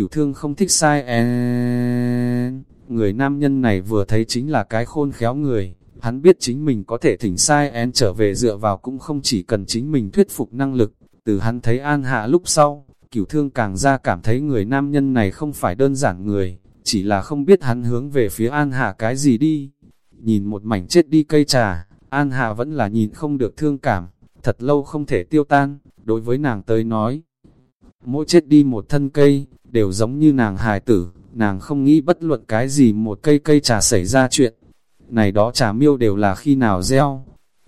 cửu thương không thích sai en. Người nam nhân này vừa thấy chính là cái khôn khéo người, hắn biết chính mình có thể thỉnh sai en trở về dựa vào cũng không chỉ cần chính mình thuyết phục năng lực, từ hắn thấy an hạ lúc sau, cửu thương càng ra cảm thấy người nam nhân này không phải đơn giản người, chỉ là không biết hắn hướng về phía an hạ cái gì đi. Nhìn một mảnh chết đi cây trà, an hạ vẫn là nhìn không được thương cảm, thật lâu không thể tiêu tan, đối với nàng tới nói. Mỗi chết đi một thân cây, đều giống như nàng hài tử, nàng không nghĩ bất luận cái gì một cây cây trà xảy ra chuyện. Này đó trà miêu đều là khi nào gieo?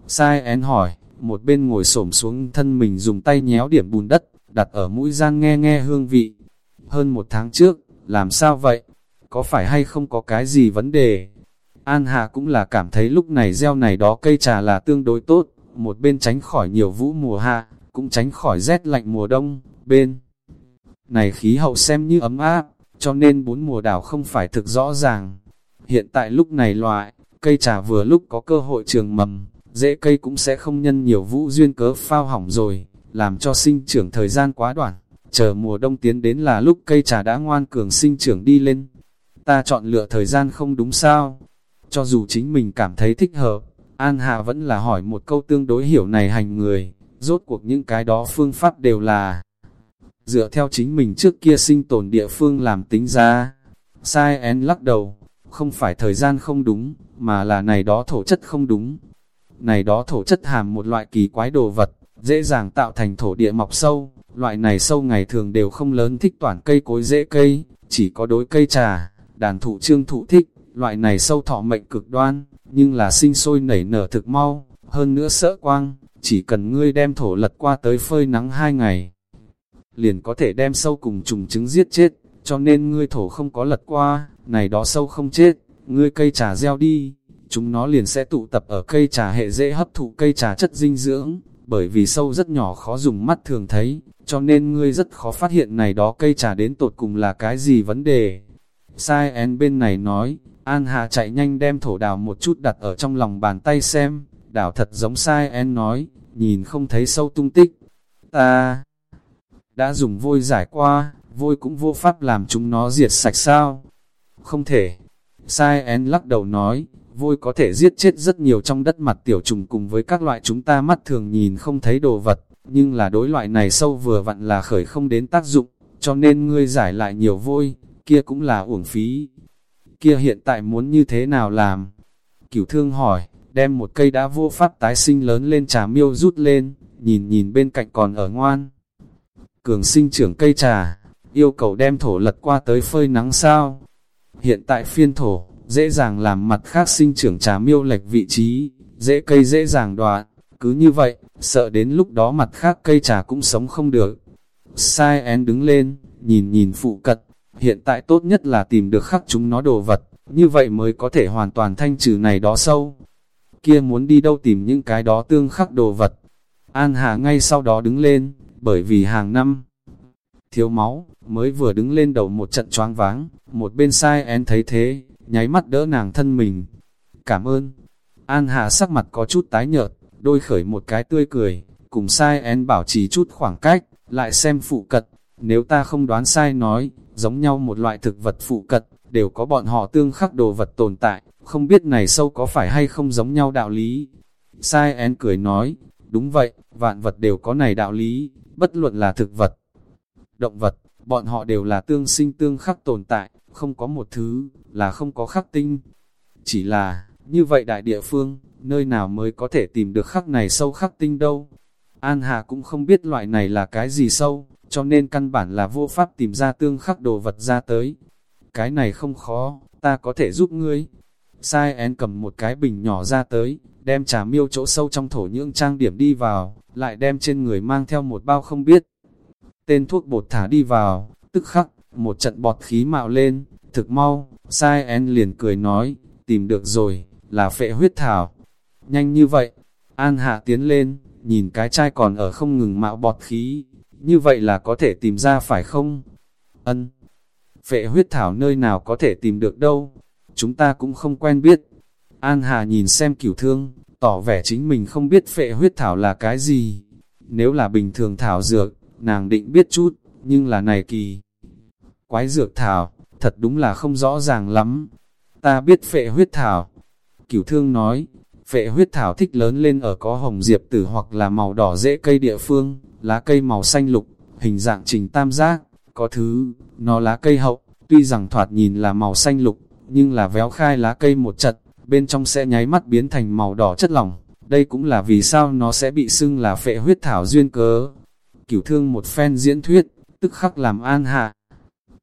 Sai én hỏi, một bên ngồi xổm xuống thân mình dùng tay nhéo điểm bùn đất, đặt ở mũi gian nghe nghe hương vị. Hơn một tháng trước, làm sao vậy? Có phải hay không có cái gì vấn đề? An Hà cũng là cảm thấy lúc này gieo này đó cây trà là tương đối tốt, một bên tránh khỏi nhiều vũ mùa hạ, cũng tránh khỏi rét lạnh mùa đông, bên. Này khí hậu xem như ấm áp, cho nên bốn mùa đảo không phải thực rõ ràng. Hiện tại lúc này loại, cây trà vừa lúc có cơ hội trường mầm, dễ cây cũng sẽ không nhân nhiều vũ duyên cớ phao hỏng rồi, làm cho sinh trưởng thời gian quá đoạn, chờ mùa đông tiến đến là lúc cây trà đã ngoan cường sinh trưởng đi lên. Ta chọn lựa thời gian không đúng sao? Cho dù chính mình cảm thấy thích hợp, An Hạ vẫn là hỏi một câu tương đối hiểu này hành người, rốt cuộc những cái đó phương pháp đều là dựa theo chính mình trước kia sinh tồn địa phương làm tính ra. Sai én lắc đầu, không phải thời gian không đúng, mà là này đó thổ chất không đúng. Này đó thổ chất hàm một loại kỳ quái đồ vật, dễ dàng tạo thành thổ địa mọc sâu, loại này sâu ngày thường đều không lớn thích toàn cây cối dễ cây, chỉ có đối cây trà, đàn thụ trương thụ thích, loại này sâu thọ mệnh cực đoan, nhưng là sinh sôi nảy nở thực mau, hơn nữa sợ quang, chỉ cần ngươi đem thổ lật qua tới phơi nắng hai ngày, liền có thể đem sâu cùng trùng trứng giết chết, cho nên ngươi thổ không có lật qua, này đó sâu không chết, ngươi cây trà gieo đi, chúng nó liền sẽ tụ tập ở cây trà hệ dễ hấp thụ cây trà chất dinh dưỡng, bởi vì sâu rất nhỏ khó dùng mắt thường thấy, cho nên ngươi rất khó phát hiện này đó cây trà đến tột cùng là cái gì vấn đề. Sai en bên này nói, An Hà chạy nhanh đem thổ đào một chút đặt ở trong lòng bàn tay xem, đảo thật giống sai en nói, nhìn không thấy sâu tung tích. Ta đã dùng vôi giải qua, vôi cũng vô pháp làm chúng nó diệt sạch sao? Không thể. Sai en lắc đầu nói, vôi có thể giết chết rất nhiều trong đất mặt tiểu trùng cùng với các loại chúng ta mắt thường nhìn không thấy đồ vật, nhưng là đối loại này sâu vừa vặn là khởi không đến tác dụng, cho nên ngươi giải lại nhiều vôi, kia cũng là uổng phí. Kia hiện tại muốn như thế nào làm? Cửu thương hỏi, đem một cây đã vô pháp tái sinh lớn lên trà miêu rút lên, nhìn nhìn bên cạnh còn ở ngoan. Cường sinh trưởng cây trà, yêu cầu đem thổ lật qua tới phơi nắng sao. Hiện tại phiên thổ, dễ dàng làm mặt khác sinh trưởng trà miêu lệch vị trí, dễ cây dễ dàng đoạn, cứ như vậy, sợ đến lúc đó mặt khác cây trà cũng sống không được. Sai én đứng lên, nhìn nhìn phụ cận, hiện tại tốt nhất là tìm được khắc chúng nó đồ vật, như vậy mới có thể hoàn toàn thanh trừ này đó sâu. Kia muốn đi đâu tìm những cái đó tương khắc đồ vật. An Hà ngay sau đó đứng lên, bởi vì hàng năm thiếu máu, mới vừa đứng lên đầu một trận choáng váng, một bên sai én thấy thế, nháy mắt đỡ nàng thân mình. Cảm ơn. An Hà sắc mặt có chút tái nhợt, đôi khởi một cái tươi cười, cùng sai én bảo trì chút khoảng cách, lại xem phụ cận. Nếu ta không đoán sai nói, giống nhau một loại thực vật phụ cận, đều có bọn họ tương khắc đồ vật tồn tại, không biết này sâu có phải hay không giống nhau đạo lý. Sai én cười nói, đúng vậy, vạn vật đều có này đạo lý, bất luận là thực vật, động vật, bọn họ đều là tương sinh tương khắc tồn tại, không có một thứ, là không có khắc tinh. Chỉ là, như vậy đại địa phương, nơi nào mới có thể tìm được khắc này sâu khắc tinh đâu. An Hà cũng không biết loại này là cái gì sâu, cho nên căn bản là vô pháp tìm ra tương khắc đồ vật ra tới. Cái này không khó, ta có thể giúp ngươi. Sai én cầm một cái bình nhỏ ra tới, đem trà miêu chỗ sâu trong thổ nhưỡng trang điểm đi vào, lại đem trên người mang theo một bao không biết. Tên thuốc bột thả đi vào, tức khắc, một trận bọt khí mạo lên, thực mau, sai en liền cười nói, tìm được rồi, là phệ huyết thảo. Nhanh như vậy, An Hạ tiến lên, nhìn cái chai còn ở không ngừng mạo bọt khí, như vậy là có thể tìm ra phải không? Ân, phệ huyết thảo nơi nào có thể tìm được đâu, chúng ta cũng không quen biết. An Hà nhìn xem cửu thương, tỏ vẻ chính mình không biết phệ huyết thảo là cái gì. Nếu là bình thường thảo dược, nàng định biết chút, nhưng là này kỳ Quái dược thảo, thật đúng là không rõ ràng lắm. Ta biết phệ huyết thảo. Cửu thương nói, phệ huyết thảo thích lớn lên ở có hồng diệp tử hoặc là màu đỏ dễ cây địa phương, lá cây màu xanh lục, hình dạng trình tam giác, có thứ, nó lá cây hậu, tuy rằng thoạt nhìn là màu xanh lục, nhưng là véo khai lá cây một chật, bên trong sẽ nháy mắt biến thành màu đỏ chất lỏng. Đây cũng là vì sao nó sẽ bị xưng là phệ huyết thảo duyên cớ. Cửu thương một phen diễn thuyết, tức khắc làm an hạ.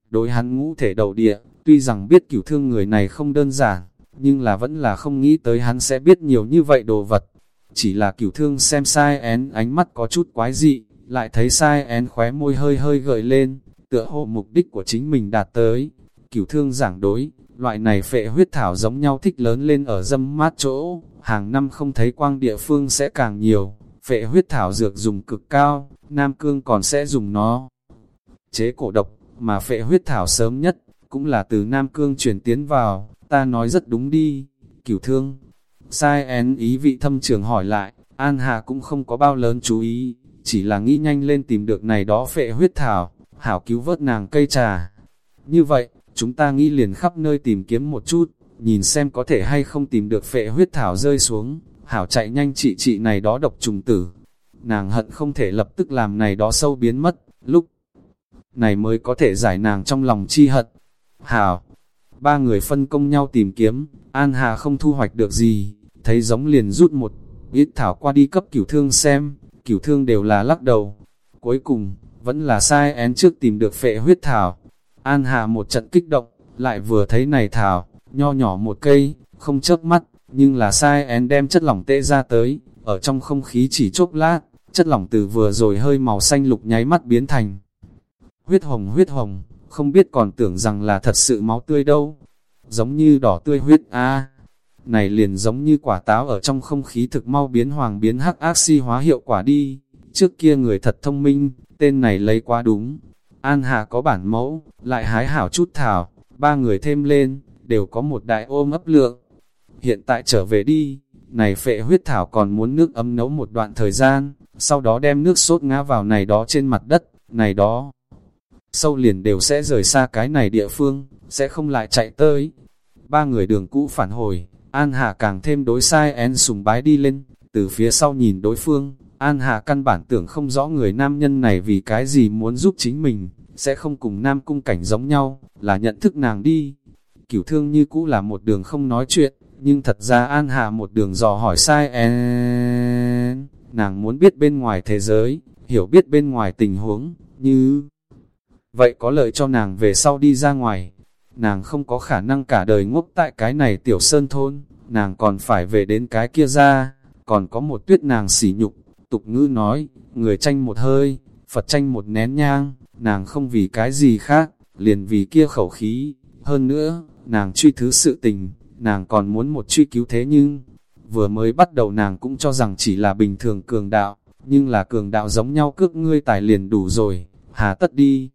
Đối hắn ngũ thể đầu địa, tuy rằng biết cửu thương người này không đơn giản, nhưng là vẫn là không nghĩ tới hắn sẽ biết nhiều như vậy đồ vật. Chỉ là cửu thương xem sai én ánh mắt có chút quái dị, lại thấy sai én khóe môi hơi hơi gợi lên, tựa hồ mục đích của chính mình đạt tới. Cửu thương giảng đối, loại này phệ huyết thảo giống nhau thích lớn lên ở dâm mát chỗ, hàng năm không thấy quang địa phương sẽ càng nhiều, phệ huyết thảo dược dùng cực cao, Nam Cương còn sẽ dùng nó. Chế cổ độc, mà phệ huyết thảo sớm nhất, cũng là từ Nam Cương chuyển tiến vào, ta nói rất đúng đi, cửu thương. Sai én ý vị thâm trường hỏi lại, An Hà cũng không có bao lớn chú ý, chỉ là nghĩ nhanh lên tìm được này đó phệ huyết thảo, hảo cứu vớt nàng cây trà. Như vậy, chúng ta nghĩ liền khắp nơi tìm kiếm một chút, nhìn xem có thể hay không tìm được phệ huyết thảo rơi xuống, hảo chạy nhanh trị trị này đó độc trùng tử. Nàng hận không thể lập tức làm này đó sâu biến mất, lúc này mới có thể giải nàng trong lòng chi hận. Hảo, ba người phân công nhau tìm kiếm, An Hà không thu hoạch được gì, thấy giống liền rút một ít thảo qua đi cấp cửu thương xem, cửu thương đều là lắc đầu. Cuối cùng, vẫn là sai én trước tìm được phệ huyết thảo. An Hà một trận kích động, lại vừa thấy này thảo, nho nhỏ một cây, không chớp mắt, nhưng là sai én đem chất lỏng tệ ra tới, ở trong không khí chỉ chốc lát, chất lỏng từ vừa rồi hơi màu xanh lục nháy mắt biến thành huyết hồng huyết hồng, không biết còn tưởng rằng là thật sự máu tươi đâu, giống như đỏ tươi huyết a này liền giống như quả táo ở trong không khí thực mau biến hoàng biến hắc axi hóa hiệu quả đi, trước kia người thật thông minh, tên này lấy quá đúng, An Hà có bản mẫu, lại hái hảo chút thảo, ba người thêm lên, đều có một đại ôm ấp lượng. Hiện tại trở về đi, này phệ huyết thảo còn muốn nước ấm nấu một đoạn thời gian, sau đó đem nước sốt ngã vào này đó trên mặt đất, này đó. Sâu liền đều sẽ rời xa cái này địa phương, sẽ không lại chạy tới. Ba người đường cũ phản hồi, An Hà càng thêm đối sai én sùng bái đi lên, từ phía sau nhìn đối phương, An Hà căn bản tưởng không rõ người nam nhân này vì cái gì muốn giúp chính mình, sẽ không cùng nam cung cảnh giống nhau, là nhận thức nàng đi. Cửu thương như cũ là một đường không nói chuyện, nhưng thật ra An Hà một đường dò hỏi sai en. Nàng muốn biết bên ngoài thế giới, hiểu biết bên ngoài tình huống, như... Vậy có lợi cho nàng về sau đi ra ngoài. Nàng không có khả năng cả đời ngốc tại cái này tiểu sơn thôn, nàng còn phải về đến cái kia ra, còn có một tuyết nàng sỉ nhục, tục ngữ nói, người tranh một hơi, Phật tranh một nén nhang, nàng không vì cái gì khác, liền vì kia khẩu khí. Hơn nữa, nàng truy thứ sự tình, nàng còn muốn một truy cứu thế nhưng, vừa mới bắt đầu nàng cũng cho rằng chỉ là bình thường cường đạo, nhưng là cường đạo giống nhau cước ngươi tài liền đủ rồi, hà tất đi.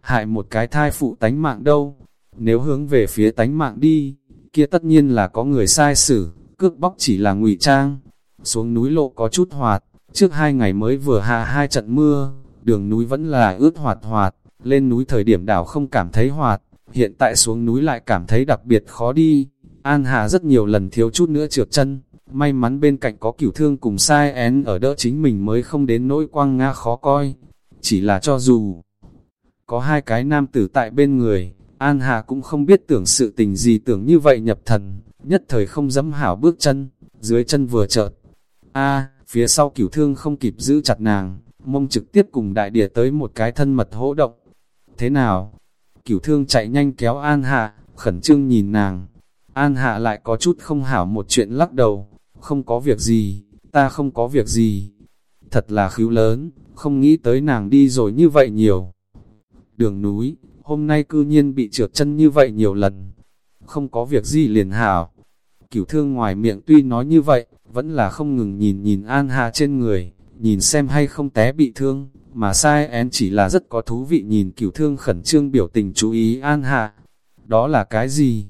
Hại một cái thai phụ tánh mạng đâu, nếu hướng về phía tánh mạng đi, kia tất nhiên là có người sai xử, cước bóc chỉ là ngụy trang. Xuống núi lộ có chút hoạt, trước hai ngày mới vừa hạ hai trận mưa, đường núi vẫn là ướt hoạt hoạt, lên núi thời điểm đảo không cảm thấy hoạt, hiện tại xuống núi lại cảm thấy đặc biệt khó đi. An Hà rất nhiều lần thiếu chút nữa trượt chân, may mắn bên cạnh có cửu thương cùng sai én ở đỡ chính mình mới không đến nỗi quang nga khó coi. Chỉ là cho dù có hai cái nam tử tại bên người, An Hà cũng không biết tưởng sự tình gì tưởng như vậy nhập thần, nhất thời không dám hảo bước chân, dưới chân vừa chợt. A, phía sau cửu thương không kịp giữ chặt nàng, mông trực tiếp cùng đại địa tới một cái thân mật hỗ động. Thế nào? Cửu thương chạy nhanh kéo An Hạ, khẩn trương nhìn nàng. An Hạ lại có chút không hảo một chuyện lắc đầu, không có việc gì, ta không có việc gì. Thật là khíu lớn, không nghĩ tới nàng đi rồi như vậy nhiều. Đường núi, hôm nay cư nhiên bị trượt chân như vậy nhiều lần. Không có việc gì liền hảo. Cửu thương ngoài miệng tuy nói như vậy, vẫn là không ngừng nhìn nhìn An hà trên người, nhìn xem hay không té bị thương, mà sai én chỉ là rất có thú vị nhìn cửu thương khẩn trương biểu tình chú ý An hà Đó là cái gì?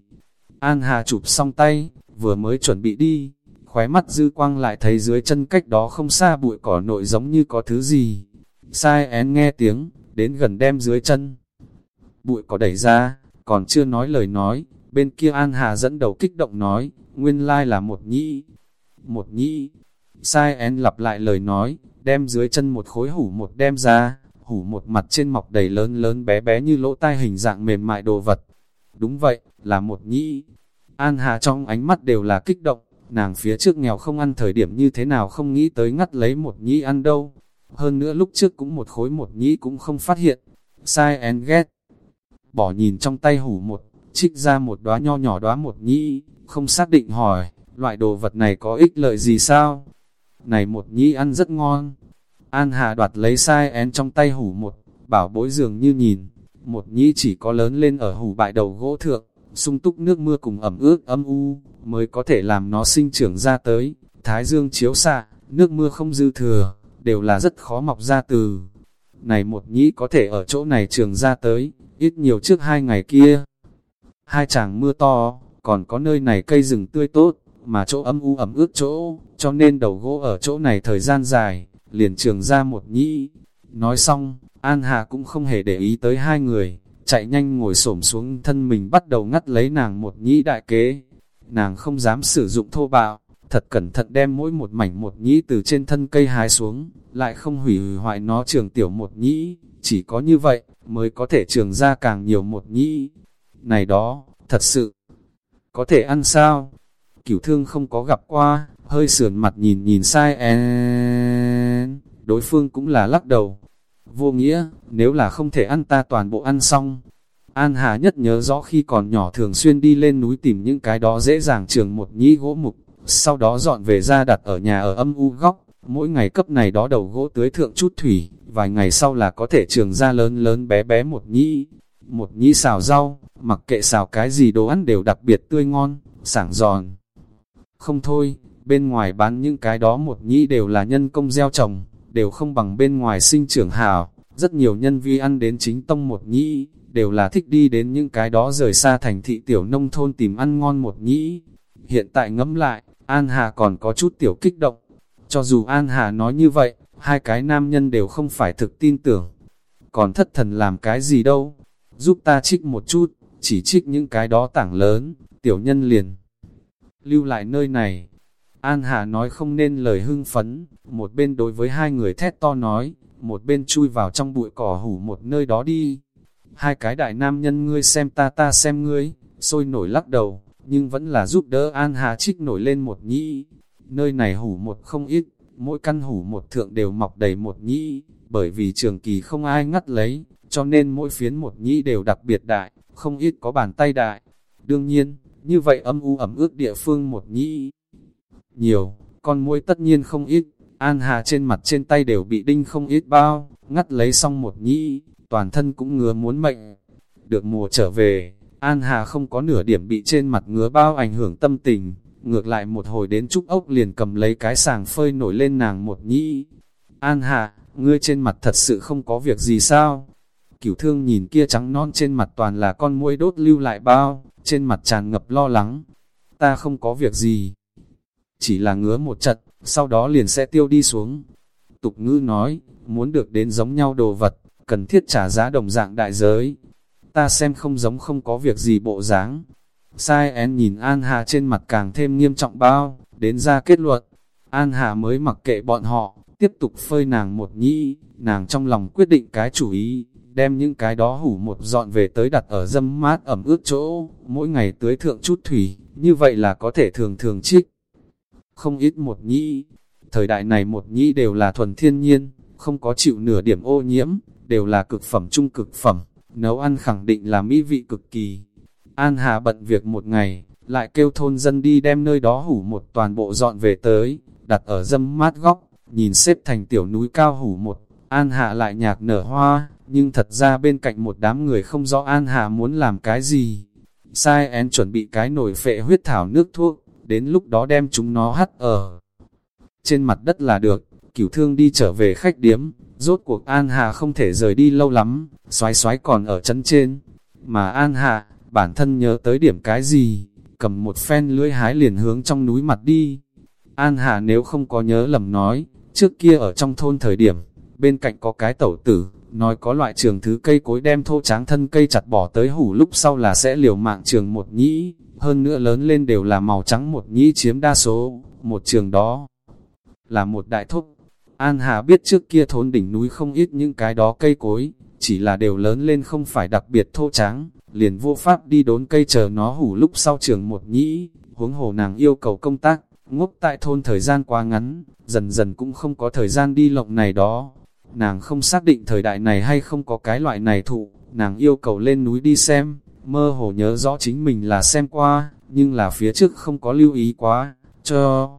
An hà chụp xong tay, vừa mới chuẩn bị đi, khóe mắt dư quang lại thấy dưới chân cách đó không xa bụi cỏ nội giống như có thứ gì. Sai én nghe tiếng, đến gần đem dưới chân. bụi cỏ đẩy ra, còn chưa nói lời nói, bên kia An Hà dẫn đầu kích động nói, nguyên lai là một nhĩ, một nhĩ. Sai én lặp lại lời nói, đem dưới chân một khối hủ một đem ra, hủ một mặt trên mọc đầy lớn lớn bé bé như lỗ tai hình dạng mềm mại đồ vật. Đúng vậy, là một nhĩ. An Hà trong ánh mắt đều là kích động, nàng phía trước nghèo không ăn thời điểm như thế nào không nghĩ tới ngắt lấy một nhĩ ăn đâu. Hơn nữa lúc trước cũng một khối một nhĩ cũng không phát hiện. Sai én ghét. Bỏ nhìn trong tay hủ một, trích ra một đóa nho nhỏ đóa một nhĩ, không xác định hỏi, loại đồ vật này có ích lợi gì sao? Này một nhĩ ăn rất ngon. An Hà đoạt lấy sai én trong tay hủ một, bảo bối dường như nhìn, một nhĩ chỉ có lớn lên ở hủ bại đầu gỗ thượng, sung túc nước mưa cùng ẩm ướt âm u, mới có thể làm nó sinh trưởng ra tới. Thái dương chiếu xạ, nước mưa không dư thừa, đều là rất khó mọc ra từ. Này một nhĩ có thể ở chỗ này trường ra tới, ít nhiều trước hai ngày kia. Hai chàng mưa to, còn có nơi này cây rừng tươi tốt, mà chỗ âm u ẩm ướt chỗ, cho nên đầu gỗ ở chỗ này thời gian dài, liền trường ra một nhĩ. Nói xong, An Hà cũng không hề để ý tới hai người, chạy nhanh ngồi xổm xuống thân mình bắt đầu ngắt lấy nàng một nhĩ đại kế. Nàng không dám sử dụng thô bạo, thật cẩn thận đem mỗi một mảnh một nhĩ từ trên thân cây hái xuống, lại không hủy hoại nó trường tiểu một nhĩ, chỉ có như vậy, mới có thể trường ra càng nhiều một nhĩ. Này đó, thật sự, có thể ăn sao? Cửu thương không có gặp qua, hơi sườn mặt nhìn nhìn sai en, đối phương cũng là lắc đầu. Vô nghĩa, nếu là không thể ăn ta toàn bộ ăn xong. An Hà nhất nhớ rõ khi còn nhỏ thường xuyên đi lên núi tìm những cái đó dễ dàng trường một nhĩ gỗ mục, sau đó dọn về ra đặt ở nhà ở âm u góc, mỗi ngày cấp này đó đầu gỗ tưới thượng chút thủy, vài ngày sau là có thể trường ra lớn lớn bé bé một nhĩ. Một nhĩ xào rau, mặc kệ xào cái gì đồ ăn đều đặc biệt tươi ngon, sảng giòn. Không thôi, bên ngoài bán những cái đó một nhĩ đều là nhân công gieo trồng, đều không bằng bên ngoài sinh trưởng hảo Rất nhiều nhân vi ăn đến chính tông một nhĩ, đều là thích đi đến những cái đó rời xa thành thị tiểu nông thôn tìm ăn ngon một nhĩ. Hiện tại ngẫm lại, An Hà còn có chút tiểu kích động. Cho dù An Hà nói như vậy, hai cái nam nhân đều không phải thực tin tưởng. Còn thất thần làm cái gì đâu, giúp ta trích một chút, chỉ trích những cái đó tảng lớn, tiểu nhân liền. Lưu lại nơi này, An Hà nói không nên lời hưng phấn, một bên đối với hai người thét to nói, một bên chui vào trong bụi cỏ hủ một nơi đó đi. Hai cái đại nam nhân ngươi xem ta ta xem ngươi, sôi nổi lắc đầu, nhưng vẫn là giúp đỡ An Hà trích nổi lên một nhĩ. Nơi này hủ một không ít, mỗi căn hủ một thượng đều mọc đầy một nhĩ, bởi vì trường kỳ không ai ngắt lấy, cho nên mỗi phiến một nhĩ đều đặc biệt đại, không ít có bàn tay đại. Đương nhiên, như vậy âm u ẩm ướt địa phương một nhĩ nhiều, con muỗi tất nhiên không ít, An Hà trên mặt trên tay đều bị đinh không ít bao, ngắt lấy xong một nhĩ, toàn thân cũng ngứa muốn mệnh. Được mùa trở về, An Hà không có nửa điểm bị trên mặt ngứa bao ảnh hưởng tâm tình, ngược lại một hồi đến trúc ốc liền cầm lấy cái sàng phơi nổi lên nàng một nhĩ. An Hà, ngươi trên mặt thật sự không có việc gì sao? Cửu thương nhìn kia trắng non trên mặt toàn là con muỗi đốt lưu lại bao, trên mặt tràn ngập lo lắng. Ta không có việc gì, chỉ là ngứa một chật sau đó liền sẽ tiêu đi xuống. Tục ngữ nói, muốn được đến giống nhau đồ vật, cần thiết trả giá đồng dạng đại giới. Ta xem không giống không có việc gì bộ dáng. Sai én nhìn An Hà trên mặt càng thêm nghiêm trọng bao, đến ra kết luận. An Hà mới mặc kệ bọn họ, tiếp tục phơi nàng một nhĩ, nàng trong lòng quyết định cái chủ ý, đem những cái đó hủ một dọn về tới đặt ở dâm mát ẩm ướt chỗ, mỗi ngày tưới thượng chút thủy, như vậy là có thể thường thường trích không ít một nhĩ. Thời đại này một nhĩ đều là thuần thiên nhiên, không có chịu nửa điểm ô nhiễm, đều là cực phẩm trung cực phẩm, nấu ăn khẳng định là mỹ vị cực kỳ. An Hà bận việc một ngày, lại kêu thôn dân đi đem nơi đó hủ một toàn bộ dọn về tới, đặt ở dâm mát góc, nhìn xếp thành tiểu núi cao hủ một, An hạ lại nhạc nở hoa, nhưng thật ra bên cạnh một đám người không rõ An Hà muốn làm cái gì. Sai én chuẩn bị cái nồi phệ huyết thảo nước thuốc, đến lúc đó đem chúng nó hắt ở trên mặt đất là được, cửu thương đi trở về khách điếm, rốt cuộc An Hà không thể rời đi lâu lắm, xoái xoái còn ở chân trên, mà An Hà, bản thân nhớ tới điểm cái gì, cầm một phen lưỡi hái liền hướng trong núi mặt đi. An Hà nếu không có nhớ lầm nói, trước kia ở trong thôn thời điểm, bên cạnh có cái tẩu tử, nói có loại trường thứ cây cối đem thô tráng thân cây chặt bỏ tới hủ lúc sau là sẽ liều mạng trường một nhĩ, hơn nữa lớn lên đều là màu trắng một nhĩ chiếm đa số, một trường đó là một đại thúc. An Hà biết trước kia thốn đỉnh núi không ít những cái đó cây cối, chỉ là đều lớn lên không phải đặc biệt thô tráng, liền vô pháp đi đốn cây chờ nó hủ lúc sau trường một nhĩ, huống hồ nàng yêu cầu công tác, ngốc tại thôn thời gian quá ngắn, dần dần cũng không có thời gian đi lộng này đó. Nàng không xác định thời đại này hay không có cái loại này thụ, nàng yêu cầu lên núi đi xem, mơ hồ nhớ rõ chính mình là xem qua, nhưng là phía trước không có lưu ý quá, cho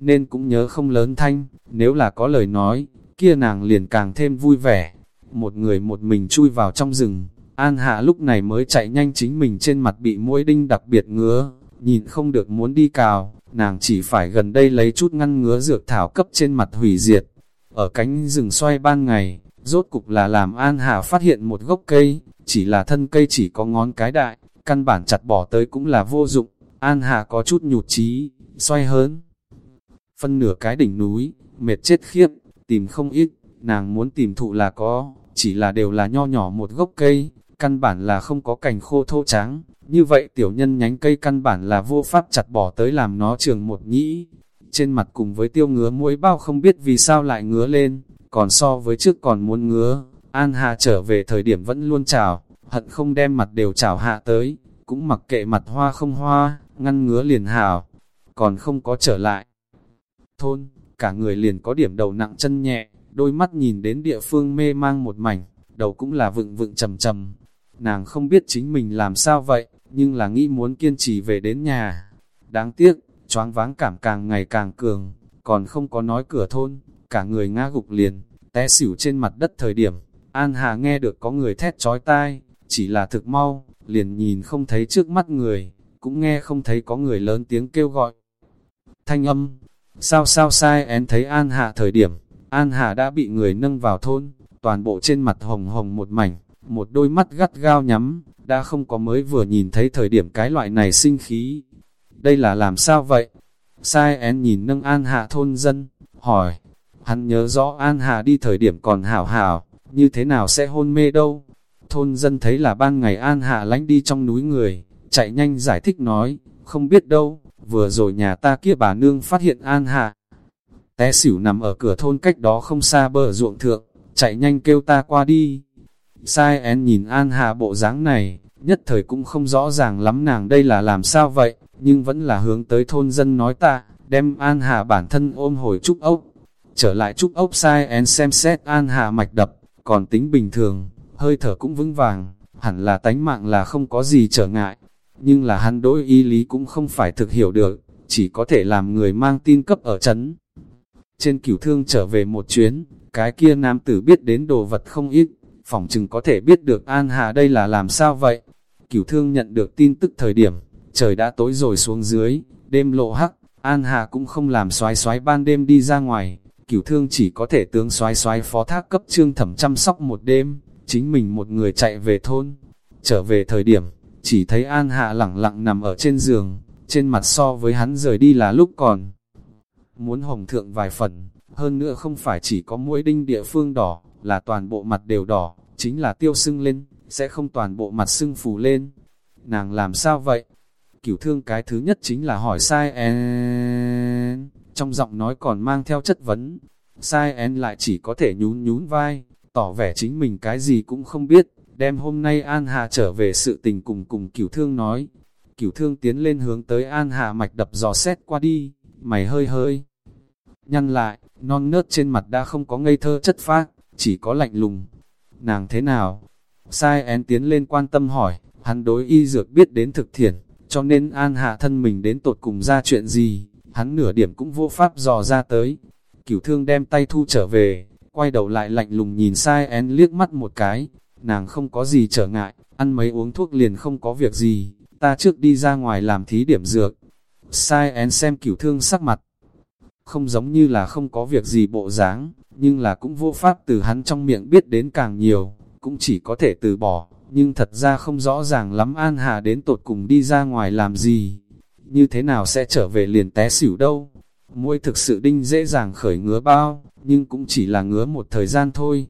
nên cũng nhớ không lớn thanh, nếu là có lời nói, kia nàng liền càng thêm vui vẻ. Một người một mình chui vào trong rừng, An Hạ lúc này mới chạy nhanh chính mình trên mặt bị mũi đinh đặc biệt ngứa, nhìn không được muốn đi cào, nàng chỉ phải gần đây lấy chút ngăn ngứa dược thảo cấp trên mặt hủy diệt. Ở cánh rừng xoay ban ngày, rốt cục là làm An Hạ phát hiện một gốc cây, chỉ là thân cây chỉ có ngón cái đại, căn bản chặt bỏ tới cũng là vô dụng. An Hạ có chút nhụt chí xoay hớn phân nửa cái đỉnh núi, mệt chết khiếp, tìm không ít, nàng muốn tìm thụ là có, chỉ là đều là nho nhỏ một gốc cây, căn bản là không có cành khô thô trắng, như vậy tiểu nhân nhánh cây căn bản là vô pháp chặt bỏ tới làm nó trường một nhĩ. Trên mặt cùng với tiêu ngứa mũi bao không biết vì sao lại ngứa lên, còn so với trước còn muốn ngứa, An Hà trở về thời điểm vẫn luôn chào, hận không đem mặt đều chào hạ tới, cũng mặc kệ mặt hoa không hoa, ngăn ngứa liền hảo còn không có trở lại, thôn, cả người liền có điểm đầu nặng chân nhẹ, đôi mắt nhìn đến địa phương mê mang một mảnh, đầu cũng là vựng vựng trầm trầm. Nàng không biết chính mình làm sao vậy, nhưng là nghĩ muốn kiên trì về đến nhà. Đáng tiếc, choáng váng cảm càng ngày càng cường, còn không có nói cửa thôn, cả người ngã gục liền, té xỉu trên mặt đất thời điểm. An Hà nghe được có người thét chói tai, chỉ là thực mau, liền nhìn không thấy trước mắt người, cũng nghe không thấy có người lớn tiếng kêu gọi. Thanh âm, Sao sao sai én thấy An Hạ thời điểm, An Hạ đã bị người nâng vào thôn, toàn bộ trên mặt hồng hồng một mảnh, một đôi mắt gắt gao nhắm, đã không có mới vừa nhìn thấy thời điểm cái loại này sinh khí. Đây là làm sao vậy? Sai én nhìn nâng An Hạ thôn dân, hỏi, hắn nhớ rõ An Hạ đi thời điểm còn hảo hảo, như thế nào sẽ hôn mê đâu? Thôn dân thấy là ban ngày An Hạ lánh đi trong núi người, chạy nhanh giải thích nói, không biết đâu, vừa rồi nhà ta kia bà nương phát hiện An Hạ. Té xỉu nằm ở cửa thôn cách đó không xa bờ ruộng thượng, chạy nhanh kêu ta qua đi. Sai én nhìn An Hạ bộ dáng này, nhất thời cũng không rõ ràng lắm nàng đây là làm sao vậy, nhưng vẫn là hướng tới thôn dân nói ta, đem An Hạ bản thân ôm hồi trúc ốc. Trở lại trúc ốc sai en xem xét An Hạ mạch đập, còn tính bình thường, hơi thở cũng vững vàng, hẳn là tánh mạng là không có gì trở ngại, nhưng là hắn đối y lý cũng không phải thực hiểu được, chỉ có thể làm người mang tin cấp ở chấn. Trên cửu thương trở về một chuyến, cái kia nam tử biết đến đồ vật không ít, phỏng chừng có thể biết được An Hà đây là làm sao vậy. Cửu thương nhận được tin tức thời điểm, trời đã tối rồi xuống dưới, đêm lộ hắc, An Hà cũng không làm xoái xoái ban đêm đi ra ngoài, cửu thương chỉ có thể tướng xoái xoái phó thác cấp trương thẩm chăm sóc một đêm, chính mình một người chạy về thôn. Trở về thời điểm, chỉ thấy An Hạ lẳng lặng nằm ở trên giường, trên mặt so với hắn rời đi là lúc còn. Muốn hồng thượng vài phần, hơn nữa không phải chỉ có mũi đinh địa phương đỏ, là toàn bộ mặt đều đỏ, chính là tiêu sưng lên, sẽ không toàn bộ mặt sưng phù lên. Nàng làm sao vậy? Cửu thương cái thứ nhất chính là hỏi sai en, trong giọng nói còn mang theo chất vấn. Sai en lại chỉ có thể nhún nhún vai, tỏ vẻ chính mình cái gì cũng không biết đem hôm nay An Hà trở về sự tình cùng cùng cửu thương nói. Cửu thương tiến lên hướng tới An Hà mạch đập dò xét qua đi, mày hơi hơi. Nhăn lại, non nớt trên mặt đã không có ngây thơ chất phác, chỉ có lạnh lùng. Nàng thế nào? Sai én tiến lên quan tâm hỏi, hắn đối y dược biết đến thực thiện, cho nên An Hạ thân mình đến tột cùng ra chuyện gì, hắn nửa điểm cũng vô pháp dò ra tới. Cửu thương đem tay thu trở về, quay đầu lại lạnh lùng nhìn sai én liếc mắt một cái, nàng không có gì trở ngại, ăn mấy uống thuốc liền không có việc gì, ta trước đi ra ngoài làm thí điểm dược. Sai én xem cửu thương sắc mặt, không giống như là không có việc gì bộ dáng, nhưng là cũng vô pháp từ hắn trong miệng biết đến càng nhiều, cũng chỉ có thể từ bỏ, nhưng thật ra không rõ ràng lắm An Hà đến tột cùng đi ra ngoài làm gì, như thế nào sẽ trở về liền té xỉu đâu. Môi thực sự đinh dễ dàng khởi ngứa bao, nhưng cũng chỉ là ngứa một thời gian thôi,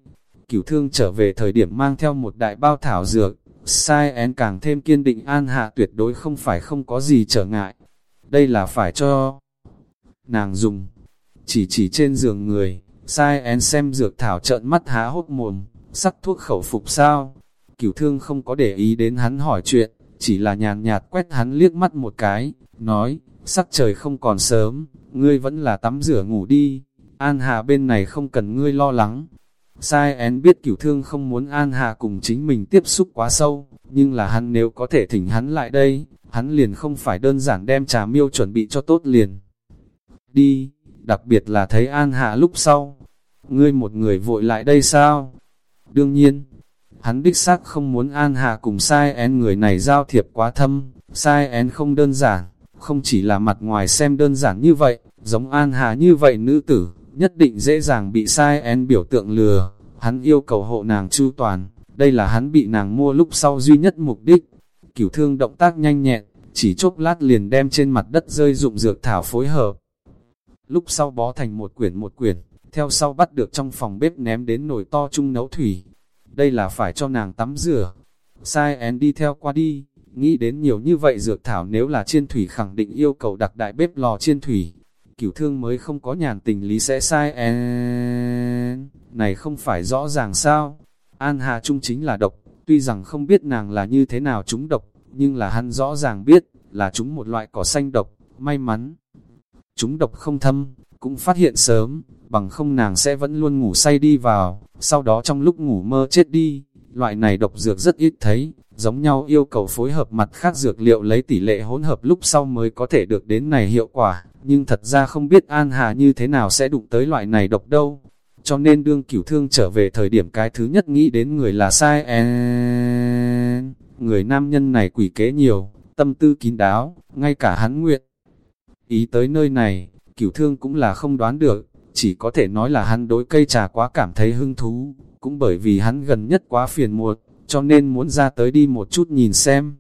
Cửu thương trở về thời điểm mang theo một đại bao thảo dược, sai én càng thêm kiên định an hạ tuyệt đối không phải không có gì trở ngại. Đây là phải cho nàng dùng. Chỉ chỉ trên giường người, sai én xem dược thảo trợn mắt há hốt mồm, sắc thuốc khẩu phục sao. Cửu thương không có để ý đến hắn hỏi chuyện, chỉ là nhàn nhạt quét hắn liếc mắt một cái, nói, sắc trời không còn sớm, ngươi vẫn là tắm rửa ngủ đi, An Hà bên này không cần ngươi lo lắng. Sai én biết cửu thương không muốn An Hà cùng chính mình tiếp xúc quá sâu, nhưng là hắn nếu có thể thỉnh hắn lại đây, hắn liền không phải đơn giản đem trà miêu chuẩn bị cho tốt liền. Đi, đặc biệt là thấy An Hà lúc sau, ngươi một người vội lại đây sao? Đương nhiên, hắn đích xác không muốn An Hà cùng sai én người này giao thiệp quá thâm, sai én không đơn giản, không chỉ là mặt ngoài xem đơn giản như vậy, giống An Hà như vậy nữ tử, nhất định dễ dàng bị sai én biểu tượng lừa, hắn yêu cầu hộ nàng chu toàn, đây là hắn bị nàng mua lúc sau duy nhất mục đích. Cửu thương động tác nhanh nhẹn, chỉ chốc lát liền đem trên mặt đất rơi dụng dược thảo phối hợp. Lúc sau bó thành một quyển một quyển, theo sau bắt được trong phòng bếp ném đến nồi to chung nấu thủy. Đây là phải cho nàng tắm rửa. Sai én đi theo qua đi, nghĩ đến nhiều như vậy dược thảo nếu là chiên thủy khẳng định yêu cầu đặt đại bếp lò chiên thủy, cửu thương mới không có nhàn tình lý sẽ sai én. Này không phải rõ ràng sao? An Hà Trung chính là độc, tuy rằng không biết nàng là như thế nào chúng độc, nhưng là hắn rõ ràng biết, là chúng một loại cỏ xanh độc, may mắn. Chúng độc không thâm, cũng phát hiện sớm, bằng không nàng sẽ vẫn luôn ngủ say đi vào, sau đó trong lúc ngủ mơ chết đi. Loại này độc dược rất ít thấy, giống nhau yêu cầu phối hợp mặt khác dược liệu lấy tỷ lệ hỗn hợp lúc sau mới có thể được đến này hiệu quả nhưng thật ra không biết An Hà như thế nào sẽ đụng tới loại này độc đâu. Cho nên đương cửu thương trở về thời điểm cái thứ nhất nghĩ đến người là sai en. Người nam nhân này quỷ kế nhiều, tâm tư kín đáo, ngay cả hắn nguyện. Ý tới nơi này, cửu thương cũng là không đoán được, chỉ có thể nói là hắn đối cây trà quá cảm thấy hứng thú, cũng bởi vì hắn gần nhất quá phiền muộn, cho nên muốn ra tới đi một chút nhìn xem.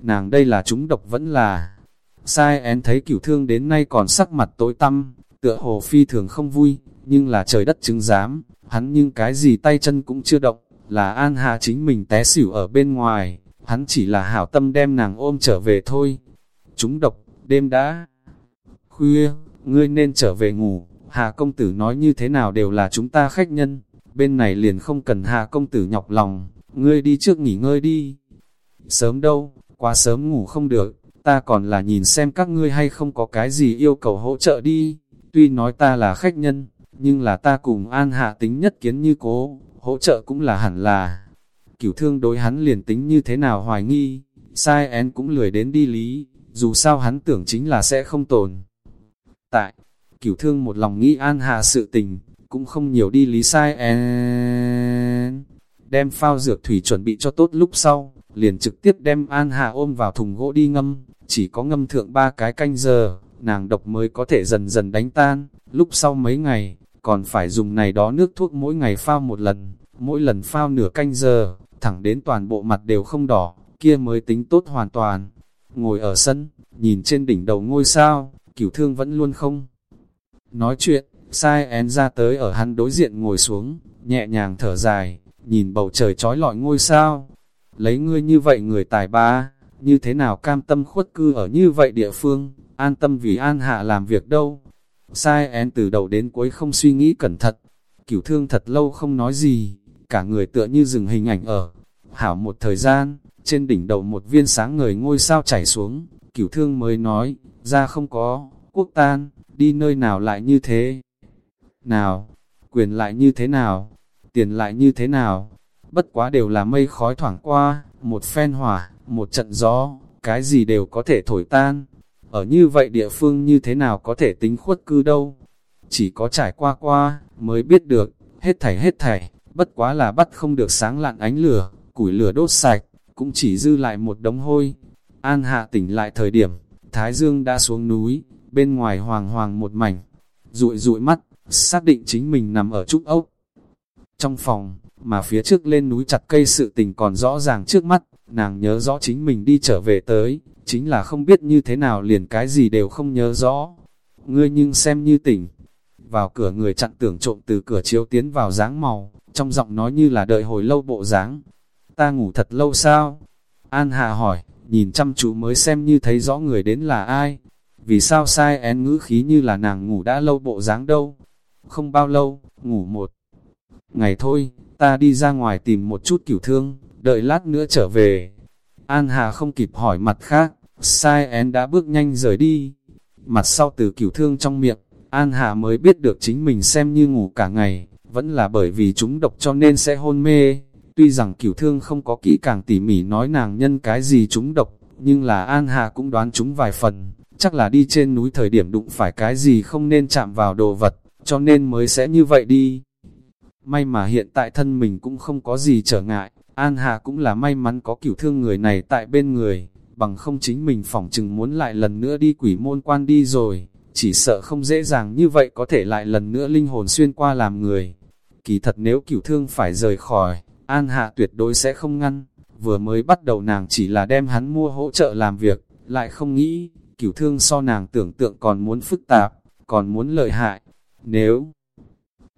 Nàng đây là chúng độc vẫn là Sai én thấy cửu thương đến nay còn sắc mặt tối tăm, tựa hồ phi thường không vui, nhưng là trời đất chứng giám, hắn nhưng cái gì tay chân cũng chưa động, là An hạ chính mình té xỉu ở bên ngoài, hắn chỉ là hảo tâm đem nàng ôm trở về thôi. Chúng độc, đêm đã khuya, ngươi nên trở về ngủ, Hà công tử nói như thế nào đều là chúng ta khách nhân, bên này liền không cần Hà công tử nhọc lòng, ngươi đi trước nghỉ ngơi đi. Sớm đâu, quá sớm ngủ không được, ta còn là nhìn xem các ngươi hay không có cái gì yêu cầu hỗ trợ đi. Tuy nói ta là khách nhân, nhưng là ta cùng an hạ tính nhất kiến như cố, hỗ trợ cũng là hẳn là. Cửu thương đối hắn liền tính như thế nào hoài nghi, sai én cũng lười đến đi lý, dù sao hắn tưởng chính là sẽ không tồn. Tại, cửu thương một lòng nghĩ an hà sự tình, cũng không nhiều đi lý sai en. Đem phao dược thủy chuẩn bị cho tốt lúc sau, liền trực tiếp đem an hà ôm vào thùng gỗ đi ngâm, chỉ có ngâm thượng ba cái canh giờ, nàng độc mới có thể dần dần đánh tan, lúc sau mấy ngày, còn phải dùng này đó nước thuốc mỗi ngày phao một lần, mỗi lần phao nửa canh giờ, thẳng đến toàn bộ mặt đều không đỏ, kia mới tính tốt hoàn toàn. Ngồi ở sân, nhìn trên đỉnh đầu ngôi sao, cửu thương vẫn luôn không. Nói chuyện, sai én ra tới ở hắn đối diện ngồi xuống, nhẹ nhàng thở dài, nhìn bầu trời trói lọi ngôi sao. Lấy ngươi như vậy người tài ba, như thế nào cam tâm khuất cư ở như vậy địa phương, an tâm vì an hạ làm việc đâu. Sai én từ đầu đến cuối không suy nghĩ cẩn thận, cửu thương thật lâu không nói gì, cả người tựa như dừng hình ảnh ở. Hảo một thời gian, trên đỉnh đầu một viên sáng ngời ngôi sao chảy xuống, cửu thương mới nói, ra không có, quốc tan, đi nơi nào lại như thế? Nào, quyền lại như thế nào? Tiền lại như thế nào? Bất quá đều là mây khói thoảng qua, một phen hỏa, một trận gió, cái gì đều có thể thổi tan. Ở như vậy địa phương như thế nào có thể tính khuất cư đâu. Chỉ có trải qua qua, mới biết được, hết thảy hết thảy, bất quá là bắt không được sáng lạn ánh lửa, củi lửa đốt sạch, cũng chỉ dư lại một đống hôi. An hạ tỉnh lại thời điểm, Thái Dương đã xuống núi, bên ngoài hoàng hoàng một mảnh, rụi rụi mắt, xác định chính mình nằm ở trúc ốc. Trong phòng, mà phía trước lên núi chặt cây sự tình còn rõ ràng trước mắt, nàng nhớ rõ chính mình đi trở về tới, chính là không biết như thế nào liền cái gì đều không nhớ rõ. Ngươi nhưng xem như tỉnh, vào cửa người chặn tưởng trộm từ cửa chiếu tiến vào dáng màu, trong giọng nói như là đợi hồi lâu bộ dáng. Ta ngủ thật lâu sao? An Hà hỏi, nhìn chăm chú mới xem như thấy rõ người đến là ai. Vì sao sai én ngữ khí như là nàng ngủ đã lâu bộ dáng đâu? Không bao lâu, ngủ một ngày thôi, ta đi ra ngoài tìm một chút cửu thương, đợi lát nữa trở về. An Hà không kịp hỏi mặt khác, sai én đã bước nhanh rời đi. Mặt sau từ cửu thương trong miệng, An Hà mới biết được chính mình xem như ngủ cả ngày, vẫn là bởi vì chúng độc cho nên sẽ hôn mê. Tuy rằng cửu thương không có kỹ càng tỉ mỉ nói nàng nhân cái gì chúng độc, nhưng là An Hà cũng đoán chúng vài phần, chắc là đi trên núi thời điểm đụng phải cái gì không nên chạm vào đồ vật, cho nên mới sẽ như vậy đi. May mà hiện tại thân mình cũng không có gì trở ngại, An Hà cũng là may mắn có cửu thương người này tại bên người, bằng không chính mình phỏng chừng muốn lại lần nữa đi quỷ môn quan đi rồi, chỉ sợ không dễ dàng như vậy có thể lại lần nữa linh hồn xuyên qua làm người. Kỳ thật nếu cửu thương phải rời khỏi, An Hạ tuyệt đối sẽ không ngăn, vừa mới bắt đầu nàng chỉ là đem hắn mua hỗ trợ làm việc, lại không nghĩ, cửu thương so nàng tưởng tượng còn muốn phức tạp, còn muốn lợi hại. Nếu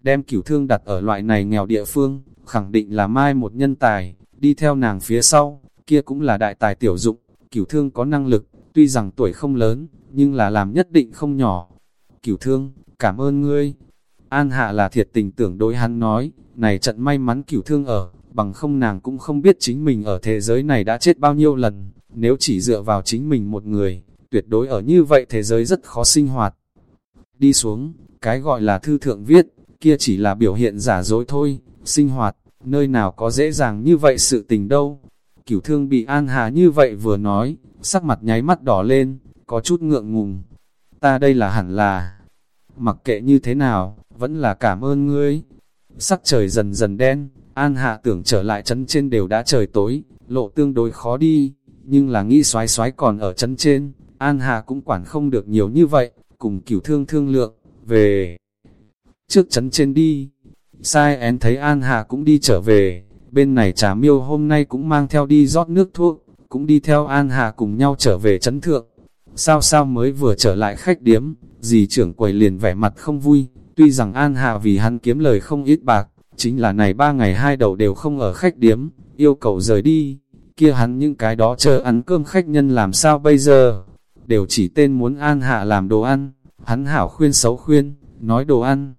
đem cửu thương đặt ở loại này nghèo địa phương, khẳng định là mai một nhân tài, đi theo nàng phía sau, kia cũng là đại tài tiểu dụng, cửu thương có năng lực, tuy rằng tuổi không lớn, nhưng là làm nhất định không nhỏ. Cửu thương, cảm ơn ngươi. An hạ là thiệt tình tưởng đối hắn nói, này trận may mắn cửu thương ở, bằng không nàng cũng không biết chính mình ở thế giới này đã chết bao nhiêu lần, nếu chỉ dựa vào chính mình một người, tuyệt đối ở như vậy thế giới rất khó sinh hoạt. Đi xuống, cái gọi là thư thượng viết, kia chỉ là biểu hiện giả dối thôi, sinh hoạt, nơi nào có dễ dàng như vậy sự tình đâu. Cửu thương bị An Hà như vậy vừa nói, sắc mặt nháy mắt đỏ lên, có chút ngượng ngùng. Ta đây là hẳn là, mặc kệ như thế nào, vẫn là cảm ơn ngươi. Sắc trời dần dần đen, An Hạ tưởng trở lại trấn trên đều đã trời tối, lộ tương đối khó đi, nhưng là nghĩ xoái xoái còn ở trấn trên, An Hạ cũng quản không được nhiều như vậy, cùng cửu thương thương lượng, về trước trấn trên đi. Sai én thấy An Hạ cũng đi trở về, bên này trà miêu hôm nay cũng mang theo đi rót nước thuốc, cũng đi theo An Hạ cùng nhau trở về chấn thượng. Sao sao mới vừa trở lại khách điếm, dì trưởng quầy liền vẻ mặt không vui, tuy rằng An Hạ vì hắn kiếm lời không ít bạc, chính là này ba ngày hai đầu đều không ở khách điếm, yêu cầu rời đi, kia hắn những cái đó chờ ăn cơm khách nhân làm sao bây giờ, đều chỉ tên muốn An Hạ làm đồ ăn, hắn hảo khuyên xấu khuyên, nói đồ ăn.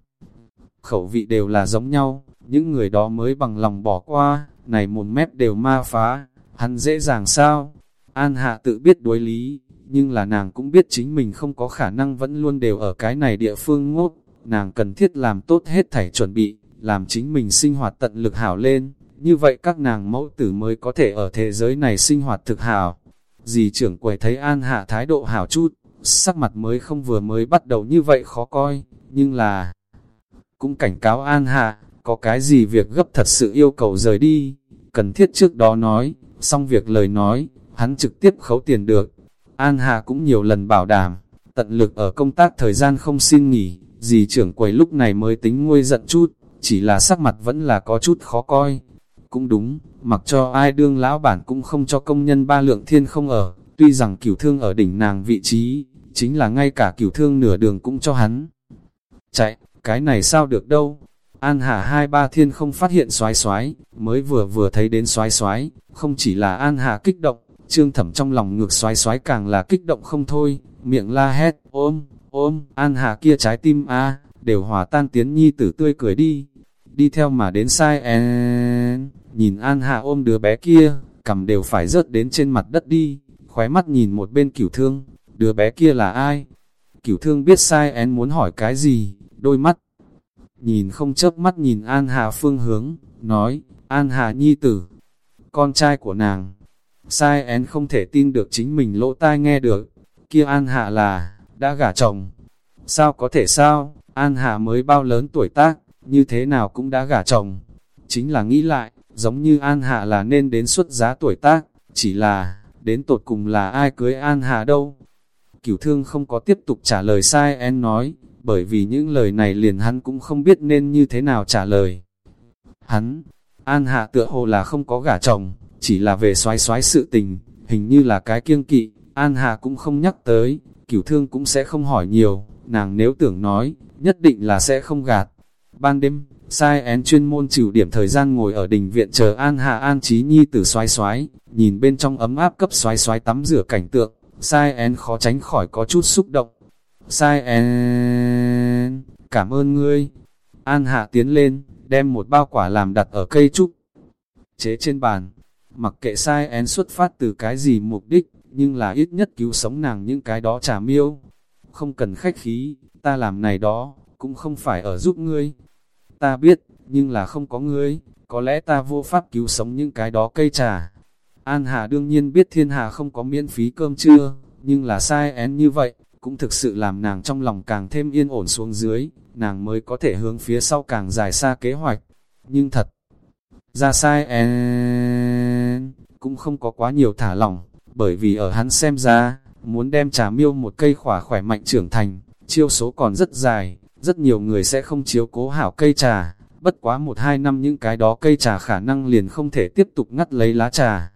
Khẩu vị đều là giống nhau, những người đó mới bằng lòng bỏ qua, này một mép đều ma phá, hắn dễ dàng sao? An Hạ tự biết đối lý, nhưng là nàng cũng biết chính mình không có khả năng vẫn luôn đều ở cái này địa phương ngốt, nàng cần thiết làm tốt hết thảy chuẩn bị, làm chính mình sinh hoạt tận lực hảo lên, như vậy các nàng mẫu tử mới có thể ở thế giới này sinh hoạt thực hảo. Dì trưởng quầy thấy An Hạ thái độ hảo chút, sắc mặt mới không vừa mới bắt đầu như vậy khó coi, nhưng là cũng cảnh cáo An Hạ, có cái gì việc gấp thật sự yêu cầu rời đi, cần thiết trước đó nói, xong việc lời nói, hắn trực tiếp khấu tiền được. An Hạ cũng nhiều lần bảo đảm, tận lực ở công tác thời gian không xin nghỉ, dì trưởng quầy lúc này mới tính nguôi giận chút, chỉ là sắc mặt vẫn là có chút khó coi. Cũng đúng, mặc cho ai đương lão bản cũng không cho công nhân ba lượng thiên không ở, tuy rằng cửu thương ở đỉnh nàng vị trí, chính là ngay cả cửu thương nửa đường cũng cho hắn. Chạy, cái này sao được đâu? An Hà hai ba thiên không phát hiện xoái xoái, mới vừa vừa thấy đến xoái xoái, không chỉ là An Hà kích động, trương thẩm trong lòng ngược xoái xoái càng là kích động không thôi, miệng la hét, ôm, ôm, An Hà kia trái tim a đều hòa tan tiến nhi tử tươi cười đi, đi theo mà đến sai en, nhìn An Hạ ôm đứa bé kia, cầm đều phải rớt đến trên mặt đất đi, khóe mắt nhìn một bên cửu thương, đứa bé kia là ai? Cửu thương biết sai en muốn hỏi cái gì, đôi mắt, nhìn không chớp mắt nhìn An Hà phương hướng, nói, An Hà nhi tử, con trai của nàng. Sai én không thể tin được chính mình lỗ tai nghe được, kia An Hạ là, đã gả chồng. Sao có thể sao, An Hạ mới bao lớn tuổi tác, như thế nào cũng đã gả chồng. Chính là nghĩ lại, giống như An Hạ là nên đến xuất giá tuổi tác, chỉ là, đến tột cùng là ai cưới An Hạ đâu. Cửu thương không có tiếp tục trả lời sai en nói, bởi vì những lời này liền hắn cũng không biết nên như thế nào trả lời. Hắn, An Hạ tựa hồ là không có gả chồng, chỉ là về xoái xoái sự tình, hình như là cái kiêng kỵ, An Hạ cũng không nhắc tới, cửu thương cũng sẽ không hỏi nhiều, nàng nếu tưởng nói, nhất định là sẽ không gạt. Ban đêm, sai én chuyên môn trừ điểm thời gian ngồi ở đình viện chờ An Hạ An Trí Nhi tử xoái xoái, nhìn bên trong ấm áp cấp xoái xoái tắm rửa cảnh tượng, sai én khó tránh khỏi có chút xúc động. Sai én, cảm ơn ngươi. An Hạ tiến lên, đem một bao quả làm đặt ở cây trúc. Chế trên bàn, mặc kệ sai én xuất phát từ cái gì mục đích, nhưng là ít nhất cứu sống nàng những cái đó trả miêu. Không cần khách khí, ta làm này đó, cũng không phải ở giúp ngươi. Ta biết, nhưng là không có ngươi, có lẽ ta vô pháp cứu sống những cái đó cây trà. An Hà đương nhiên biết thiên hà không có miễn phí cơm trưa, nhưng là sai én như vậy, cũng thực sự làm nàng trong lòng càng thêm yên ổn xuống dưới, nàng mới có thể hướng phía sau càng dài xa kế hoạch. Nhưng thật, ra sai én cũng không có quá nhiều thả lỏng, bởi vì ở hắn xem ra, muốn đem trà miêu một cây khỏa khỏe mạnh trưởng thành, chiêu số còn rất dài, rất nhiều người sẽ không chiếu cố hảo cây trà, bất quá một hai năm những cái đó cây trà khả năng liền không thể tiếp tục ngắt lấy lá trà.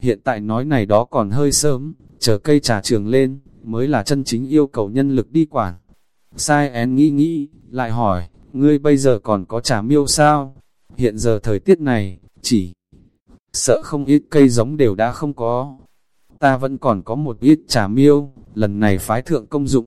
Hiện tại nói này đó còn hơi sớm, chờ cây trà trường lên, mới là chân chính yêu cầu nhân lực đi quản. Sai én nghĩ nghĩ, lại hỏi, ngươi bây giờ còn có trà miêu sao? Hiện giờ thời tiết này, chỉ sợ không ít cây giống đều đã không có. Ta vẫn còn có một ít trà miêu, lần này phái thượng công dụng.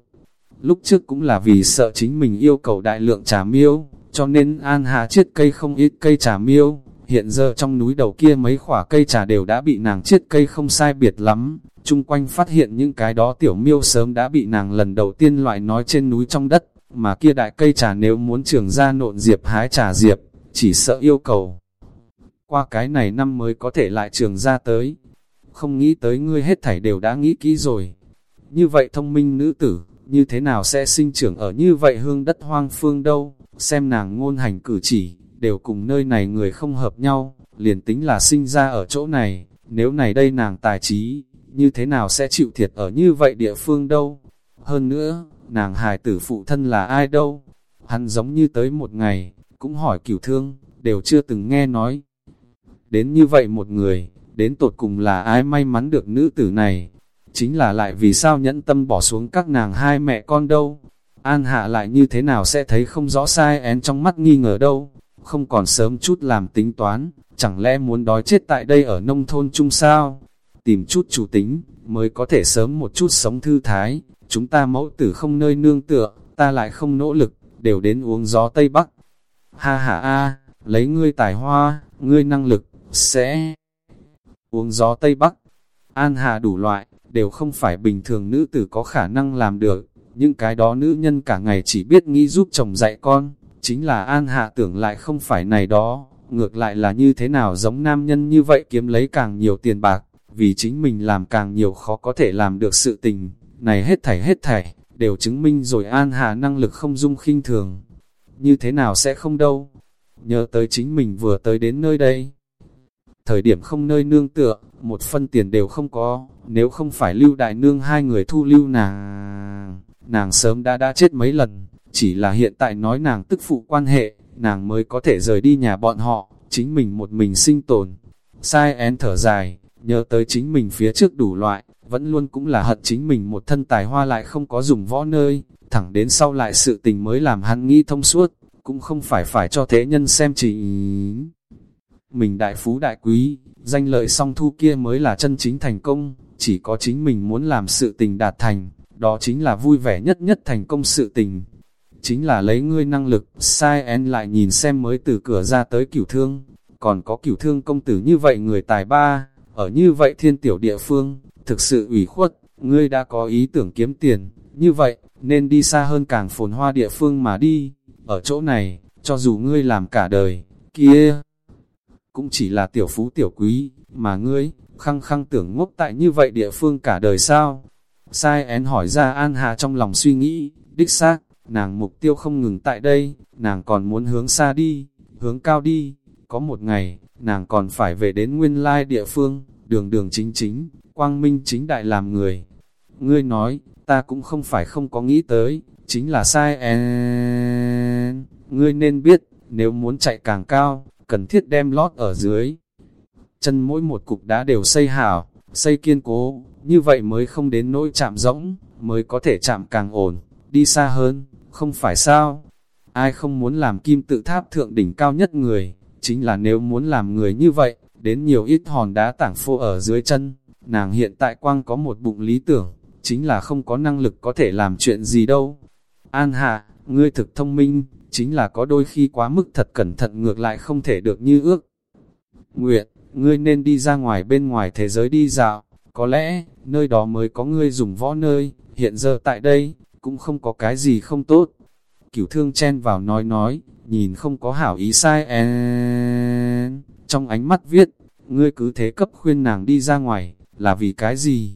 Lúc trước cũng là vì sợ chính mình yêu cầu đại lượng trà miêu, cho nên An Hà chiết cây không ít cây trà miêu. Hiện giờ trong núi đầu kia mấy khỏa cây trà đều đã bị nàng chiết cây không sai biệt lắm. chung quanh phát hiện những cái đó tiểu miêu sớm đã bị nàng lần đầu tiên loại nói trên núi trong đất, mà kia đại cây trà nếu muốn trường ra nộn diệp hái trà diệp, chỉ sợ yêu cầu. Qua cái này năm mới có thể lại trường ra tới. Không nghĩ tới ngươi hết thảy đều đã nghĩ kỹ rồi. Như vậy thông minh nữ tử, như thế nào sẽ sinh trưởng ở như vậy hương đất hoang phương đâu, xem nàng ngôn hành cử chỉ, đều cùng nơi này người không hợp nhau, liền tính là sinh ra ở chỗ này, nếu này đây nàng tài trí, như thế nào sẽ chịu thiệt ở như vậy địa phương đâu. Hơn nữa, nàng hài tử phụ thân là ai đâu, hắn giống như tới một ngày, cũng hỏi cửu thương, đều chưa từng nghe nói. Đến như vậy một người, đến tột cùng là ai may mắn được nữ tử này, chính là lại vì sao nhẫn tâm bỏ xuống các nàng hai mẹ con đâu. An hạ lại như thế nào sẽ thấy không rõ sai én trong mắt nghi ngờ đâu, không còn sớm chút làm tính toán, chẳng lẽ muốn đói chết tại đây ở nông thôn chung sao? Tìm chút chủ tính, mới có thể sớm một chút sống thư thái, chúng ta mẫu tử không nơi nương tựa, ta lại không nỗ lực, đều đến uống gió Tây Bắc. Ha ha a, lấy ngươi tài hoa, ngươi năng lực, sẽ uống gió Tây Bắc. An hạ đủ loại, đều không phải bình thường nữ tử có khả năng làm được, những cái đó nữ nhân cả ngày chỉ biết nghĩ giúp chồng dạy con, chính là An Hạ tưởng lại không phải này đó, ngược lại là như thế nào giống nam nhân như vậy kiếm lấy càng nhiều tiền bạc, vì chính mình làm càng nhiều khó có thể làm được sự tình, này hết thảy hết thảy, đều chứng minh rồi An Hạ năng lực không dung khinh thường. Như thế nào sẽ không đâu, nhớ tới chính mình vừa tới đến nơi đây. Thời điểm không nơi nương tựa, một phân tiền đều không có, nếu không phải lưu đại nương hai người thu lưu nàng, nàng sớm đã đã chết mấy lần, chỉ là hiện tại nói nàng tức phụ quan hệ, nàng mới có thể rời đi nhà bọn họ, chính mình một mình sinh tồn. Sai én thở dài, nhớ tới chính mình phía trước đủ loại, vẫn luôn cũng là hận chính mình một thân tài hoa lại không có dùng võ nơi, thẳng đến sau lại sự tình mới làm hắn nghĩ thông suốt, cũng không phải phải cho thế nhân xem chỉ mình đại phú đại quý, danh lợi song thu kia mới là chân chính thành công, chỉ có chính mình muốn làm sự tình đạt thành, đó chính là vui vẻ nhất nhất thành công sự tình. Chính là lấy ngươi năng lực, sai en lại nhìn xem mới từ cửa ra tới cửu thương, còn có cửu thương công tử như vậy người tài ba, ở như vậy thiên tiểu địa phương, thực sự ủy khuất, ngươi đã có ý tưởng kiếm tiền, như vậy, nên đi xa hơn càng phồn hoa địa phương mà đi, ở chỗ này, cho dù ngươi làm cả đời, kia cũng chỉ là tiểu phú tiểu quý, mà ngươi, khăng khăng tưởng ngốc tại như vậy địa phương cả đời sao? Sai én hỏi ra An Hà trong lòng suy nghĩ, đích xác, nàng mục tiêu không ngừng tại đây, nàng còn muốn hướng xa đi, hướng cao đi, có một ngày, nàng còn phải về đến nguyên lai địa phương, đường đường chính chính, quang minh chính đại làm người. Ngươi nói, ta cũng không phải không có nghĩ tới, chính là sai en. Ngươi nên biết, nếu muốn chạy càng cao, cần thiết đem lót ở dưới. Chân mỗi một cục đá đều xây hảo, xây kiên cố, như vậy mới không đến nỗi chạm rỗng, mới có thể chạm càng ổn, đi xa hơn, không phải sao? Ai không muốn làm kim tự tháp thượng đỉnh cao nhất người, chính là nếu muốn làm người như vậy, đến nhiều ít hòn đá tảng phô ở dưới chân, nàng hiện tại quang có một bụng lý tưởng, chính là không có năng lực có thể làm chuyện gì đâu. An Hạ, ngươi thực thông minh, chính là có đôi khi quá mức thật cẩn thận ngược lại không thể được như ước. Nguyện, ngươi nên đi ra ngoài bên ngoài thế giới đi dạo, có lẽ, nơi đó mới có ngươi dùng võ nơi, hiện giờ tại đây, cũng không có cái gì không tốt. Cửu thương chen vào nói nói, nhìn không có hảo ý sai en. Trong ánh mắt viết, ngươi cứ thế cấp khuyên nàng đi ra ngoài, là vì cái gì?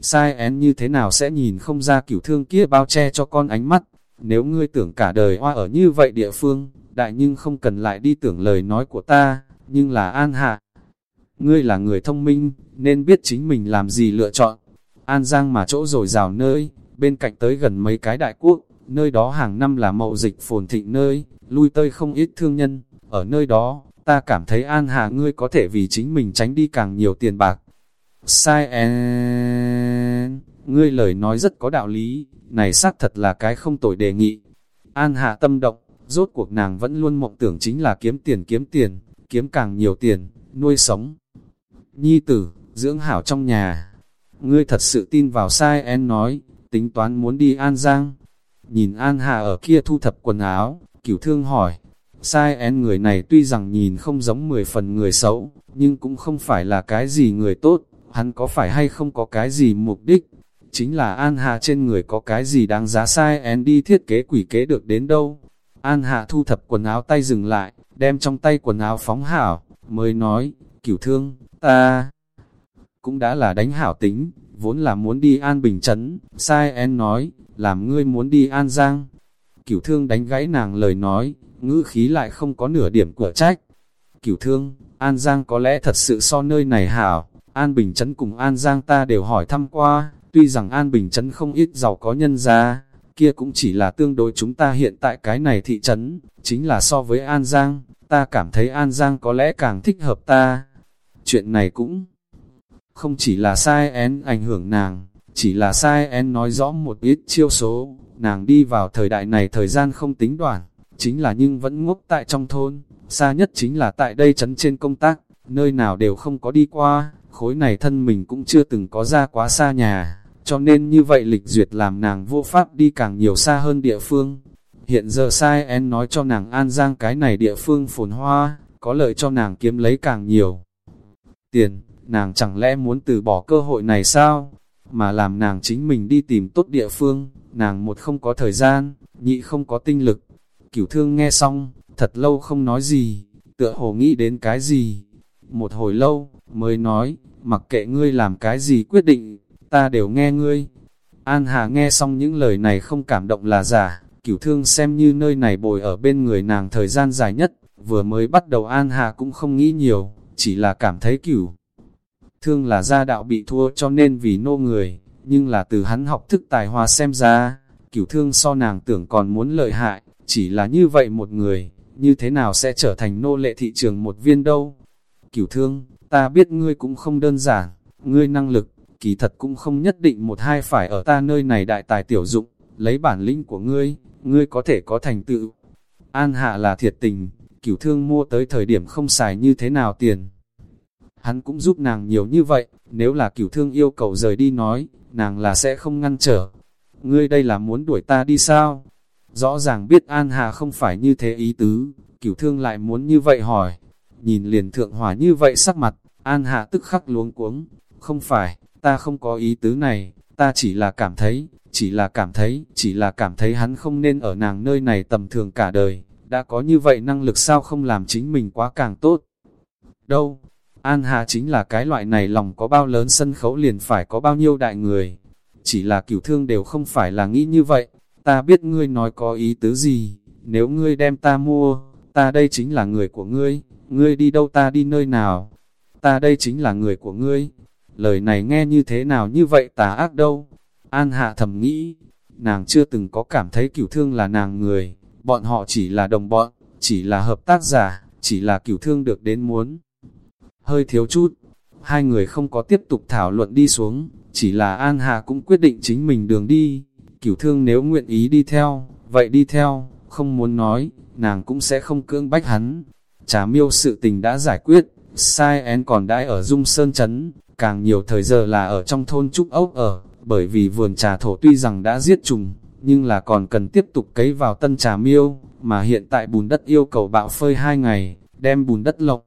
Sai én như thế nào sẽ nhìn không ra cửu thương kia bao che cho con ánh mắt? Nếu ngươi tưởng cả đời hoa ở như vậy địa phương, đại nhưng không cần lại đi tưởng lời nói của ta, nhưng là an hạ. Ngươi là người thông minh, nên biết chính mình làm gì lựa chọn. An Giang mà chỗ rồi rào nơi, bên cạnh tới gần mấy cái đại quốc, nơi đó hàng năm là mậu dịch phồn thịnh nơi, lui tơi không ít thương nhân, ở nơi đó, ta cảm thấy An Hà ngươi có thể vì chính mình tránh đi càng nhiều tiền bạc. Sai en, ngươi lời nói rất có đạo lý, này xác thật là cái không tội đề nghị. An Hạ tâm động, rốt cuộc nàng vẫn luôn mộng tưởng chính là kiếm tiền kiếm tiền, kiếm càng nhiều tiền, nuôi sống. Nhi tử, dưỡng hảo trong nhà. Ngươi thật sự tin vào sai en nói, tính toán muốn đi An Giang. Nhìn An Hạ ở kia thu thập quần áo, cửu thương hỏi, Sai en người này tuy rằng nhìn không giống 10 phần người xấu, nhưng cũng không phải là cái gì người tốt, hắn có phải hay không có cái gì mục đích. Chính là An Hạ trên người có cái gì đáng giá sai én đi thiết kế quỷ kế được đến đâu. An Hạ thu thập quần áo tay dừng lại, đem trong tay quần áo phóng hảo, mới nói, cửu thương, ta cũng đã là đánh hảo tính, vốn là muốn đi An Bình Trấn, sai én nói, làm ngươi muốn đi An Giang. Cửu thương đánh gãy nàng lời nói, ngữ khí lại không có nửa điểm của trách. Cửu thương, An Giang có lẽ thật sự so nơi này hảo, An Bình Trấn cùng An Giang ta đều hỏi thăm qua, tuy rằng An Bình Trấn không ít giàu có nhân gia, kia cũng chỉ là tương đối chúng ta hiện tại cái này thị trấn, chính là so với An Giang, ta cảm thấy An Giang có lẽ càng thích hợp ta. Chuyện này cũng không chỉ là sai én ảnh hưởng nàng, chỉ là sai én nói rõ một ít chiêu số, nàng đi vào thời đại này thời gian không tính đoạn, chính là nhưng vẫn ngốc tại trong thôn, xa nhất chính là tại đây trấn trên công tác, nơi nào đều không có đi qua, khối này thân mình cũng chưa từng có ra quá xa nhà, cho nên như vậy lịch duyệt làm nàng vô pháp đi càng nhiều xa hơn địa phương. Hiện giờ sai en nói cho nàng an giang cái này địa phương phồn hoa, có lợi cho nàng kiếm lấy càng nhiều tiền, nàng chẳng lẽ muốn từ bỏ cơ hội này sao? Mà làm nàng chính mình đi tìm tốt địa phương, nàng một không có thời gian, nhị không có tinh lực, Cửu thương nghe xong, thật lâu không nói gì, tựa hồ nghĩ đến cái gì. Một hồi lâu, mới nói, mặc kệ ngươi làm cái gì quyết định, ta đều nghe ngươi. An Hà nghe xong những lời này không cảm động là giả, cửu thương xem như nơi này bồi ở bên người nàng thời gian dài nhất, vừa mới bắt đầu An Hà cũng không nghĩ nhiều, chỉ là cảm thấy cửu. Thương là gia đạo bị thua cho nên vì nô người, nhưng là từ hắn học thức tài hoa xem ra, cửu thương so nàng tưởng còn muốn lợi hại, chỉ là như vậy một người, như thế nào sẽ trở thành nô lệ thị trường một viên đâu? Cửu thương, ta biết ngươi cũng không đơn giản, ngươi năng lực, kỳ thật cũng không nhất định một hai phải ở ta nơi này đại tài tiểu dụng, lấy bản lĩnh của ngươi, ngươi có thể có thành tựu. An hạ là thiệt tình, cửu thương mua tới thời điểm không xài như thế nào tiền. Hắn cũng giúp nàng nhiều như vậy, nếu là cửu thương yêu cầu rời đi nói, nàng là sẽ không ngăn trở. Ngươi đây là muốn đuổi ta đi sao? Rõ ràng biết An Hà không phải như thế ý tứ, cửu thương lại muốn như vậy hỏi. Nhìn liền thượng hỏa như vậy sắc mặt, An Hà tức khắc luống cuống. Không phải, ta không có ý tứ này, ta chỉ là cảm thấy, chỉ là cảm thấy, chỉ là cảm thấy hắn không nên ở nàng nơi này tầm thường cả đời. Đã có như vậy năng lực sao không làm chính mình quá càng tốt. Đâu, An Hà chính là cái loại này lòng có bao lớn sân khấu liền phải có bao nhiêu đại người. Chỉ là cửu thương đều không phải là nghĩ như vậy, ta biết ngươi nói có ý tứ gì, nếu ngươi đem ta mua, ta đây chính là người của ngươi, ngươi đi đâu ta đi nơi nào, ta đây chính là người của ngươi. Lời này nghe như thế nào như vậy tà ác đâu. An hạ thầm nghĩ, nàng chưa từng có cảm thấy cửu thương là nàng người, bọn họ chỉ là đồng bọn, chỉ là hợp tác giả, chỉ là cửu thương được đến muốn. Hơi thiếu chút, hai người không có tiếp tục thảo luận đi xuống, chỉ là An Hà cũng quyết định chính mình đường đi, cửu thương nếu nguyện ý đi theo, vậy đi theo, không muốn nói, nàng cũng sẽ không cưỡng bách hắn. Trà miêu sự tình đã giải quyết, sai én còn đãi ở Dung Sơn Trấn, càng nhiều thời giờ là ở trong thôn Trúc Ốc ở, bởi vì vườn trà thổ tuy rằng đã giết trùng, nhưng là còn cần tiếp tục cấy vào tân trà miêu, mà hiện tại bùn đất yêu cầu bạo phơi hai ngày, đem bùn đất lộng,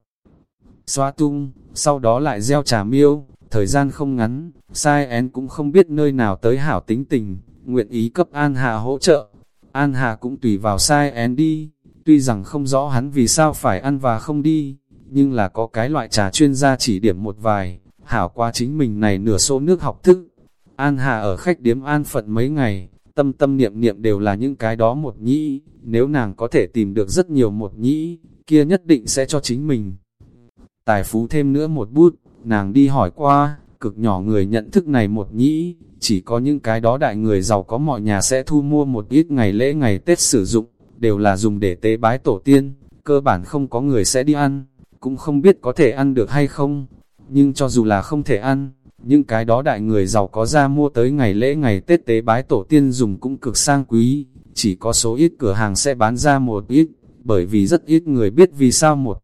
xóa tung, sau đó lại gieo trà miêu, thời gian không ngắn, sai én cũng không biết nơi nào tới hảo tính tình, nguyện ý cấp An Hà hỗ trợ. An Hà cũng tùy vào sai én đi, tuy rằng không rõ hắn vì sao phải ăn và không đi, nhưng là có cái loại trà chuyên gia chỉ điểm một vài, hảo qua chính mình này nửa số nước học thức. An Hà ở khách điếm an phận mấy ngày, tâm tâm niệm niệm đều là những cái đó một nhĩ, nếu nàng có thể tìm được rất nhiều một nhĩ, kia nhất định sẽ cho chính mình. Tài phú thêm nữa một bút, nàng đi hỏi qua, cực nhỏ người nhận thức này một nhĩ, chỉ có những cái đó đại người giàu có mọi nhà sẽ thu mua một ít ngày lễ ngày Tết sử dụng, đều là dùng để tế bái tổ tiên, cơ bản không có người sẽ đi ăn, cũng không biết có thể ăn được hay không, nhưng cho dù là không thể ăn, những cái đó đại người giàu có ra mua tới ngày lễ ngày Tết tế bái tổ tiên dùng cũng cực sang quý, chỉ có số ít cửa hàng sẽ bán ra một ít, bởi vì rất ít người biết vì sao một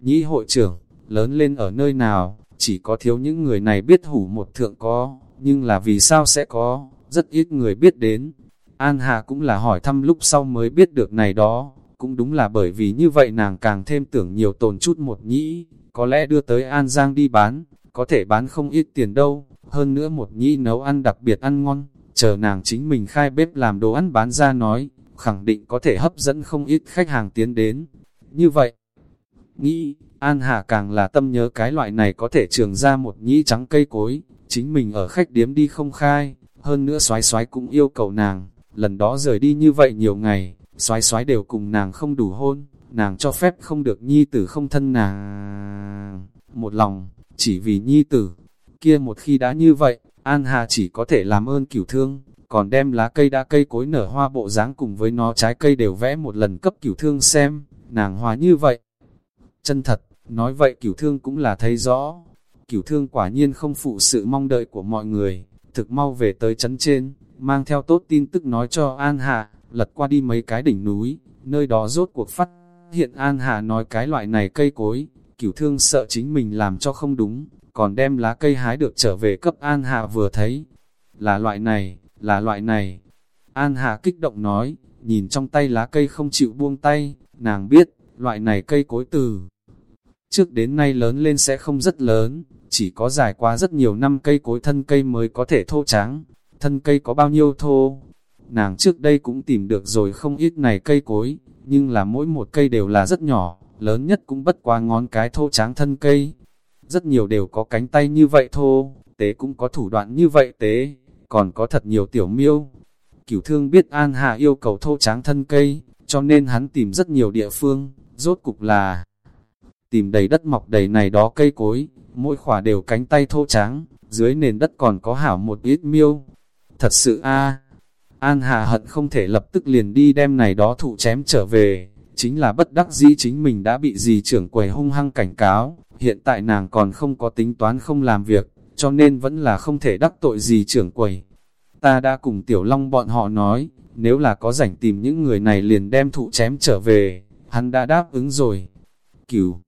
nhĩ hội trưởng, lớn lên ở nơi nào, chỉ có thiếu những người này biết hủ một thượng có, nhưng là vì sao sẽ có, rất ít người biết đến. An Hà cũng là hỏi thăm lúc sau mới biết được này đó, cũng đúng là bởi vì như vậy nàng càng thêm tưởng nhiều tồn chút một nhĩ, có lẽ đưa tới An Giang đi bán, có thể bán không ít tiền đâu, hơn nữa một nhĩ nấu ăn đặc biệt ăn ngon, chờ nàng chính mình khai bếp làm đồ ăn bán ra nói, khẳng định có thể hấp dẫn không ít khách hàng tiến đến. Như vậy, nghĩ, An Hà càng là tâm nhớ cái loại này có thể trường ra một nhĩ trắng cây cối, chính mình ở khách điếm đi không khai, hơn nữa xoái xoái cũng yêu cầu nàng, lần đó rời đi như vậy nhiều ngày, xoái xoái đều cùng nàng không đủ hôn, nàng cho phép không được nhi tử không thân nàng. Một lòng, chỉ vì nhi tử, kia một khi đã như vậy, An Hà chỉ có thể làm ơn cửu thương, còn đem lá cây đã cây cối nở hoa bộ dáng cùng với nó trái cây đều vẽ một lần cấp cửu thương xem, nàng hòa như vậy. Chân thật, nói vậy cửu thương cũng là thấy rõ, cửu thương quả nhiên không phụ sự mong đợi của mọi người, thực mau về tới chấn trên, mang theo tốt tin tức nói cho An Hà, lật qua đi mấy cái đỉnh núi, nơi đó rốt cuộc phát. Hiện An Hà nói cái loại này cây cối, cửu thương sợ chính mình làm cho không đúng, còn đem lá cây hái được trở về cấp An Hà vừa thấy. Là loại này, là loại này. An Hà kích động nói, nhìn trong tay lá cây không chịu buông tay, nàng biết, loại này cây cối từ. Trước đến nay lớn lên sẽ không rất lớn, chỉ có dài qua rất nhiều năm cây cối thân cây mới có thể thô trắng. Thân cây có bao nhiêu thô? Nàng trước đây cũng tìm được rồi không ít này cây cối, nhưng là mỗi một cây đều là rất nhỏ, lớn nhất cũng bất qua ngón cái thô tráng thân cây. Rất nhiều đều có cánh tay như vậy thô, tế cũng có thủ đoạn như vậy tế, còn có thật nhiều tiểu miêu. Cửu thương biết An Hạ yêu cầu thô tráng thân cây, cho nên hắn tìm rất nhiều địa phương, rốt cục là tìm đầy đất mọc đầy này đó cây cối, mỗi khỏa đều cánh tay thô tráng, dưới nền đất còn có hảo một ít miêu. Thật sự a An Hà hận không thể lập tức liền đi đem này đó thụ chém trở về, chính là bất đắc dĩ chính mình đã bị dì trưởng quầy hung hăng cảnh cáo, hiện tại nàng còn không có tính toán không làm việc, cho nên vẫn là không thể đắc tội dì trưởng quầy. Ta đã cùng Tiểu Long bọn họ nói, nếu là có rảnh tìm những người này liền đem thụ chém trở về, hắn đã đáp ứng rồi. Cửu.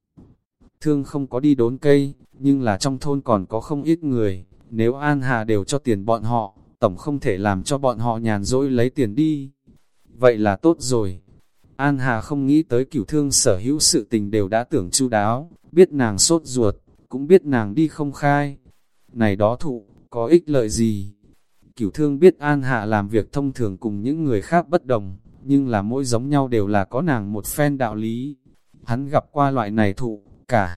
Thương không có đi đốn cây, nhưng là trong thôn còn có không ít người, nếu An Hà đều cho tiền bọn họ, tổng không thể làm cho bọn họ nhàn rỗi lấy tiền đi. Vậy là tốt rồi. An Hà không nghĩ tới cửu thương sở hữu sự tình đều đã tưởng chu đáo, biết nàng sốt ruột, cũng biết nàng đi không khai. Này đó thụ, có ích lợi gì? Cửu thương biết An Hạ làm việc thông thường cùng những người khác bất đồng, nhưng là mỗi giống nhau đều là có nàng một phen đạo lý. Hắn gặp qua loại này thụ, cả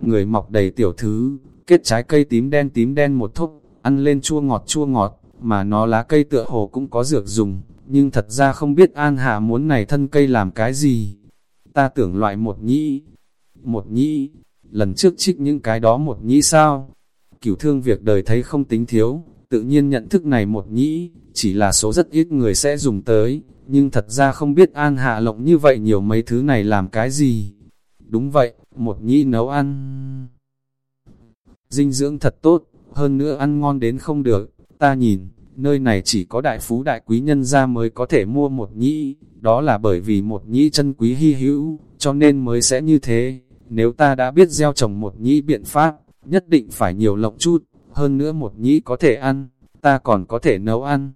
người mọc đầy tiểu thứ, kết trái cây tím đen tím đen một thúc, ăn lên chua ngọt chua ngọt, mà nó lá cây tựa hồ cũng có dược dùng, nhưng thật ra không biết An Hạ muốn này thân cây làm cái gì. Ta tưởng loại một nhĩ, một nhĩ, lần trước trích những cái đó một nhĩ sao? Cửu thương việc đời thấy không tính thiếu, tự nhiên nhận thức này một nhĩ, chỉ là số rất ít người sẽ dùng tới, nhưng thật ra không biết An Hạ lộng như vậy nhiều mấy thứ này làm cái gì. Đúng vậy, một nhĩ nấu ăn. Dinh dưỡng thật tốt, hơn nữa ăn ngon đến không được, ta nhìn, nơi này chỉ có đại phú đại quý nhân gia mới có thể mua một nhĩ, đó là bởi vì một nhĩ chân quý hy hữu, cho nên mới sẽ như thế. Nếu ta đã biết gieo trồng một nhĩ biện pháp, nhất định phải nhiều lộng chút, hơn nữa một nhĩ có thể ăn, ta còn có thể nấu ăn.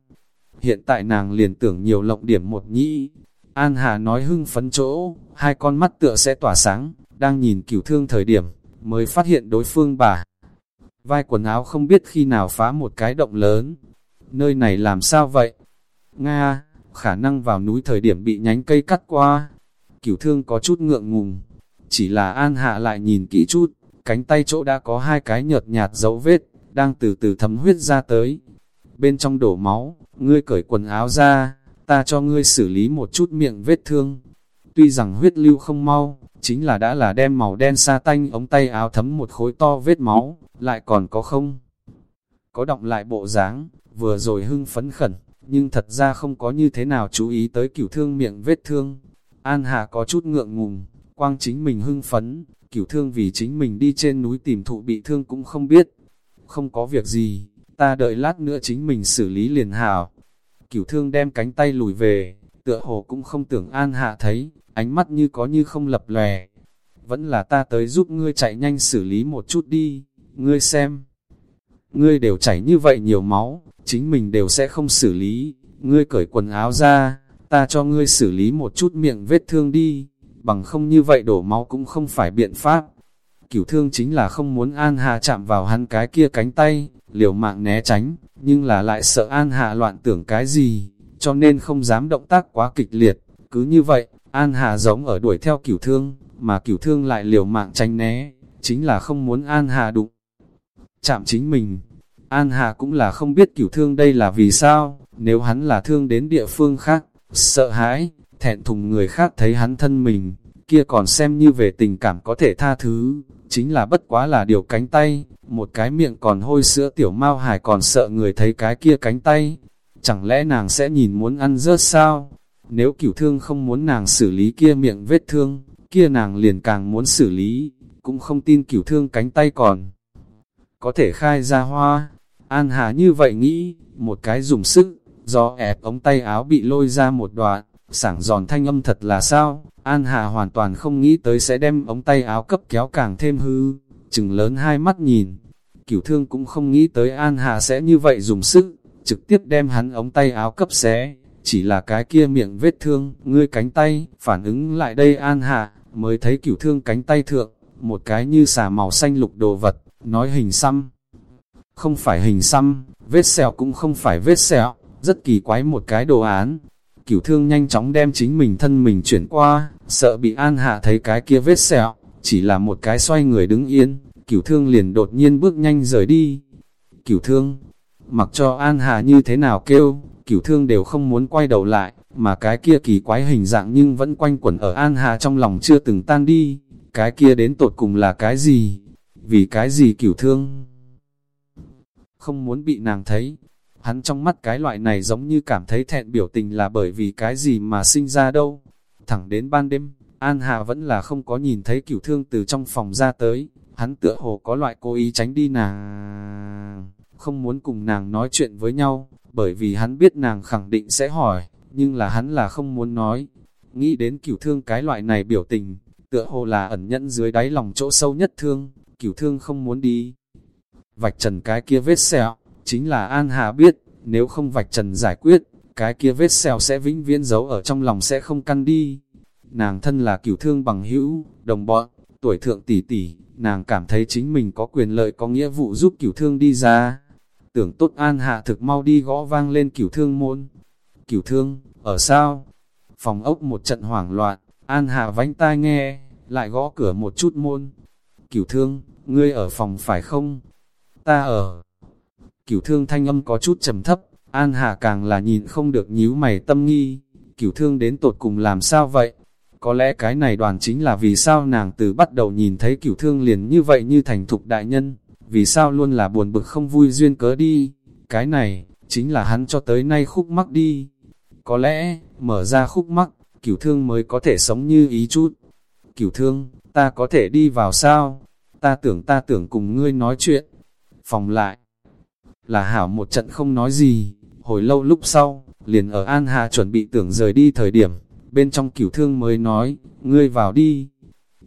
Hiện tại nàng liền tưởng nhiều lộng điểm một nhĩ. An Hà nói hưng phấn chỗ, hai con mắt tựa sẽ tỏa sáng, đang nhìn cửu thương thời điểm, mới phát hiện đối phương bà. Vai quần áo không biết khi nào phá một cái động lớn. Nơi này làm sao vậy? Nga, khả năng vào núi thời điểm bị nhánh cây cắt qua. Cửu thương có chút ngượng ngùng. Chỉ là An Hạ lại nhìn kỹ chút, cánh tay chỗ đã có hai cái nhợt nhạt dấu vết, đang từ từ thấm huyết ra tới. Bên trong đổ máu, ngươi cởi quần áo ra, ta cho ngươi xử lý một chút miệng vết thương. Tuy rằng huyết lưu không mau, chính là đã là đem màu đen sa tanh ống tay áo thấm một khối to vết máu, lại còn có không? Có động lại bộ dáng, vừa rồi hưng phấn khẩn, nhưng thật ra không có như thế nào chú ý tới cửu thương miệng vết thương. An Hà có chút ngượng ngùng, quang chính mình hưng phấn, cửu thương vì chính mình đi trên núi tìm thụ bị thương cũng không biết. Không có việc gì, ta đợi lát nữa chính mình xử lý liền hảo. Cửu thương đem cánh tay lùi về, tựa hồ cũng không tưởng An Hạ thấy, ánh mắt như có như không lập lòe. Vẫn là ta tới giúp ngươi chạy nhanh xử lý một chút đi, ngươi xem. Ngươi đều chảy như vậy nhiều máu, chính mình đều sẽ không xử lý, ngươi cởi quần áo ra, ta cho ngươi xử lý một chút miệng vết thương đi, bằng không như vậy đổ máu cũng không phải biện pháp. Cửu thương chính là không muốn An Hà chạm vào hắn cái kia cánh tay, liều mạng né tránh, nhưng là lại sợ An Hà loạn tưởng cái gì, cho nên không dám động tác quá kịch liệt. Cứ như vậy, An Hà giống ở đuổi theo cửu thương, mà cửu thương lại liều mạng tránh né, chính là không muốn An Hà đụng. Chạm chính mình, An Hà cũng là không biết cửu thương đây là vì sao, nếu hắn là thương đến địa phương khác, sợ hãi, thẹn thùng người khác thấy hắn thân mình, kia còn xem như về tình cảm có thể tha thứ, chính là bất quá là điều cánh tay, một cái miệng còn hôi sữa tiểu mau hải còn sợ người thấy cái kia cánh tay, chẳng lẽ nàng sẽ nhìn muốn ăn rớt sao? Nếu cửu thương không muốn nàng xử lý kia miệng vết thương, kia nàng liền càng muốn xử lý, cũng không tin cửu thương cánh tay còn. Có thể khai ra hoa, An Hà như vậy nghĩ, một cái dùng sức, do ép ống tay áo bị lôi ra một đoạn, sảng giòn thanh âm thật là sao, An Hà hoàn toàn không nghĩ tới sẽ đem ống tay áo cấp kéo càng thêm hư, chừng lớn hai mắt nhìn. Cửu thương cũng không nghĩ tới An Hà sẽ như vậy dùng sức, trực tiếp đem hắn ống tay áo cấp xé, chỉ là cái kia miệng vết thương, ngươi cánh tay, phản ứng lại đây An hạ mới thấy cửu thương cánh tay thượng, một cái như xà màu xanh lục đồ vật, nói hình xăm. Không phải hình xăm, vết sẹo cũng không phải vết sẹo, rất kỳ quái một cái đồ án, cửu thương nhanh chóng đem chính mình thân mình chuyển qua, sợ bị An Hạ thấy cái kia vết sẹo, chỉ là một cái xoay người đứng yên, cửu thương liền đột nhiên bước nhanh rời đi. Cửu thương, mặc cho An Hạ như thế nào kêu, cửu thương đều không muốn quay đầu lại, mà cái kia kỳ quái hình dạng nhưng vẫn quanh quẩn ở An Hạ trong lòng chưa từng tan đi, cái kia đến tột cùng là cái gì, vì cái gì cửu thương. Không muốn bị nàng thấy, Hắn trong mắt cái loại này giống như cảm thấy thẹn biểu tình là bởi vì cái gì mà sinh ra đâu. Thẳng đến ban đêm, An Hà vẫn là không có nhìn thấy cửu thương từ trong phòng ra tới. Hắn tựa hồ có loại cố ý tránh đi nàng. Không muốn cùng nàng nói chuyện với nhau, bởi vì hắn biết nàng khẳng định sẽ hỏi, nhưng là hắn là không muốn nói. Nghĩ đến cửu thương cái loại này biểu tình, tựa hồ là ẩn nhẫn dưới đáy lòng chỗ sâu nhất thương, cửu thương không muốn đi. Vạch trần cái kia vết sẹo, Chính là An Hà biết, nếu không vạch trần giải quyết, cái kia vết sẹo sẽ vĩnh viễn giấu ở trong lòng sẽ không căn đi. Nàng thân là cửu thương bằng hữu, đồng bọn, tuổi thượng tỷ tỷ, nàng cảm thấy chính mình có quyền lợi có nghĩa vụ giúp cửu thương đi ra. Tưởng tốt An Hạ thực mau đi gõ vang lên cửu thương môn. Cửu thương, ở sao? Phòng ốc một trận hoảng loạn, An Hạ vánh tai nghe, lại gõ cửa một chút môn. Cửu thương, ngươi ở phòng phải không? Ta ở. Cửu thương thanh âm có chút trầm thấp, An hạ càng là nhìn không được nhíu mày tâm nghi. Cửu thương đến tột cùng làm sao vậy? Có lẽ cái này đoàn chính là vì sao nàng từ bắt đầu nhìn thấy cửu thương liền như vậy như thành thục đại nhân. Vì sao luôn là buồn bực không vui duyên cớ đi? Cái này, chính là hắn cho tới nay khúc mắc đi. Có lẽ, mở ra khúc mắc, cửu thương mới có thể sống như ý chút. Cửu thương, ta có thể đi vào sao? Ta tưởng ta tưởng cùng ngươi nói chuyện. Phòng lại, là hảo một trận không nói gì, Hồi lâu lúc sau, liền ở An Hà chuẩn bị tưởng rời đi thời điểm, bên trong cửu thương mới nói, ngươi vào đi.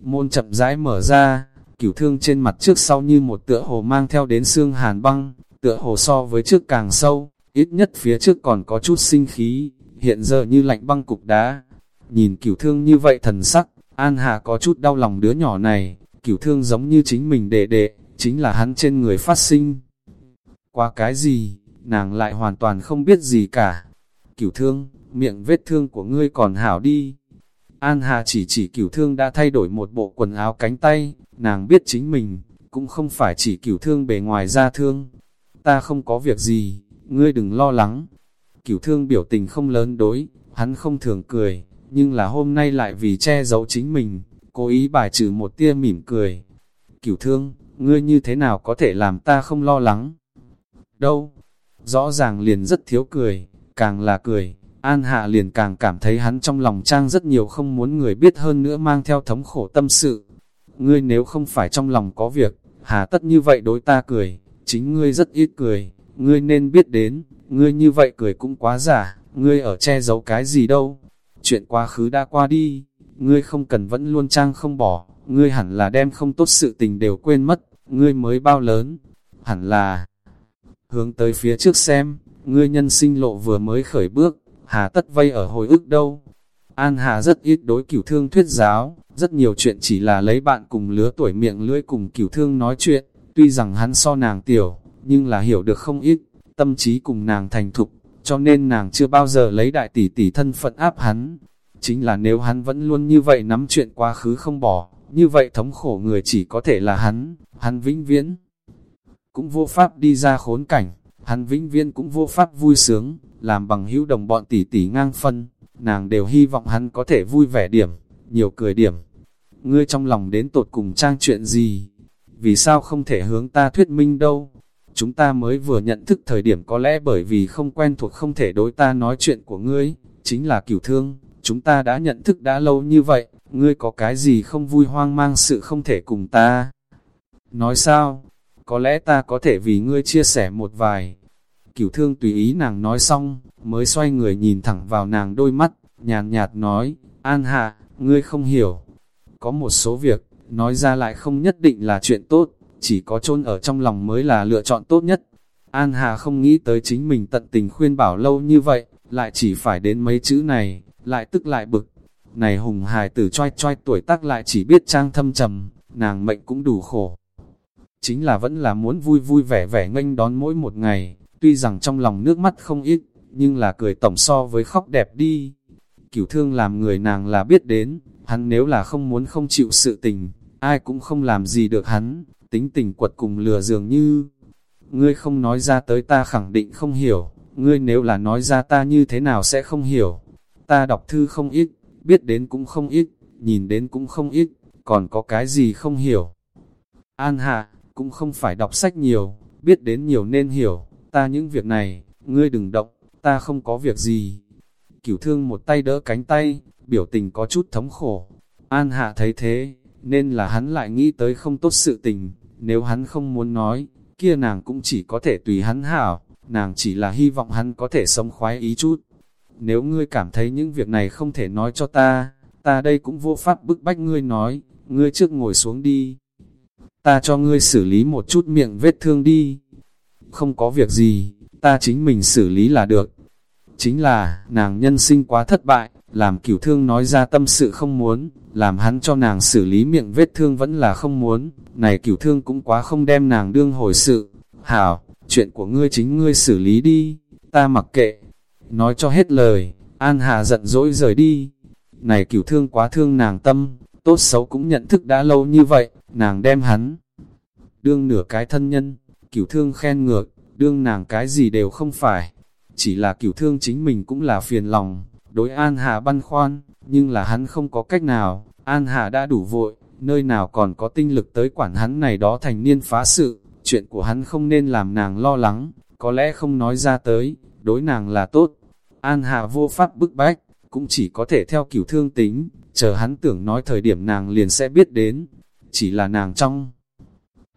Môn chậm rãi mở ra, cửu thương trên mặt trước sau như một tựa hồ mang theo đến xương hàn băng, tựa hồ so với trước càng sâu, ít nhất phía trước còn có chút sinh khí, hiện giờ như lạnh băng cục đá. Nhìn cửu thương như vậy thần sắc, An Hà có chút đau lòng đứa nhỏ này, cửu thương giống như chính mình đệ đệ, chính là hắn trên người phát sinh. Qua cái gì, nàng lại hoàn toàn không biết gì cả. Cửu thương, miệng vết thương của ngươi còn hảo đi. An Hà chỉ chỉ cửu thương đã thay đổi một bộ quần áo cánh tay, nàng biết chính mình, cũng không phải chỉ cửu thương bề ngoài ra thương. Ta không có việc gì, ngươi đừng lo lắng. Cửu thương biểu tình không lớn đối, hắn không thường cười, nhưng là hôm nay lại vì che giấu chính mình, cố ý bài trừ một tia mỉm cười. Cửu thương, ngươi như thế nào có thể làm ta không lo lắng? Đâu? Rõ ràng liền rất thiếu cười, càng là cười, An Hạ liền càng cảm thấy hắn trong lòng trang rất nhiều không muốn người biết hơn nữa mang theo thống khổ tâm sự. Ngươi nếu không phải trong lòng có việc, hà tất như vậy đối ta cười, chính ngươi rất ít cười, ngươi nên biết đến, ngươi như vậy cười cũng quá giả, ngươi ở che giấu cái gì đâu. Chuyện quá khứ đã qua đi, ngươi không cần vẫn luôn trang không bỏ, ngươi hẳn là đem không tốt sự tình đều quên mất, ngươi mới bao lớn, hẳn là hướng tới phía trước xem, ngươi nhân sinh lộ vừa mới khởi bước, hà tất vây ở hồi ức đâu. An Hà rất ít đối cửu thương thuyết giáo, rất nhiều chuyện chỉ là lấy bạn cùng lứa tuổi miệng lưỡi cùng cửu thương nói chuyện, tuy rằng hắn so nàng tiểu, nhưng là hiểu được không ít, tâm trí cùng nàng thành thục, cho nên nàng chưa bao giờ lấy đại tỷ tỷ thân phận áp hắn. Chính là nếu hắn vẫn luôn như vậy nắm chuyện quá khứ không bỏ, như vậy thống khổ người chỉ có thể là hắn, hắn vĩnh viễn. Cũng vô pháp đi ra khốn cảnh, hắn vĩnh viễn cũng vô pháp vui sướng, làm bằng hữu đồng bọn tỷ tỷ ngang phân, nàng đều hy vọng hắn có thể vui vẻ điểm, nhiều cười điểm. Ngươi trong lòng đến tột cùng trang chuyện gì? Vì sao không thể hướng ta thuyết minh đâu? Chúng ta mới vừa nhận thức thời điểm có lẽ bởi vì không quen thuộc không thể đối ta nói chuyện của ngươi, chính là cửu thương, chúng ta đã nhận thức đã lâu như vậy, ngươi có cái gì không vui hoang mang sự không thể cùng ta? Nói sao? Có lẽ ta có thể vì ngươi chia sẻ một vài, Cửu thương tùy ý nàng nói xong, mới xoay người nhìn thẳng vào nàng đôi mắt, nhàn nhạt, nói, An hạ, ngươi không hiểu. Có một số việc, nói ra lại không nhất định là chuyện tốt, chỉ có chôn ở trong lòng mới là lựa chọn tốt nhất. An Hà không nghĩ tới chính mình tận tình khuyên bảo lâu như vậy, lại chỉ phải đến mấy chữ này, lại tức lại bực. Này hùng hài tử choi choi tuổi tác lại chỉ biết trang thâm trầm, nàng mệnh cũng đủ khổ. Chính là vẫn là muốn vui vui vẻ vẻ nghênh đón mỗi một ngày, Tuy rằng trong lòng nước mắt không ít, nhưng là cười tổng so với khóc đẹp đi. Cửu thương làm người nàng là biết đến, hắn nếu là không muốn không chịu sự tình, ai cũng không làm gì được hắn, tính tình quật cùng lừa dường như. Ngươi không nói ra tới ta khẳng định không hiểu, ngươi nếu là nói ra ta như thế nào sẽ không hiểu. Ta đọc thư không ít, biết đến cũng không ít, nhìn đến cũng không ít, còn có cái gì không hiểu. An hạ, cũng không phải đọc sách nhiều, biết đến nhiều nên hiểu, ta những việc này, ngươi đừng động, ta không có việc gì. Cửu thương một tay đỡ cánh tay, biểu tình có chút thống khổ. An hạ thấy thế, nên là hắn lại nghĩ tới không tốt sự tình, nếu hắn không muốn nói, kia nàng cũng chỉ có thể tùy hắn hảo, nàng chỉ là hy vọng hắn có thể sống khoái ý chút. Nếu ngươi cảm thấy những việc này không thể nói cho ta, ta đây cũng vô pháp bức bách ngươi nói, ngươi trước ngồi xuống đi. Ta cho ngươi xử lý một chút miệng vết thương đi không có việc gì, ta chính mình xử lý là được. Chính là, nàng nhân sinh quá thất bại, làm cửu thương nói ra tâm sự không muốn, làm hắn cho nàng xử lý miệng vết thương vẫn là không muốn, này cửu thương cũng quá không đem nàng đương hồi sự. Hảo, chuyện của ngươi chính ngươi xử lý đi, ta mặc kệ. Nói cho hết lời, An Hà giận dỗi rời đi. Này cửu thương quá thương nàng tâm, tốt xấu cũng nhận thức đã lâu như vậy, nàng đem hắn. Đương nửa cái thân nhân, cửu thương khen ngược, đương nàng cái gì đều không phải. Chỉ là cửu thương chính mình cũng là phiền lòng, đối An Hà băn khoăn, nhưng là hắn không có cách nào, An Hà đã đủ vội, nơi nào còn có tinh lực tới quản hắn này đó thành niên phá sự, chuyện của hắn không nên làm nàng lo lắng, có lẽ không nói ra tới, đối nàng là tốt. An Hà vô pháp bức bách, cũng chỉ có thể theo cửu thương tính, chờ hắn tưởng nói thời điểm nàng liền sẽ biết đến, chỉ là nàng trong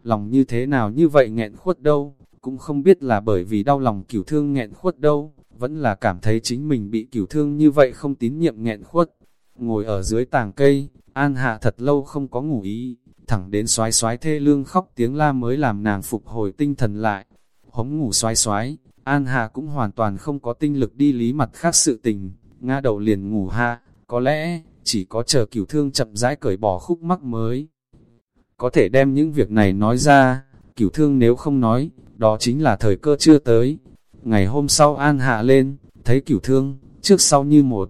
lòng như thế nào như vậy nghẹn khuất đâu, cũng không biết là bởi vì đau lòng cửu thương nghẹn khuất đâu, vẫn là cảm thấy chính mình bị cửu thương như vậy không tín nhiệm nghẹn khuất. Ngồi ở dưới tàng cây, An Hạ thật lâu không có ngủ ý, thẳng đến xoái xoái thê lương khóc tiếng la mới làm nàng phục hồi tinh thần lại. Hống ngủ xoái xoái, An Hạ cũng hoàn toàn không có tinh lực đi lý mặt khác sự tình, ngã đầu liền ngủ hạ, có lẽ, chỉ có chờ cửu thương chậm rãi cởi bỏ khúc mắc mới. Có thể đem những việc này nói ra, cửu thương nếu không nói, đó chính là thời cơ chưa tới. Ngày hôm sau An Hạ lên, thấy cửu thương, trước sau như một.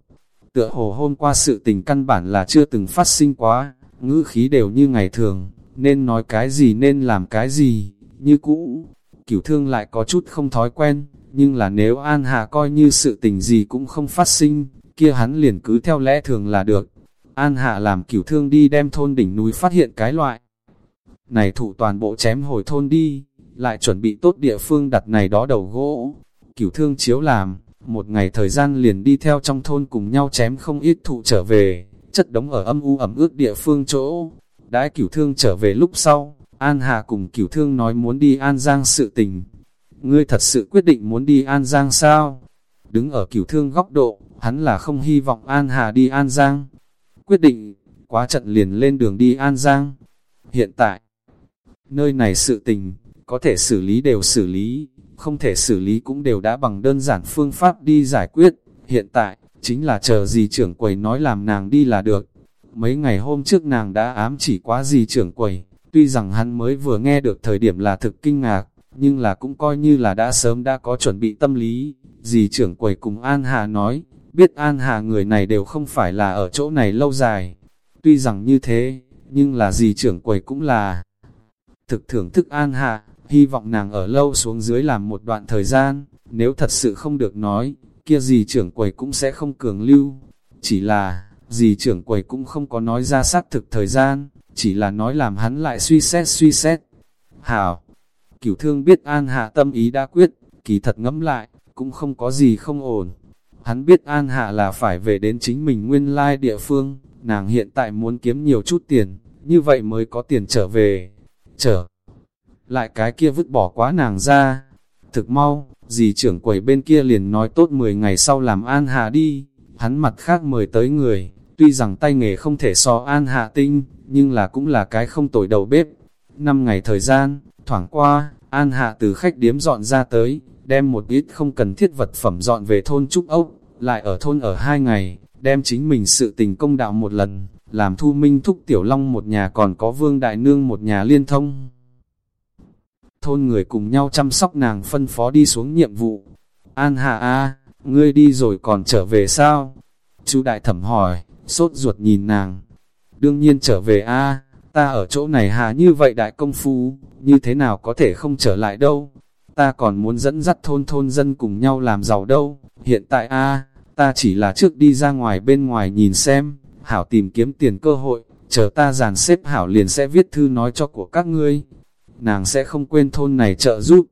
Tựa hồ hôm qua sự tình căn bản là chưa từng phát sinh quá, ngữ khí đều như ngày thường, nên nói cái gì nên làm cái gì, như cũ. Cửu thương lại có chút không thói quen, nhưng là nếu An Hạ coi như sự tình gì cũng không phát sinh, kia hắn liền cứ theo lẽ thường là được. An Hạ làm cửu thương đi đem thôn đỉnh núi phát hiện cái loại. Này thủ toàn bộ chém hồi thôn đi, lại chuẩn bị tốt địa phương đặt này đó đầu gỗ. Cửu thương chiếu làm, một ngày thời gian liền đi theo trong thôn cùng nhau chém không ít thụ trở về, chất đống ở âm u ẩm ướt địa phương chỗ. Đãi cửu thương trở về lúc sau, An Hà cùng cửu thương nói muốn đi An Giang sự tình. Ngươi thật sự quyết định muốn đi An Giang sao? Đứng ở cửu thương góc độ, hắn là không hy vọng An Hà đi An Giang. Quyết định, quá trận liền lên đường đi An Giang. Hiện tại, nơi này sự tình, có thể xử lý đều xử lý, không thể xử lý cũng đều đã bằng đơn giản phương pháp đi giải quyết. Hiện tại, chính là chờ gì trưởng quầy nói làm nàng đi là được. Mấy ngày hôm trước nàng đã ám chỉ quá gì trưởng quầy, tuy rằng hắn mới vừa nghe được thời điểm là thực kinh ngạc, nhưng là cũng coi như là đã sớm đã có chuẩn bị tâm lý. Dì trưởng quầy cùng An Hà nói, biết An Hà người này đều không phải là ở chỗ này lâu dài. Tuy rằng như thế, nhưng là dì trưởng quầy cũng là thực thưởng thức An hạ, hy vọng nàng ở lâu xuống dưới làm một đoạn thời gian, nếu thật sự không được nói, kia gì trưởng quầy cũng sẽ không cường lưu. Chỉ là, gì trưởng quầy cũng không có nói ra xác thực thời gian, chỉ là nói làm hắn lại suy xét suy xét. Hảo, cửu thương biết An Hạ tâm ý đã quyết, kỳ thật ngẫm lại, cũng không có gì không ổn. Hắn biết An Hạ là phải về đến chính mình nguyên lai địa phương, nàng hiện tại muốn kiếm nhiều chút tiền, như vậy mới có tiền trở về. Trở lại cái kia vứt bỏ quá nàng ra. Thực mau, dì trưởng quầy bên kia liền nói tốt 10 ngày sau làm An Hạ đi, hắn mặt khác mời tới người, tuy rằng tay nghề không thể so An Hạ tinh, nhưng là cũng là cái không tồi đầu bếp. Năm ngày thời gian, thoảng qua, An Hạ từ khách điếm dọn ra tới, đem một ít không cần thiết vật phẩm dọn về thôn Trúc Ốc, lại ở thôn ở hai ngày, đem chính mình sự tình công đạo một lần, làm thu minh thúc tiểu long một nhà còn có vương đại nương một nhà liên thông thôn người cùng nhau chăm sóc nàng phân phó đi xuống nhiệm vụ. An Hà A, ngươi đi rồi còn trở về sao? Chú đại thẩm hỏi, sốt ruột nhìn nàng. Đương nhiên trở về A, ta ở chỗ này hà như vậy đại công phu, như thế nào có thể không trở lại đâu? Ta còn muốn dẫn dắt thôn thôn dân cùng nhau làm giàu đâu? Hiện tại A, ta chỉ là trước đi ra ngoài bên ngoài nhìn xem, hảo tìm kiếm tiền cơ hội, chờ ta dàn xếp hảo liền sẽ viết thư nói cho của các ngươi, nàng sẽ không quên thôn này trợ giúp.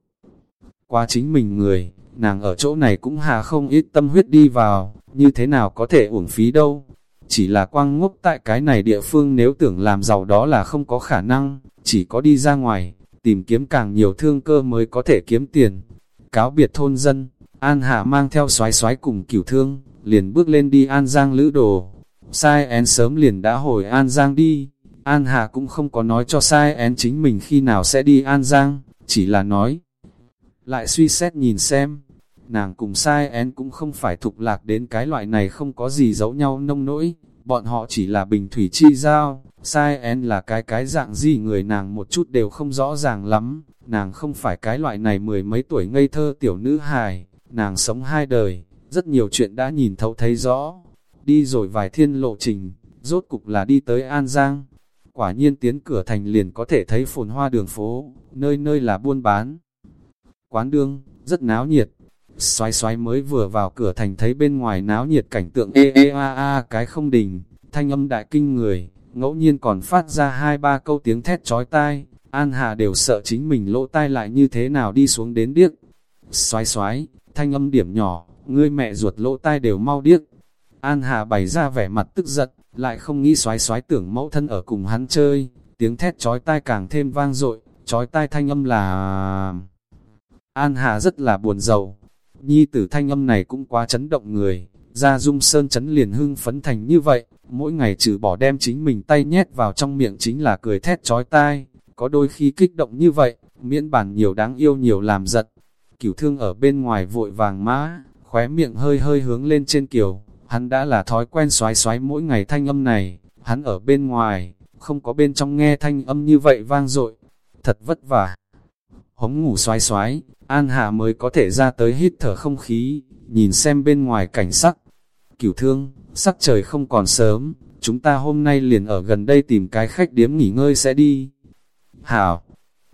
Qua chính mình người, nàng ở chỗ này cũng hà không ít tâm huyết đi vào, như thế nào có thể uổng phí đâu. Chỉ là quang ngốc tại cái này địa phương nếu tưởng làm giàu đó là không có khả năng, chỉ có đi ra ngoài, tìm kiếm càng nhiều thương cơ mới có thể kiếm tiền. Cáo biệt thôn dân, An Hạ mang theo xoái xoái cùng cửu thương, liền bước lên đi An Giang lữ đồ. Sai én sớm liền đã hồi An Giang đi, An Hà cũng không có nói cho sai én chính mình khi nào sẽ đi An Giang, chỉ là nói. Lại suy xét nhìn xem, nàng cùng sai én cũng không phải thục lạc đến cái loại này không có gì giấu nhau nông nỗi, bọn họ chỉ là bình thủy chi giao, sai én là cái cái dạng gì người nàng một chút đều không rõ ràng lắm, nàng không phải cái loại này mười mấy tuổi ngây thơ tiểu nữ hài, nàng sống hai đời, rất nhiều chuyện đã nhìn thấu thấy rõ, đi rồi vài thiên lộ trình, rốt cục là đi tới An Giang, Quả nhiên tiến cửa thành liền có thể thấy phồn hoa đường phố, nơi nơi là buôn bán. Quán đương, rất náo nhiệt. Xoái xoái mới vừa vào cửa thành thấy bên ngoài náo nhiệt cảnh tượng ê ê a a cái không đình, thanh âm đại kinh người, ngẫu nhiên còn phát ra hai ba câu tiếng thét chói tai, An Hà đều sợ chính mình lỗ tai lại như thế nào đi xuống đến điếc. Xoái xoái, thanh âm điểm nhỏ, ngươi mẹ ruột lỗ tai đều mau điếc. An Hà bày ra vẻ mặt tức giận, lại không nghĩ xoái xoái tưởng mẫu thân ở cùng hắn chơi, tiếng thét chói tai càng thêm vang dội, chói tai thanh âm là... An Hà rất là buồn giàu. Nhi tử thanh âm này cũng quá chấn động người, ra dung sơn chấn liền hưng phấn thành như vậy, mỗi ngày trừ bỏ đem chính mình tay nhét vào trong miệng chính là cười thét chói tai, có đôi khi kích động như vậy, miễn bản nhiều đáng yêu nhiều làm giật. Cửu thương ở bên ngoài vội vàng mã, khóe miệng hơi hơi hướng lên trên kiều, hắn đã là thói quen xoái xoái mỗi ngày thanh âm này, hắn ở bên ngoài, không có bên trong nghe thanh âm như vậy vang dội thật vất vả. Hống ngủ xoái xoái, An Hạ mới có thể ra tới hít thở không khí, nhìn xem bên ngoài cảnh sắc. Cửu thương, sắc trời không còn sớm, chúng ta hôm nay liền ở gần đây tìm cái khách điếm nghỉ ngơi sẽ đi. Hảo,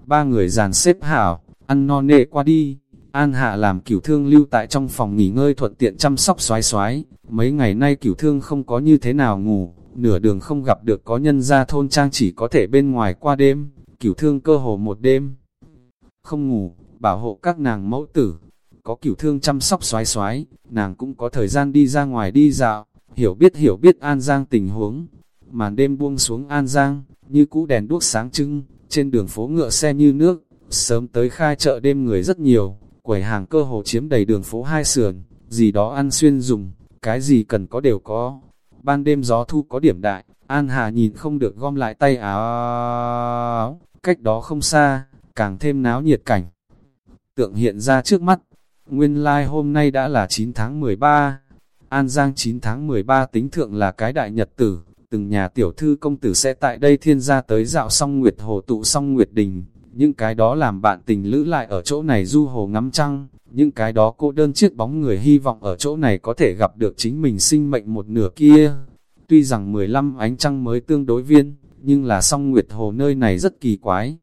ba người dàn xếp hảo, ăn no nệ qua đi. An Hạ làm cửu thương lưu tại trong phòng nghỉ ngơi thuận tiện chăm sóc xoái xoái. Mấy ngày nay cửu thương không có như thế nào ngủ, nửa đường không gặp được có nhân ra thôn trang chỉ có thể bên ngoài qua đêm, cửu thương cơ hồ một đêm. Không ngủ, bảo hộ các nàng mẫu tử, có cửu thương chăm sóc xoái xoái, nàng cũng có thời gian đi ra ngoài đi dạo, hiểu biết hiểu biết An Giang tình huống. Màn đêm buông xuống An Giang, như cũ đèn đuốc sáng trưng, trên đường phố ngựa xe như nước, sớm tới khai chợ đêm người rất nhiều, quầy hàng cơ hồ chiếm đầy đường phố hai sườn, gì đó ăn xuyên dùng, cái gì cần có đều có. Ban đêm gió thu có điểm đại, An Hà nhìn không được gom lại tay áo, cách đó không xa, càng thêm náo nhiệt cảnh. Tượng hiện ra trước mắt, nguyên lai like hôm nay đã là 9 tháng 13, An Giang 9 tháng 13 tính thượng là cái đại nhật tử, từng nhà tiểu thư công tử sẽ tại đây thiên gia tới dạo song Nguyệt Hồ tụ song Nguyệt Đình, những cái đó làm bạn tình lữ lại ở chỗ này du hồ ngắm trăng, những cái đó cô đơn chiếc bóng người hy vọng ở chỗ này có thể gặp được chính mình sinh mệnh một nửa kia. Tuy rằng 15 ánh trăng mới tương đối viên, nhưng là song Nguyệt Hồ nơi này rất kỳ quái.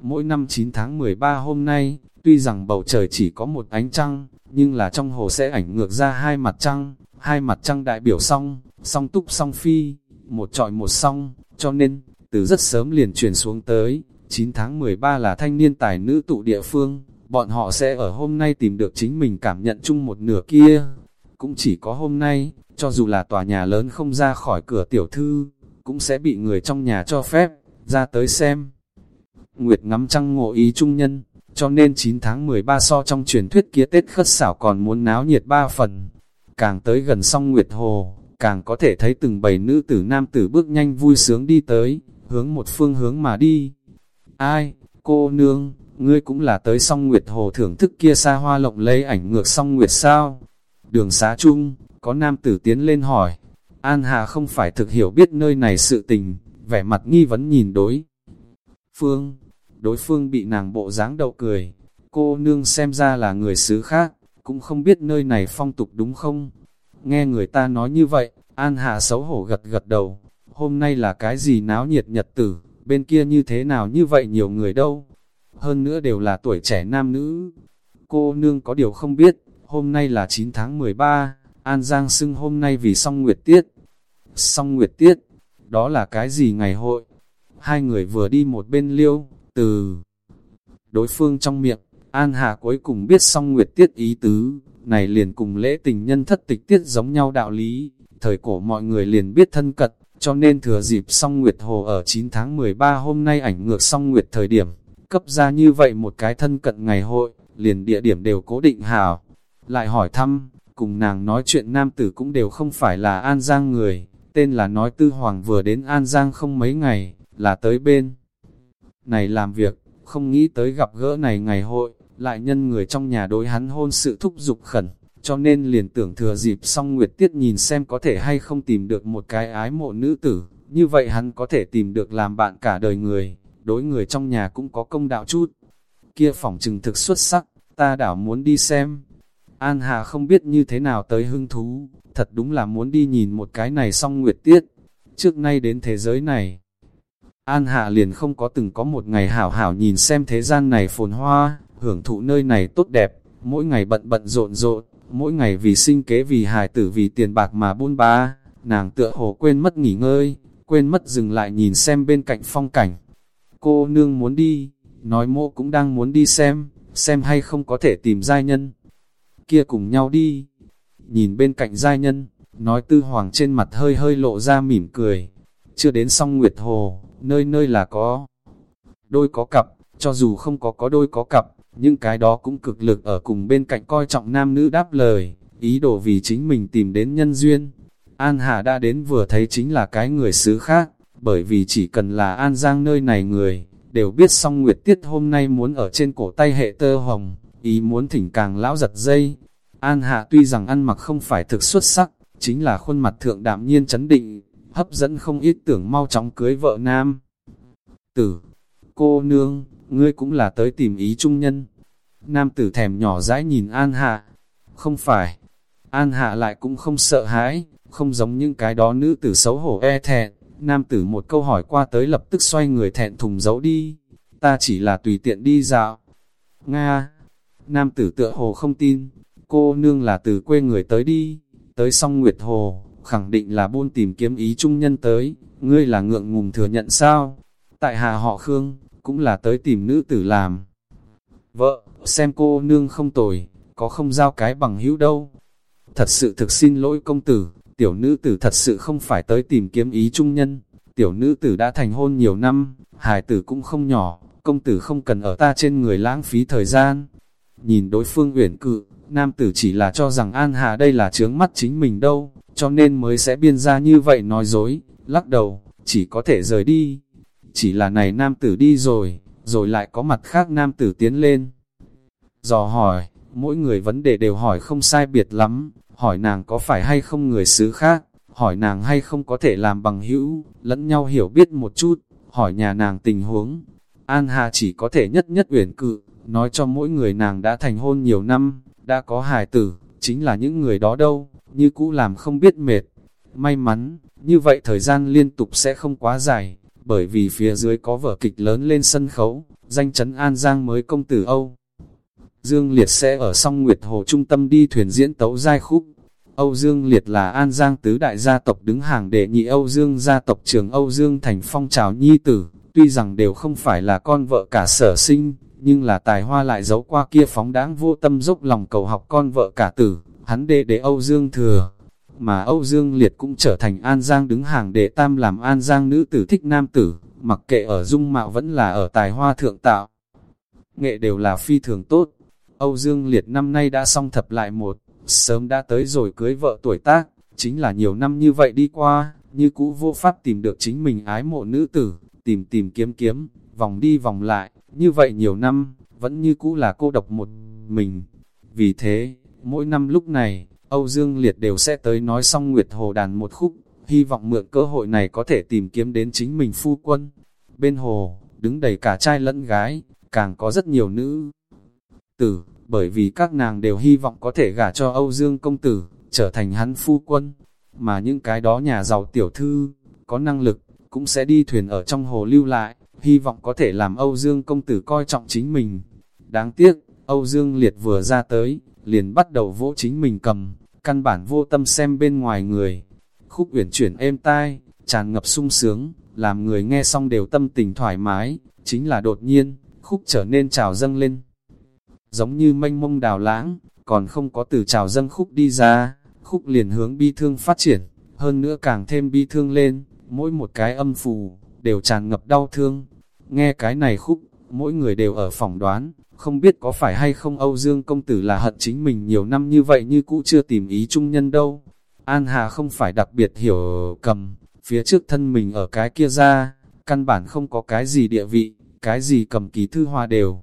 Mỗi năm 9 tháng 13 hôm nay, tuy rằng bầu trời chỉ có một ánh trăng, nhưng là trong hồ sẽ ảnh ngược ra hai mặt trăng, hai mặt trăng đại biểu song, song túc song phi, một trọi một song, cho nên, từ rất sớm liền truyền xuống tới, 9 tháng 13 là thanh niên tài nữ tụ địa phương, bọn họ sẽ ở hôm nay tìm được chính mình cảm nhận chung một nửa kia. Cũng chỉ có hôm nay, cho dù là tòa nhà lớn không ra khỏi cửa tiểu thư, cũng sẽ bị người trong nhà cho phép, ra tới xem. Nguyệt ngắm trăng ngộ ý trung nhân, cho nên 9 tháng 13 so trong truyền thuyết kia Tết khất xảo còn muốn náo nhiệt ba phần. Càng tới gần song Nguyệt Hồ, càng có thể thấy từng bầy nữ tử nam tử bước nhanh vui sướng đi tới, hướng một phương hướng mà đi. Ai, cô nương, ngươi cũng là tới song Nguyệt Hồ thưởng thức kia xa hoa lộng lấy ảnh ngược song Nguyệt sao? Đường xá chung, có nam tử tiến lên hỏi. An Hà không phải thực hiểu biết nơi này sự tình, vẻ mặt nghi vấn nhìn đối. Phương, đối phương bị nàng bộ dáng đậu cười. Cô nương xem ra là người xứ khác, cũng không biết nơi này phong tục đúng không? Nghe người ta nói như vậy, An hà xấu hổ gật gật đầu. Hôm nay là cái gì náo nhiệt nhật tử, bên kia như thế nào như vậy nhiều người đâu? Hơn nữa đều là tuổi trẻ nam nữ. Cô nương có điều không biết, hôm nay là 9 tháng 13, An Giang xưng hôm nay vì song nguyệt tiết. Song nguyệt tiết, đó là cái gì ngày hội? Hai người vừa đi một bên liêu, từ đối phương trong miệng, An Hà cuối cùng biết song nguyệt tiết ý tứ, này liền cùng lễ tình nhân thất tịch tiết giống nhau đạo lý, thời cổ mọi người liền biết thân cật, cho nên thừa dịp song nguyệt hồ ở 9 tháng 13 hôm nay ảnh ngược song nguyệt thời điểm, cấp ra như vậy một cái thân cận ngày hội, liền địa điểm đều cố định hảo. Lại hỏi thăm, cùng nàng nói chuyện nam tử cũng đều không phải là An Giang người, tên là nói tư hoàng vừa đến An Giang không mấy ngày, là tới bên này làm việc, không nghĩ tới gặp gỡ này ngày hội, lại nhân người trong nhà đối hắn hôn sự thúc giục khẩn, cho nên liền tưởng thừa dịp xong nguyệt tiết nhìn xem có thể hay không tìm được một cái ái mộ nữ tử, như vậy hắn có thể tìm được làm bạn cả đời người, đối người trong nhà cũng có công đạo chút. Kia phỏng trừng thực xuất sắc, ta đảo muốn đi xem. An Hà không biết như thế nào tới hưng thú, thật đúng là muốn đi nhìn một cái này xong nguyệt tiết. Trước nay đến thế giới này, An Hạ liền không có từng có một ngày hảo hảo nhìn xem thế gian này phồn hoa, hưởng thụ nơi này tốt đẹp, mỗi ngày bận bận rộn rộn, mỗi ngày vì sinh kế vì hài tử vì tiền bạc mà buôn ba, nàng tựa hồ quên mất nghỉ ngơi, quên mất dừng lại nhìn xem bên cạnh phong cảnh. Cô nương muốn đi, nói mô cũng đang muốn đi xem, xem hay không có thể tìm giai nhân. Kia cùng nhau đi, nhìn bên cạnh giai nhân, nói tư hoàng trên mặt hơi hơi lộ ra mỉm cười, chưa đến xong nguyệt hồ, nơi nơi là có. Đôi có cặp, cho dù không có có đôi có cặp, những cái đó cũng cực lực ở cùng bên cạnh coi trọng nam nữ đáp lời, ý đồ vì chính mình tìm đến nhân duyên. An Hà đã đến vừa thấy chính là cái người xứ khác, bởi vì chỉ cần là An Giang nơi này người, đều biết song Nguyệt Tiết hôm nay muốn ở trên cổ tay hệ tơ hồng, ý muốn thỉnh càng lão giật dây. An Hạ tuy rằng ăn mặc không phải thực xuất sắc, chính là khuôn mặt thượng đạm nhiên chấn định, hấp dẫn không ít tưởng mau chóng cưới vợ nam. Tử, cô nương, ngươi cũng là tới tìm ý trung nhân. Nam tử thèm nhỏ rãi nhìn An Hạ. Không phải, An Hạ lại cũng không sợ hãi, không giống những cái đó nữ tử xấu hổ e thẹn. Nam tử một câu hỏi qua tới lập tức xoay người thẹn thùng giấu đi. Ta chỉ là tùy tiện đi dạo. Nga, Nam tử tựa hồ không tin, cô nương là từ quê người tới đi, tới song Nguyệt Hồ, khẳng định là buôn tìm kiếm ý trung nhân tới, ngươi là ngượng ngùng thừa nhận sao? Tại hạ họ Khương, cũng là tới tìm nữ tử làm. Vợ, xem cô nương không tồi, có không giao cái bằng hữu đâu. Thật sự thực xin lỗi công tử, tiểu nữ tử thật sự không phải tới tìm kiếm ý trung nhân. Tiểu nữ tử đã thành hôn nhiều năm, hài tử cũng không nhỏ, công tử không cần ở ta trên người lãng phí thời gian. Nhìn đối phương uyển cự, nam tử chỉ là cho rằng An Hà đây là chướng mắt chính mình đâu, cho nên mới sẽ biên ra như vậy nói dối, lắc đầu, chỉ có thể rời đi. Chỉ là này nam tử đi rồi, rồi lại có mặt khác nam tử tiến lên. Dò hỏi, mỗi người vấn đề đều hỏi không sai biệt lắm, hỏi nàng có phải hay không người xứ khác, hỏi nàng hay không có thể làm bằng hữu, lẫn nhau hiểu biết một chút, hỏi nhà nàng tình huống. An Hà chỉ có thể nhất nhất uyển cự, nói cho mỗi người nàng đã thành hôn nhiều năm, đã có hài tử, chính là những người đó đâu, như cũ làm không biết mệt. May mắn, như vậy thời gian liên tục sẽ không quá dài, bởi vì phía dưới có vở kịch lớn lên sân khấu, danh chấn An Giang mới công tử Âu. Dương Liệt sẽ ở song Nguyệt Hồ trung tâm đi thuyền diễn tấu giai khúc. Âu Dương Liệt là An Giang tứ đại gia tộc đứng hàng đệ nhị Âu Dương gia tộc trường Âu Dương thành phong trào nhi tử, tuy rằng đều không phải là con vợ cả sở sinh, nhưng là tài hoa lại giấu qua kia phóng đáng vô tâm dốc lòng cầu học con vợ cả tử, hắn đệ đệ Âu Dương thừa. Mà Âu Dương Liệt cũng trở thành An Giang đứng hàng đệ tam làm An Giang nữ tử thích nam tử, mặc kệ ở dung mạo vẫn là ở tài hoa thượng tạo. Nghệ đều là phi thường tốt. Âu Dương Liệt năm nay đã xong thập lại một, sớm đã tới rồi cưới vợ tuổi tác, chính là nhiều năm như vậy đi qua, như cũ vô pháp tìm được chính mình ái mộ nữ tử, tìm tìm kiếm kiếm, vòng đi vòng lại, như vậy nhiều năm, vẫn như cũ là cô độc một mình. Vì thế, mỗi năm lúc này, Âu Dương Liệt đều sẽ tới nói xong Nguyệt Hồ đàn một khúc, hy vọng mượn cơ hội này có thể tìm kiếm đến chính mình phu quân. Bên hồ, đứng đầy cả trai lẫn gái, càng có rất nhiều nữ tử, bởi vì các nàng đều hy vọng có thể gả cho Âu Dương công tử, trở thành hắn phu quân. Mà những cái đó nhà giàu tiểu thư, có năng lực, cũng sẽ đi thuyền ở trong hồ lưu lại, hy vọng có thể làm Âu Dương công tử coi trọng chính mình. Đáng tiếc, Âu Dương liệt vừa ra tới, liền bắt đầu vỗ chính mình cầm, căn bản vô tâm xem bên ngoài người. Khúc uyển chuyển êm tai, tràn ngập sung sướng, làm người nghe xong đều tâm tình thoải mái, chính là đột nhiên, khúc trở nên trào dâng lên. Giống như mênh mông đào lãng, còn không có từ trào dâng khúc đi ra, khúc liền hướng bi thương phát triển, hơn nữa càng thêm bi thương lên, mỗi một cái âm phù, đều tràn ngập đau thương. Nghe cái này khúc, mỗi người đều ở phòng đoán, không biết có phải hay không Âu Dương công tử là hận chính mình nhiều năm như vậy như cũ chưa tìm ý trung nhân đâu. An Hà không phải đặc biệt hiểu cầm, phía trước thân mình ở cái kia ra, căn bản không có cái gì địa vị, cái gì cầm ký thư hoa đều.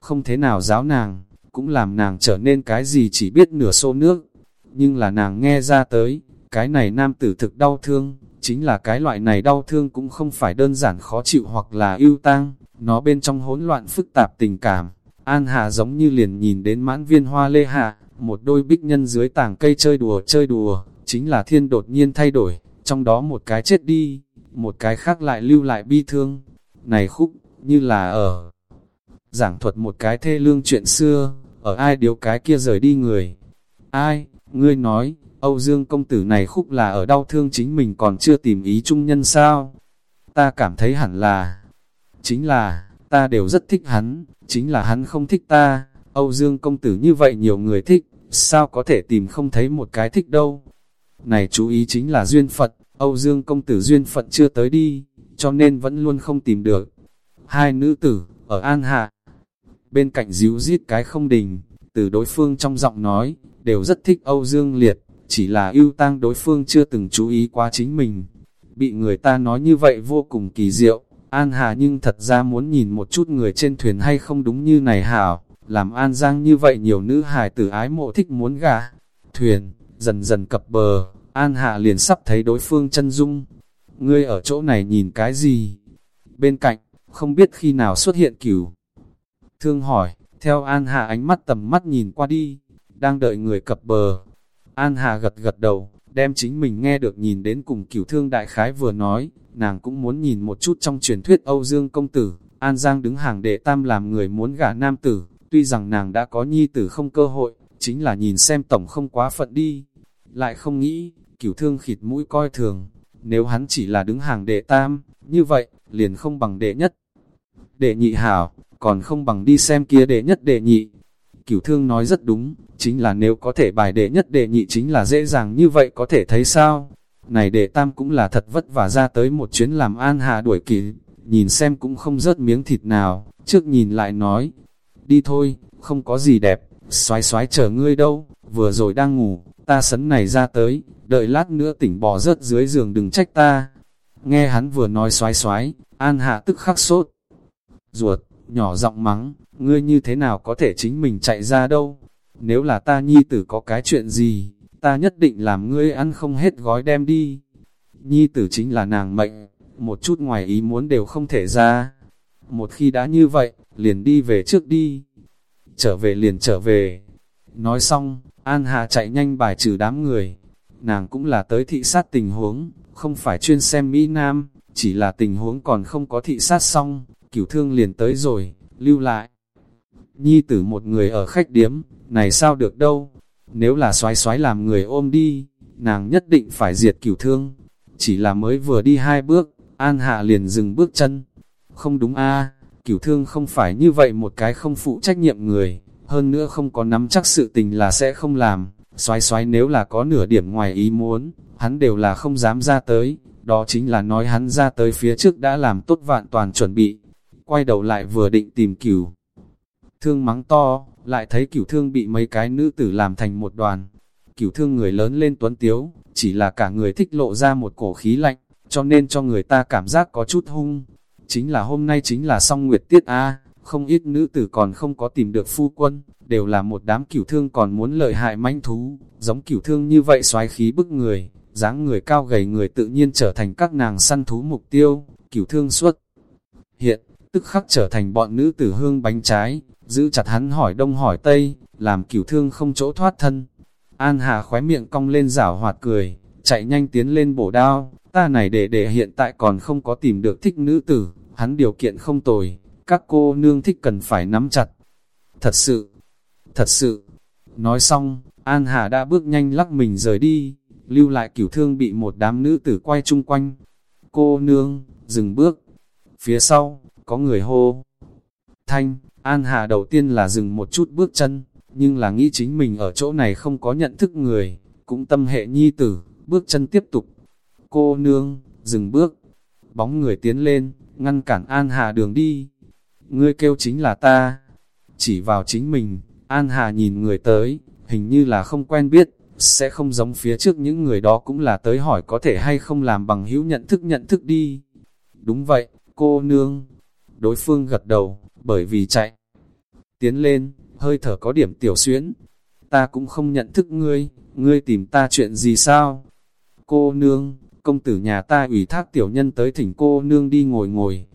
Không thế nào giáo nàng, cũng làm nàng trở nên cái gì chỉ biết nửa xô nước. Nhưng là nàng nghe ra tới, cái này nam tử thực đau thương, chính là cái loại này đau thương cũng không phải đơn giản khó chịu hoặc là ưu tang, nó bên trong hỗn loạn phức tạp tình cảm. An Hà giống như liền nhìn đến mãn viên hoa lê hạ, một đôi bích nhân dưới tảng cây chơi đùa chơi đùa, chính là thiên đột nhiên thay đổi, trong đó một cái chết đi, một cái khác lại lưu lại bi thương. Này khúc, như là ở giảng thuật một cái thê lương chuyện xưa, ở ai điếu cái kia rời đi người. Ai, ngươi nói, Âu Dương công tử này khúc là ở đau thương chính mình còn chưa tìm ý trung nhân sao? Ta cảm thấy hẳn là, chính là, ta đều rất thích hắn, chính là hắn không thích ta, Âu Dương công tử như vậy nhiều người thích, sao có thể tìm không thấy một cái thích đâu? Này chú ý chính là duyên phận, Âu Dương công tử duyên phận chưa tới đi, cho nên vẫn luôn không tìm được. Hai nữ tử, ở An Hạ, Bên cạnh díu giết cái không đình, từ đối phương trong giọng nói, đều rất thích Âu Dương Liệt, chỉ là ưu tang đối phương chưa từng chú ý qua chính mình. Bị người ta nói như vậy vô cùng kỳ diệu, An Hà nhưng thật ra muốn nhìn một chút người trên thuyền hay không đúng như này hảo, làm An Giang như vậy nhiều nữ hài tử ái mộ thích muốn gà. Thuyền, dần dần cập bờ, An Hạ liền sắp thấy đối phương chân dung. Ngươi ở chỗ này nhìn cái gì? Bên cạnh, không biết khi nào xuất hiện cửu. Thương hỏi, theo An Hạ ánh mắt tầm mắt nhìn qua đi, đang đợi người cập bờ. An Hà gật gật đầu, đem chính mình nghe được nhìn đến cùng cửu thương đại khái vừa nói, nàng cũng muốn nhìn một chút trong truyền thuyết Âu Dương công tử, An Giang đứng hàng đệ tam làm người muốn gả nam tử, tuy rằng nàng đã có nhi tử không cơ hội, chính là nhìn xem tổng không quá phận đi. Lại không nghĩ, cửu thương khịt mũi coi thường, nếu hắn chỉ là đứng hàng đệ tam, như vậy, liền không bằng đệ nhất. Đệ nhị hảo, còn không bằng đi xem kia đệ nhất đệ nhị. Cửu thương nói rất đúng, chính là nếu có thể bài đệ nhất đệ nhị chính là dễ dàng như vậy có thể thấy sao. Này đệ tam cũng là thật vất vả ra tới một chuyến làm an hạ đuổi kỳ, nhìn xem cũng không rớt miếng thịt nào, trước nhìn lại nói, đi thôi, không có gì đẹp, xoái xoái chờ ngươi đâu, vừa rồi đang ngủ, ta sấn này ra tới, đợi lát nữa tỉnh bò rớt dưới giường đừng trách ta. Nghe hắn vừa nói xoái xoái, an hạ tức khắc sốt. Ruột, nhỏ giọng mắng, ngươi như thế nào có thể chính mình chạy ra đâu? Nếu là ta nhi tử có cái chuyện gì, ta nhất định làm ngươi ăn không hết gói đem đi. Nhi tử chính là nàng mệnh, một chút ngoài ý muốn đều không thể ra. Một khi đã như vậy, liền đi về trước đi. Trở về liền trở về. Nói xong, An Hà chạy nhanh bài trừ đám người. Nàng cũng là tới thị sát tình huống, không phải chuyên xem Mỹ Nam, chỉ là tình huống còn không có thị sát xong, cửu thương liền tới rồi, lưu lại. Nhi tử một người ở khách điếm, này sao được đâu, nếu là xoái xoái làm người ôm đi, nàng nhất định phải diệt cửu thương. Chỉ là mới vừa đi hai bước, An Hạ liền dừng bước chân. Không đúng a cửu thương không phải như vậy một cái không phụ trách nhiệm người, hơn nữa không có nắm chắc sự tình là sẽ không làm. Xoái xoái nếu là có nửa điểm ngoài ý muốn, hắn đều là không dám ra tới, đó chính là nói hắn ra tới phía trước đã làm tốt vạn toàn chuẩn bị. Quay đầu lại vừa định tìm cửu. Thương mắng to, lại thấy cửu thương bị mấy cái nữ tử làm thành một đoàn. Cửu thương người lớn lên tuấn tiếu, chỉ là cả người thích lộ ra một cổ khí lạnh, cho nên cho người ta cảm giác có chút hung. Chính là hôm nay chính là song nguyệt tiết A, không ít nữ tử còn không có tìm được phu quân, đều là một đám cửu thương còn muốn lợi hại manh thú, giống cửu thương như vậy xoái khí bức người, dáng người cao gầy người tự nhiên trở thành các nàng săn thú mục tiêu, cửu thương xuất. Hiện, tức khắc trở thành bọn nữ tử hương bánh trái, giữ chặt hắn hỏi đông hỏi tây, làm cửu thương không chỗ thoát thân. An Hà khóe miệng cong lên rảo hoạt cười, chạy nhanh tiến lên bổ đao, ta này để để hiện tại còn không có tìm được thích nữ tử, hắn điều kiện không tồi, các cô nương thích cần phải nắm chặt. Thật sự, thật sự, nói xong, An Hà đã bước nhanh lắc mình rời đi, lưu lại cửu thương bị một đám nữ tử quay chung quanh. Cô nương, dừng bước, phía sau, có người hô. Thanh, An Hà đầu tiên là dừng một chút bước chân, nhưng là nghĩ chính mình ở chỗ này không có nhận thức người, cũng tâm hệ nhi tử, bước chân tiếp tục. Cô nương, dừng bước, bóng người tiến lên, ngăn cản An Hà đường đi. Ngươi kêu chính là ta. Chỉ vào chính mình, An Hà nhìn người tới, hình như là không quen biết, sẽ không giống phía trước những người đó cũng là tới hỏi có thể hay không làm bằng hữu nhận thức nhận thức đi. Đúng vậy, cô nương. Đối phương gật đầu, bởi vì chạy. Tiến lên, hơi thở có điểm tiểu xuyến, Ta cũng không nhận thức ngươi, ngươi tìm ta chuyện gì sao? Cô nương, công tử nhà ta ủy thác tiểu nhân tới thỉnh cô nương đi ngồi ngồi.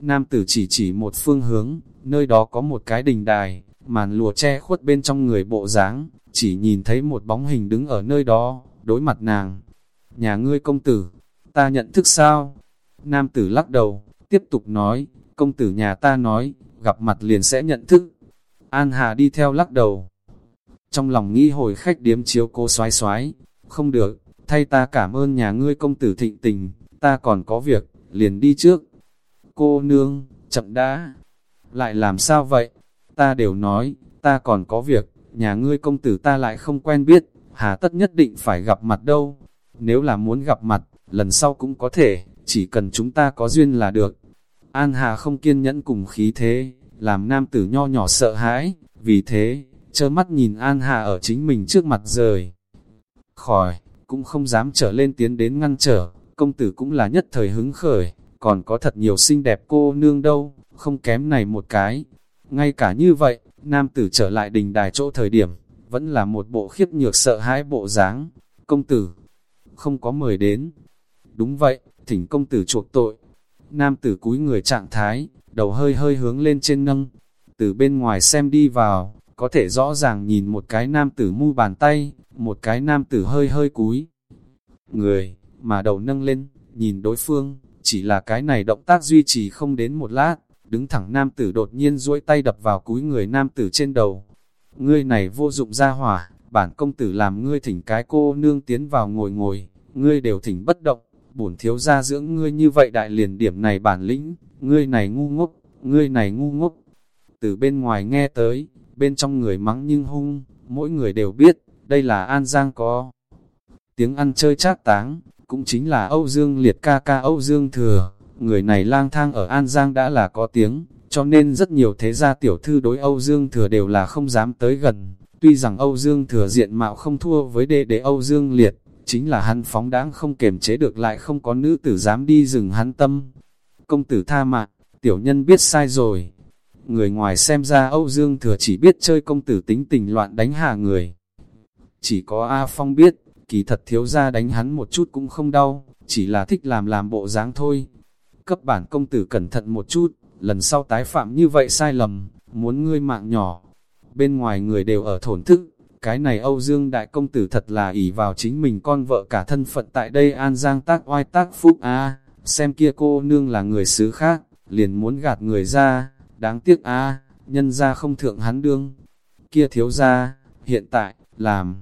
Nam tử chỉ chỉ một phương hướng, nơi đó có một cái đình đài, màn lùa che khuất bên trong người bộ dáng chỉ nhìn thấy một bóng hình đứng ở nơi đó, đối mặt nàng. Nhà ngươi công tử, ta nhận thức sao? Nam tử lắc đầu, tiếp tục nói, công tử nhà ta nói, gặp mặt liền sẽ nhận thức. An Hà đi theo lắc đầu. Trong lòng nghĩ hồi khách điếm chiếu cô xoái xoái, không được, thay ta cảm ơn nhà ngươi công tử thịnh tình, ta còn có việc, liền đi trước. Cô nương, chậm đã, lại làm sao vậy? Ta đều nói, ta còn có việc, nhà ngươi công tử ta lại không quen biết, hà tất nhất định phải gặp mặt đâu. Nếu là muốn gặp mặt, lần sau cũng có thể, chỉ cần chúng ta có duyên là được. An Hà không kiên nhẫn cùng khí thế, làm nam tử nho nhỏ sợ hãi, vì thế, trơ mắt nhìn An Hà ở chính mình trước mặt rời. Khỏi, cũng không dám trở lên tiến đến ngăn trở, công tử cũng là nhất thời hứng khởi, còn có thật nhiều xinh đẹp cô nương đâu, không kém này một cái. Ngay cả như vậy, nam tử trở lại đình đài chỗ thời điểm, vẫn là một bộ khiếp nhược sợ hãi bộ dáng. Công tử, không có mời đến. Đúng vậy, thỉnh công tử chuộc tội. Nam tử cúi người trạng thái, đầu hơi hơi hướng lên trên nâng. Từ bên ngoài xem đi vào, có thể rõ ràng nhìn một cái nam tử mu bàn tay, một cái nam tử hơi hơi cúi. Người, mà đầu nâng lên, nhìn đối phương, chỉ là cái này động tác duy trì không đến một lát, đứng thẳng nam tử đột nhiên duỗi tay đập vào cúi người nam tử trên đầu. Ngươi này vô dụng ra hỏa, bản công tử làm ngươi thỉnh cái cô nương tiến vào ngồi ngồi, ngươi đều thỉnh bất động, bổn thiếu gia dưỡng ngươi như vậy đại liền điểm này bản lĩnh, ngươi này ngu ngốc, ngươi này ngu ngốc. Từ bên ngoài nghe tới, bên trong người mắng nhưng hung, mỗi người đều biết, đây là An Giang có. Tiếng ăn chơi trác táng, cũng chính là Âu Dương Liệt ca ca Âu Dương Thừa, người này lang thang ở An Giang đã là có tiếng, cho nên rất nhiều thế gia tiểu thư đối Âu Dương Thừa đều là không dám tới gần. Tuy rằng Âu Dương Thừa diện mạo không thua với đệ đệ Âu Dương Liệt, chính là hắn phóng đáng không kềm chế được lại không có nữ tử dám đi rừng hắn tâm. Công tử tha mạng, tiểu nhân biết sai rồi. Người ngoài xem ra Âu Dương Thừa chỉ biết chơi công tử tính tình loạn đánh hạ người. Chỉ có A Phong biết, kỳ thật thiếu ra đánh hắn một chút cũng không đau, chỉ là thích làm làm bộ dáng thôi. Cấp bản công tử cẩn thận một chút, lần sau tái phạm như vậy sai lầm, muốn ngươi mạng nhỏ. Bên ngoài người đều ở thổn thức, cái này Âu Dương Đại Công Tử thật là ỷ vào chính mình con vợ cả thân phận tại đây An Giang tác oai tác phúc a xem kia cô nương là người xứ khác, liền muốn gạt người ra, đáng tiếc a nhân ra không thượng hắn đương. Kia thiếu ra, hiện tại, làm.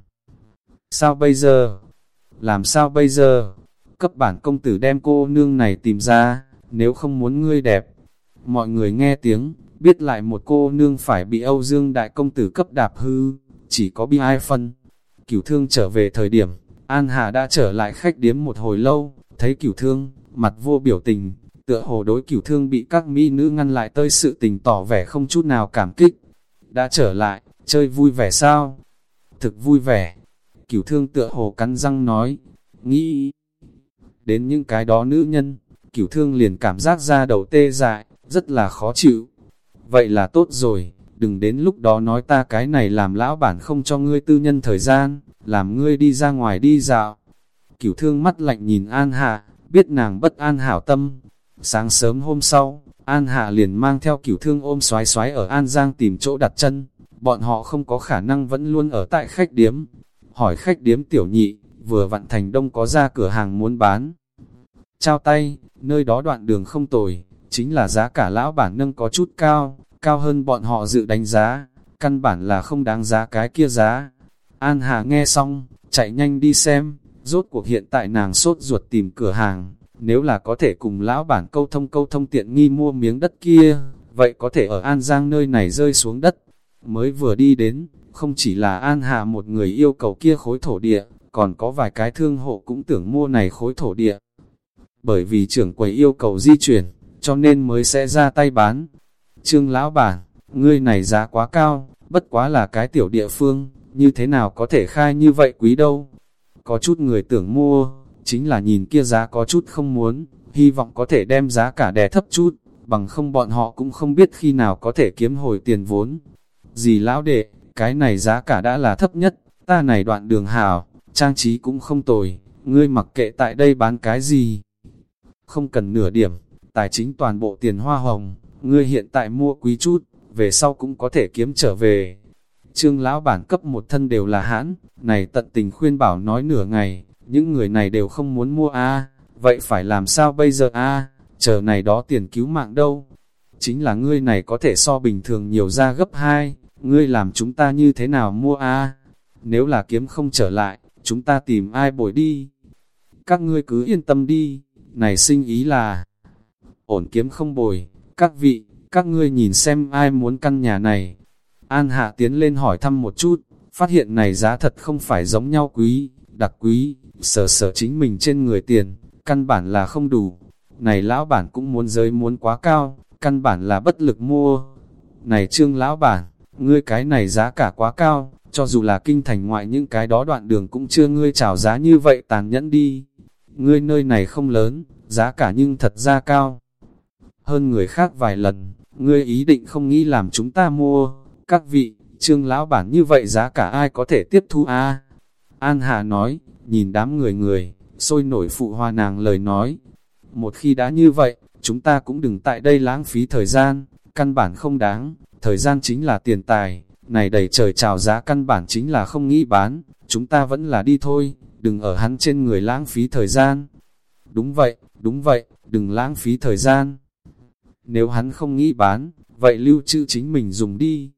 Sao bây giờ? Làm sao bây giờ? Cấp bản công tử đem cô nương này tìm ra, nếu không muốn ngươi đẹp. Mọi người nghe tiếng, biết lại một cô nương phải bị Âu Dương Đại Công Tử cấp đạp hư chỉ có bi ai phân. Cửu thương trở về thời điểm, An Hà đã trở lại khách điếm một hồi lâu, thấy cửu thương, mặt vô biểu tình, tựa hồ đối cửu thương bị các mỹ nữ ngăn lại tơi sự tình tỏ vẻ không chút nào cảm kích. Đã trở lại, chơi vui vẻ sao? Thực vui vẻ. Cửu thương tựa hồ cắn răng nói, nghĩ đến những cái đó nữ nhân, cửu thương liền cảm giác ra đầu tê dại, rất là khó chịu. Vậy là tốt rồi, đừng đến lúc đó nói ta cái này làm lão bản không cho ngươi tư nhân thời gian, làm ngươi đi ra ngoài đi dạo. Cửu thương mắt lạnh nhìn An Hạ, biết nàng bất an hảo tâm. Sáng sớm hôm sau, An Hạ liền mang theo cửu thương ôm xoái xoái ở An Giang tìm chỗ đặt chân. Bọn họ không có khả năng vẫn luôn ở tại khách điếm. Hỏi khách điếm tiểu nhị, vừa vặn thành đông có ra cửa hàng muốn bán. Trao tay, nơi đó đoạn đường không tồi, chính là giá cả lão bản nâng có chút cao, cao hơn bọn họ dự đánh giá, căn bản là không đáng giá cái kia giá. An Hà nghe xong, chạy nhanh đi xem, rốt cuộc hiện tại nàng sốt ruột tìm cửa hàng, nếu là có thể cùng lão bản câu thông câu thông tiện nghi mua miếng đất kia, vậy có thể ở An Giang nơi này rơi xuống đất. Mới vừa đi đến, không chỉ là An Hà một người yêu cầu kia khối thổ địa, còn có vài cái thương hộ cũng tưởng mua này khối thổ địa. Bởi vì trưởng quầy yêu cầu di chuyển, cho nên mới sẽ ra tay bán. Trương lão bản, ngươi này giá quá cao, bất quá là cái tiểu địa phương, như thế nào có thể khai như vậy quý đâu. Có chút người tưởng mua, chính là nhìn kia giá có chút không muốn, hy vọng có thể đem giá cả đè thấp chút, bằng không bọn họ cũng không biết khi nào có thể kiếm hồi tiền vốn. Gì lão đệ, cái này giá cả đã là thấp nhất, ta này đoạn đường hảo, trang trí cũng không tồi, ngươi mặc kệ tại đây bán cái gì. Không cần nửa điểm, tài chính toàn bộ tiền hoa hồng, ngươi hiện tại mua quý chút, về sau cũng có thể kiếm trở về. Trương lão bản cấp một thân đều là hãn, này tận tình khuyên bảo nói nửa ngày, những người này đều không muốn mua a vậy phải làm sao bây giờ a chờ này đó tiền cứu mạng đâu. Chính là ngươi này có thể so bình thường nhiều ra gấp hai, ngươi làm chúng ta như thế nào mua a Nếu là kiếm không trở lại, chúng ta tìm ai bồi đi. Các ngươi cứ yên tâm đi, này sinh ý là ổn kiếm không bồi, các vị, các ngươi nhìn xem ai muốn căn nhà này. An Hạ tiến lên hỏi thăm một chút, phát hiện này giá thật không phải giống nhau quý, đặc quý, sở sở chính mình trên người tiền, căn bản là không đủ. Này lão bản cũng muốn giới muốn quá cao, căn bản là bất lực mua. Này trương lão bản, ngươi cái này giá cả quá cao, cho dù là kinh thành ngoại những cái đó đoạn đường cũng chưa ngươi chào giá như vậy tàn nhẫn đi. Ngươi nơi này không lớn, giá cả nhưng thật ra cao. Hơn người khác vài lần, ngươi ý định không nghĩ làm chúng ta mua. Các vị, trương lão bản như vậy giá cả ai có thể tiếp thu a An Hà nói, nhìn đám người người, sôi nổi phụ hoa nàng lời nói. Một khi đã như vậy, chúng ta cũng đừng tại đây lãng phí thời gian, căn bản không đáng, thời gian chính là tiền tài, này đầy trời chào giá căn bản chính là không nghĩ bán, chúng ta vẫn là đi thôi, đừng ở hắn trên người lãng phí thời gian. Đúng vậy, đúng vậy, đừng lãng phí thời gian. Nếu hắn không nghĩ bán, vậy lưu trữ chính mình dùng đi.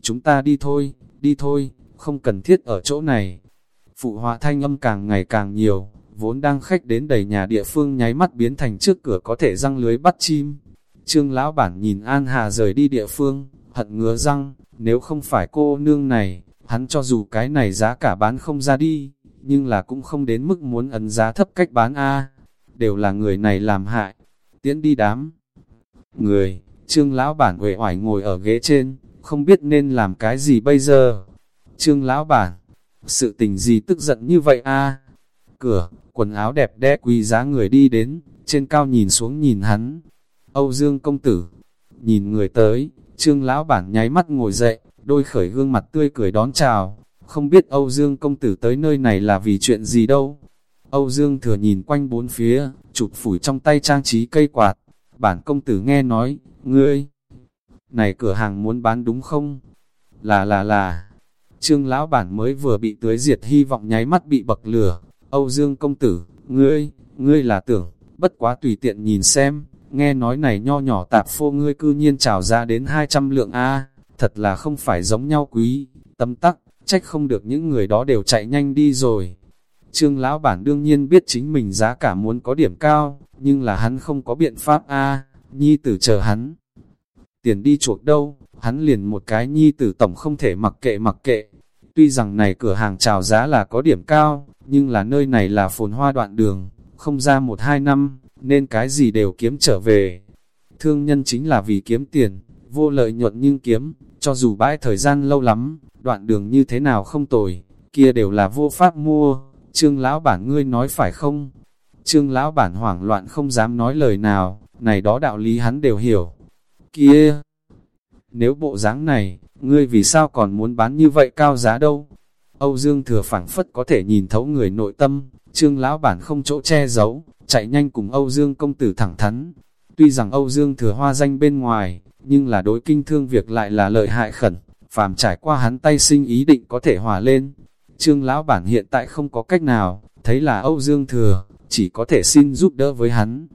Chúng ta đi thôi, đi thôi, không cần thiết ở chỗ này. Phụ họa thanh âm càng ngày càng nhiều, vốn đang khách đến đầy nhà địa phương nháy mắt biến thành trước cửa có thể răng lưới bắt chim. Trương lão bản nhìn An Hà rời đi địa phương, hận ngứa răng, nếu không phải cô nương này, hắn cho dù cái này giá cả bán không ra đi, nhưng là cũng không đến mức muốn ấn giá thấp cách bán A. Đều là người này làm hại, tiễn đi đám. Người, trương lão bản uể oải ngồi ở ghế trên, không biết nên làm cái gì bây giờ. Trương lão bản, sự tình gì tức giận như vậy a Cửa, quần áo đẹp đẽ quý giá người đi đến, trên cao nhìn xuống nhìn hắn. Âu Dương công tử, nhìn người tới, trương lão bản nháy mắt ngồi dậy, đôi khởi gương mặt tươi cười đón chào. Không biết Âu Dương công tử tới nơi này là vì chuyện gì đâu. Âu Dương thừa nhìn quanh bốn phía, chụp phủi trong tay trang trí cây quạt. Bản công tử nghe nói, ngươi, này cửa hàng muốn bán đúng không? Là là là, trương lão bản mới vừa bị tưới diệt hy vọng nháy mắt bị bậc lửa. Âu Dương công tử, ngươi, ngươi là tưởng, bất quá tùy tiện nhìn xem, nghe nói này nho nhỏ tạp phô ngươi cư nhiên trào ra đến 200 lượng A, thật là không phải giống nhau quý, tâm tắc, trách không được những người đó đều chạy nhanh đi rồi. Trương lão bản đương nhiên biết chính mình giá cả muốn có điểm cao, nhưng là hắn không có biện pháp A, nhi tử chờ hắn. Tiền đi chuộc đâu, hắn liền một cái nhi tử tổng không thể mặc kệ mặc kệ. Tuy rằng này cửa hàng chào giá là có điểm cao, nhưng là nơi này là phồn hoa đoạn đường, không ra một hai năm, nên cái gì đều kiếm trở về. Thương nhân chính là vì kiếm tiền, vô lợi nhuận nhưng kiếm, cho dù bãi thời gian lâu lắm, đoạn đường như thế nào không tồi, kia đều là vô pháp mua, trương lão bản ngươi nói phải không? Trương lão bản hoảng loạn không dám nói lời nào, này đó đạo lý hắn đều hiểu. Kia! Nếu bộ dáng này, ngươi vì sao còn muốn bán như vậy cao giá đâu? Âu Dương thừa phảng phất có thể nhìn thấu người nội tâm, trương lão bản không chỗ che giấu, chạy nhanh cùng Âu Dương công tử thẳng thắn. Tuy rằng Âu Dương thừa hoa danh bên ngoài, nhưng là đối kinh thương việc lại là lợi hại khẩn, phàm trải qua hắn tay sinh ý định có thể hòa lên. Trương lão bản hiện tại không có cách nào, thấy là Âu Dương thừa, chỉ có thể xin giúp đỡ với hắn.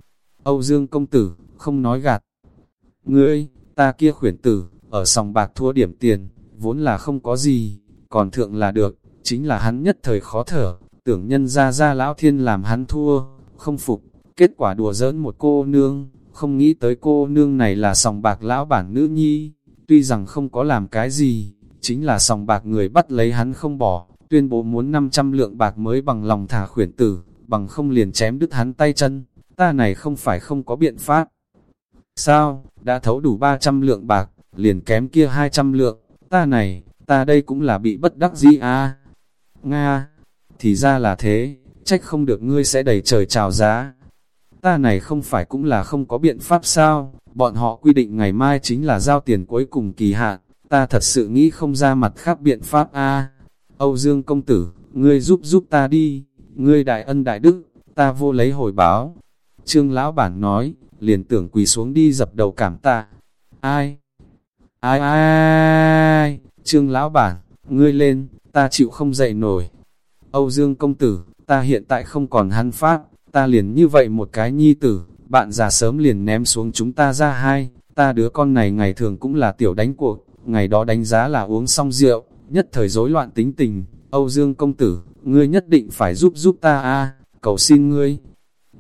Âu Dương công tử, không nói gạt. Ngươi, ta kia khuyển tử, ở sòng bạc thua điểm tiền, vốn là không có gì, còn thượng là được, chính là hắn nhất thời khó thở, tưởng nhân ra ra lão thiên làm hắn thua, không phục, kết quả đùa giỡn một cô nương, không nghĩ tới cô nương này là sòng bạc lão bản nữ nhi, tuy rằng không có làm cái gì, chính là sòng bạc người bắt lấy hắn không bỏ, tuyên bố muốn 500 lượng bạc mới bằng lòng thả khuyển tử, bằng không liền chém đứt hắn tay chân, ta này không phải không có biện pháp. Sao, đã thấu đủ 300 lượng bạc, liền kém kia 200 lượng, ta này, ta đây cũng là bị bất đắc dĩ à. Nga, thì ra là thế, trách không được ngươi sẽ đẩy trời chào giá. Ta này không phải cũng là không có biện pháp sao, bọn họ quy định ngày mai chính là giao tiền cuối cùng kỳ hạn, ta thật sự nghĩ không ra mặt khác biện pháp a Âu Dương công tử, ngươi giúp giúp ta đi, ngươi đại ân đại đức, ta vô lấy hồi báo. Trương lão bản nói, liền tưởng quỳ xuống đi dập đầu cảm tạ. Ai? Ai ai ai? Trương lão bản, ngươi lên, ta chịu không dậy nổi. Âu Dương công tử, ta hiện tại không còn hắn pháp, ta liền như vậy một cái nhi tử, bạn già sớm liền ném xuống chúng ta ra hai, ta đứa con này ngày thường cũng là tiểu đánh cuộc, ngày đó đánh giá là uống xong rượu, nhất thời rối loạn tính tình, Âu Dương công tử, ngươi nhất định phải giúp giúp ta a cầu xin ngươi.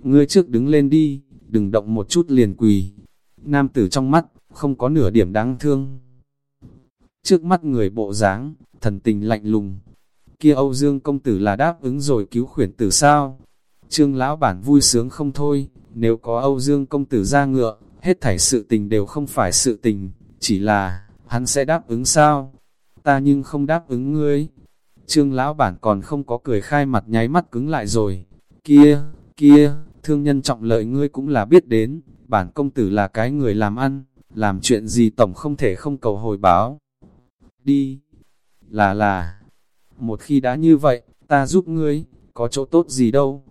Ngươi trước đứng lên đi, đừng động một chút liền quỳ. Nam tử trong mắt, không có nửa điểm đáng thương. Trước mắt người bộ dáng, thần tình lạnh lùng. Kia Âu Dương công tử là đáp ứng rồi cứu khuyển tử sao? Trương lão bản vui sướng không thôi, nếu có Âu Dương công tử ra ngựa, hết thảy sự tình đều không phải sự tình, chỉ là, hắn sẽ đáp ứng sao? Ta nhưng không đáp ứng ngươi. Trương lão bản còn không có cười khai mặt nháy mắt cứng lại rồi. Kia, kia, thương nhân trọng lợi ngươi cũng là biết đến, bản công tử là cái người làm ăn, làm chuyện gì tổng không thể không cầu hồi báo. Đi, là là, một khi đã như vậy, ta giúp ngươi, có chỗ tốt gì đâu.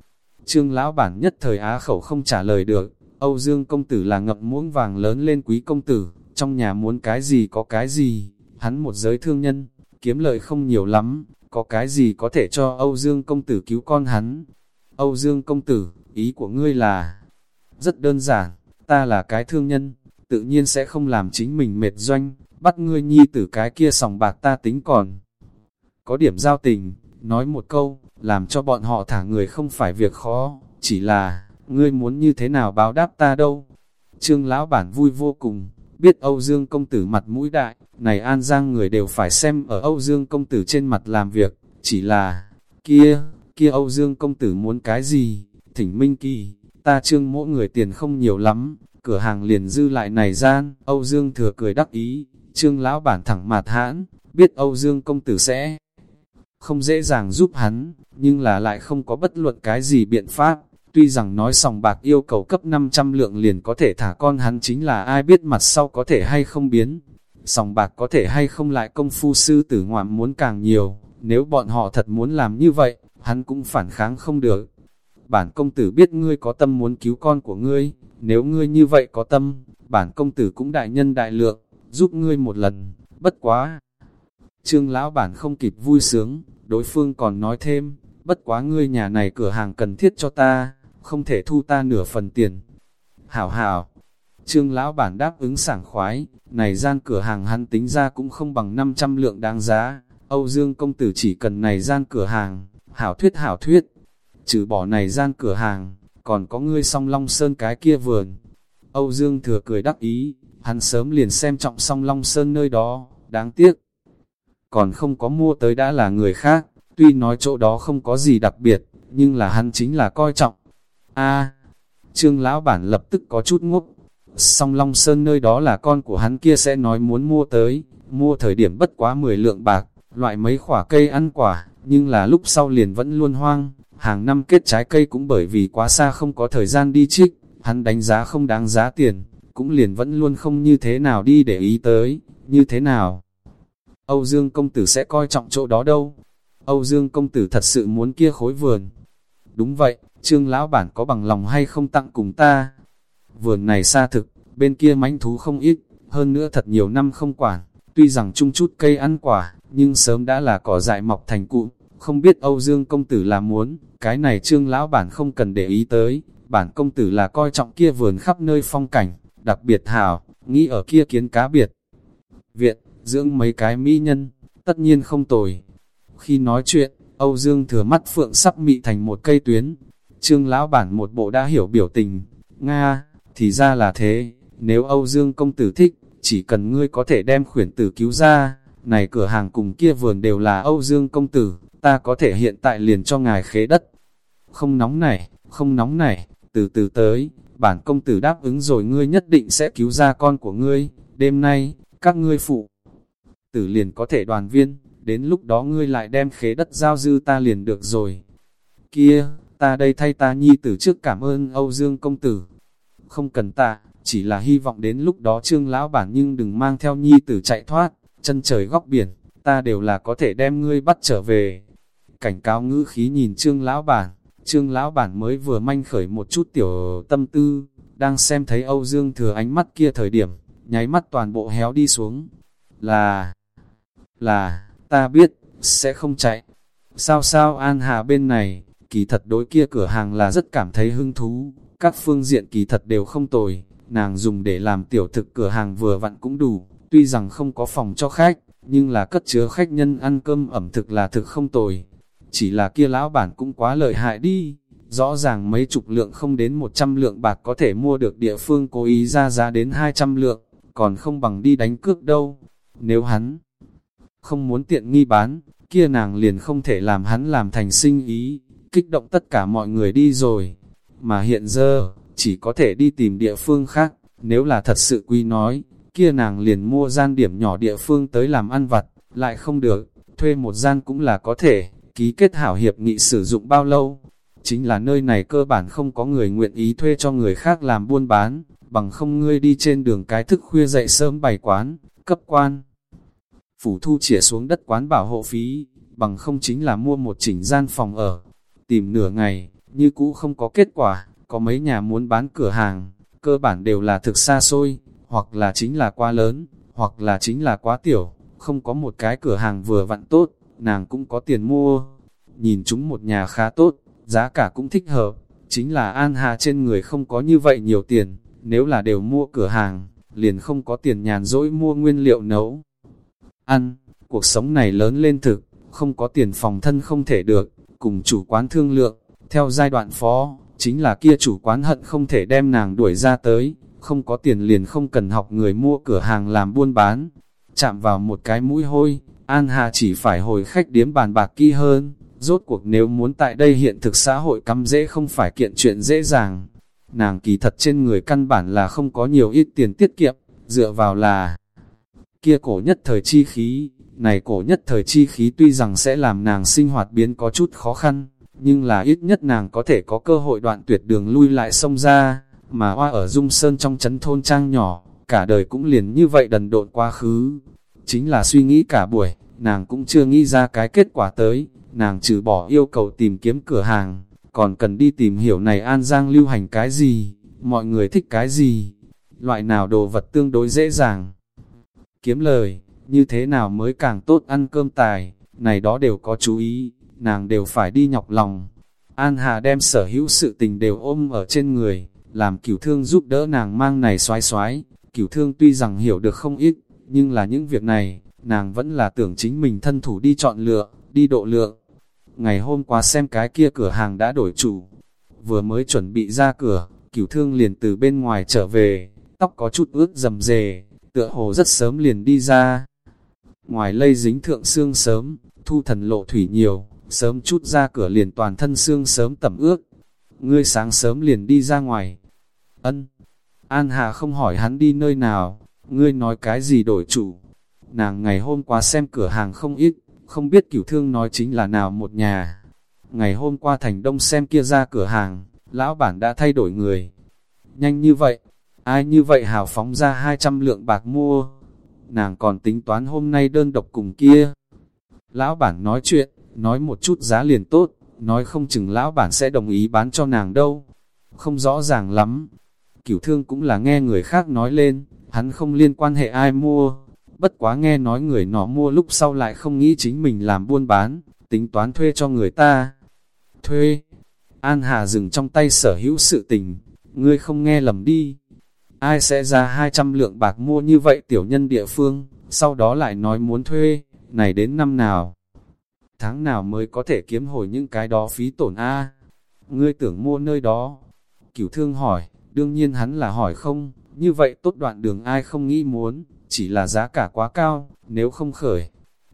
Trương lão bản nhất thời á khẩu không trả lời được, Âu Dương công tử là ngậm muỗng vàng lớn lên quý công tử, trong nhà muốn cái gì có cái gì, hắn một giới thương nhân, kiếm lợi không nhiều lắm, có cái gì có thể cho Âu Dương công tử cứu con hắn. Âu Dương công tử, ý của ngươi là, rất đơn giản, ta là cái thương nhân, tự nhiên sẽ không làm chính mình mệt doanh, bắt ngươi nhi tử cái kia sòng bạc ta tính còn. Có điểm giao tình, nói một câu, làm cho bọn họ thả người không phải việc khó, chỉ là, ngươi muốn như thế nào báo đáp ta đâu. Trương lão bản vui vô cùng, biết Âu Dương công tử mặt mũi đại, này an giang người đều phải xem ở Âu Dương công tử trên mặt làm việc, chỉ là, kia, kia Âu Dương công tử muốn cái gì, thỉnh minh kỳ, ta trương mỗi người tiền không nhiều lắm, cửa hàng liền dư lại này gian, Âu Dương thừa cười đắc ý, trương lão bản thẳng mặt hãn, biết Âu Dương công tử sẽ không dễ dàng giúp hắn, nhưng là lại không có bất luận cái gì biện pháp. Tuy rằng nói sòng bạc yêu cầu cấp 500 lượng liền có thể thả con hắn chính là ai biết mặt sau có thể hay không biến. Sòng bạc có thể hay không lại công phu sư tử ngoạm muốn càng nhiều, nếu bọn họ thật muốn làm như vậy, hắn cũng phản kháng không được. Bản công tử biết ngươi có tâm muốn cứu con của ngươi, nếu ngươi như vậy có tâm, bản công tử cũng đại nhân đại lượng, giúp ngươi một lần, bất quá. Trương lão bản không kịp vui sướng, đối phương còn nói thêm, bất quá ngươi nhà này cửa hàng cần thiết cho ta, không thể thu ta nửa phần tiền. Hảo hảo, trương lão bản đáp ứng sảng khoái, này gian cửa hàng hắn tính ra cũng không bằng 500 lượng đáng giá, Âu Dương công tử chỉ cần này gian cửa hàng, hảo thuyết hảo thuyết, trừ bỏ này gian cửa hàng, còn có ngươi song long sơn cái kia vườn. Âu Dương thừa cười đắc ý, hắn sớm liền xem trọng song long sơn nơi đó, đáng tiếc. Còn không có mua tới đã là người khác, tuy nói chỗ đó không có gì đặc biệt, nhưng là hắn chính là coi trọng. a Trương lão bản lập tức có chút ngốc, song long sơn nơi đó là con của hắn kia sẽ nói muốn mua tới, mua thời điểm bất quá 10 lượng bạc, loại mấy khỏa cây ăn quả, nhưng là lúc sau liền vẫn luôn hoang, hàng năm kết trái cây cũng bởi vì quá xa không có thời gian đi trích, hắn đánh giá không đáng giá tiền, cũng liền vẫn luôn không như thế nào đi để ý tới, như thế nào. Âu Dương công tử sẽ coi trọng chỗ đó đâu. Âu Dương công tử thật sự muốn kia khối vườn. Đúng vậy, trương lão bản có bằng lòng hay không tặng cùng ta. Vườn này xa thực, bên kia mánh thú không ít, hơn nữa thật nhiều năm không quản. Tuy rằng chung chút cây ăn quả, nhưng sớm đã là cỏ dại mọc thành cụ. Không biết Âu Dương công tử là muốn, cái này trương lão bản không cần để ý tới. Bản công tử là coi trọng kia vườn khắp nơi phong cảnh, đặc biệt hảo, nghĩ ở kia kiến cá biệt. Viện, dưỡng mấy cái mỹ nhân, tất nhiên không tồi. Khi nói chuyện, Âu Dương thừa mắt phượng sắp mị thành một cây tuyến. Trương lão bản một bộ đã hiểu biểu tình. Nga, thì ra là thế, nếu Âu Dương công tử thích, chỉ cần ngươi có thể đem khuyển tử cứu ra, này cửa hàng cùng kia vườn đều là Âu Dương công tử, ta có thể hiện tại liền cho ngài khế đất. Không nóng này, không nóng này, từ từ tới, bản công tử đáp ứng rồi ngươi nhất định sẽ cứu ra con của ngươi, đêm nay, các ngươi phụ tử liền có thể đoàn viên, đến lúc đó ngươi lại đem khế đất giao dư ta liền được rồi. Kia, ta đây thay ta nhi tử trước cảm ơn Âu Dương công tử. Không cần ta, chỉ là hy vọng đến lúc đó trương lão bản nhưng đừng mang theo nhi tử chạy thoát, chân trời góc biển, ta đều là có thể đem ngươi bắt trở về. Cảnh cáo ngữ khí nhìn trương lão bản, trương lão bản mới vừa manh khởi một chút tiểu tâm tư, đang xem thấy Âu Dương thừa ánh mắt kia thời điểm, nháy mắt toàn bộ héo đi xuống. Là, là, ta biết, sẽ không chạy. Sao sao An Hà bên này, kỳ thật đối kia cửa hàng là rất cảm thấy hứng thú, các phương diện kỳ thật đều không tồi, nàng dùng để làm tiểu thực cửa hàng vừa vặn cũng đủ, tuy rằng không có phòng cho khách, nhưng là cất chứa khách nhân ăn cơm ẩm thực là thực không tồi. Chỉ là kia lão bản cũng quá lợi hại đi, rõ ràng mấy chục lượng không đến 100 lượng bạc có thể mua được địa phương cố ý ra giá đến 200 lượng, còn không bằng đi đánh cước đâu. Nếu hắn không muốn tiện nghi bán, kia nàng liền không thể làm hắn làm thành sinh ý, kích động tất cả mọi người đi rồi. Mà hiện giờ, chỉ có thể đi tìm địa phương khác, nếu là thật sự quy nói, kia nàng liền mua gian điểm nhỏ địa phương tới làm ăn vặt, lại không được, thuê một gian cũng là có thể, ký kết hảo hiệp nghị sử dụng bao lâu. Chính là nơi này cơ bản không có người nguyện ý thuê cho người khác làm buôn bán, bằng không ngươi đi trên đường cái thức khuya dậy sớm bày quán, cấp quan. Phủ thu chỉa xuống đất quán bảo hộ phí, bằng không chính là mua một chỉnh gian phòng ở. Tìm nửa ngày, như cũ không có kết quả, có mấy nhà muốn bán cửa hàng, cơ bản đều là thực xa xôi, hoặc là chính là quá lớn, hoặc là chính là quá tiểu, không có một cái cửa hàng vừa vặn tốt, nàng cũng có tiền mua. Nhìn chúng một nhà khá tốt, giá cả cũng thích hợp, chính là An Hà trên người không có như vậy nhiều tiền, nếu là đều mua cửa hàng, liền không có tiền nhàn rỗi mua nguyên liệu nấu. Ăn, cuộc sống này lớn lên thực, không có tiền phòng thân không thể được, cùng chủ quán thương lượng, theo giai đoạn phó, chính là kia chủ quán hận không thể đem nàng đuổi ra tới, không có tiền liền không cần học người mua cửa hàng làm buôn bán. Chạm vào một cái mũi hôi, An Hà chỉ phải hồi khách điếm bàn bạc kỹ hơn, rốt cuộc nếu muốn tại đây hiện thực xã hội cắm dễ không phải kiện chuyện dễ dàng. Nàng kỳ thật trên người căn bản là không có nhiều ít tiền tiết kiệm, dựa vào là kia cổ nhất thời chi khí, này cổ nhất thời chi khí tuy rằng sẽ làm nàng sinh hoạt biến có chút khó khăn, nhưng là ít nhất nàng có thể có cơ hội đoạn tuyệt đường lui lại sông ra, mà hoa ở Dung Sơn trong chấn thôn trang nhỏ, cả đời cũng liền như vậy đần độn quá khứ. Chính là suy nghĩ cả buổi, nàng cũng chưa nghĩ ra cái kết quả tới, nàng trừ bỏ yêu cầu tìm kiếm cửa hàng, còn cần đi tìm hiểu này An Giang lưu hành cái gì, mọi người thích cái gì, loại nào đồ vật tương đối dễ dàng. Kiếm lời, như thế nào mới càng tốt ăn cơm tài, này đó đều có chú ý, nàng đều phải đi nhọc lòng. An Hà đem sở hữu sự tình đều ôm ở trên người, làm cửu thương giúp đỡ nàng mang này xoái xoái. Cửu thương tuy rằng hiểu được không ít, nhưng là những việc này, nàng vẫn là tưởng chính mình thân thủ đi chọn lựa, đi độ lượng. Ngày hôm qua xem cái kia cửa hàng đã đổi chủ, vừa mới chuẩn bị ra cửa, cửu thương liền từ bên ngoài trở về, tóc có chút ướt dầm dề, tựa hồ rất sớm liền đi ra. Ngoài lây dính thượng xương sớm, thu thần lộ thủy nhiều, sớm chút ra cửa liền toàn thân xương sớm tẩm ướt. Ngươi sáng sớm liền đi ra ngoài. Ân. An Hà không hỏi hắn đi nơi nào, ngươi nói cái gì đổi chủ. Nàng ngày hôm qua xem cửa hàng không ít, không biết cửu thương nói chính là nào một nhà. Ngày hôm qua thành đông xem kia ra cửa hàng, lão bản đã thay đổi người. Nhanh như vậy, ai như vậy hào phóng ra 200 lượng bạc mua. Nàng còn tính toán hôm nay đơn độc cùng kia. Lão bản nói chuyện, nói một chút giá liền tốt, nói không chừng lão bản sẽ đồng ý bán cho nàng đâu. Không rõ ràng lắm. Cửu thương cũng là nghe người khác nói lên, hắn không liên quan hệ ai mua. Bất quá nghe nói người nó mua lúc sau lại không nghĩ chính mình làm buôn bán, tính toán thuê cho người ta. Thuê. An Hà dừng trong tay sở hữu sự tình, ngươi không nghe lầm đi. Ai sẽ ra 200 lượng bạc mua như vậy tiểu nhân địa phương, sau đó lại nói muốn thuê, này đến năm nào? Tháng nào mới có thể kiếm hồi những cái đó phí tổn A. Ngươi tưởng mua nơi đó. Cửu thương hỏi, đương nhiên hắn là hỏi không, như vậy tốt đoạn đường ai không nghĩ muốn, chỉ là giá cả quá cao, nếu không khởi.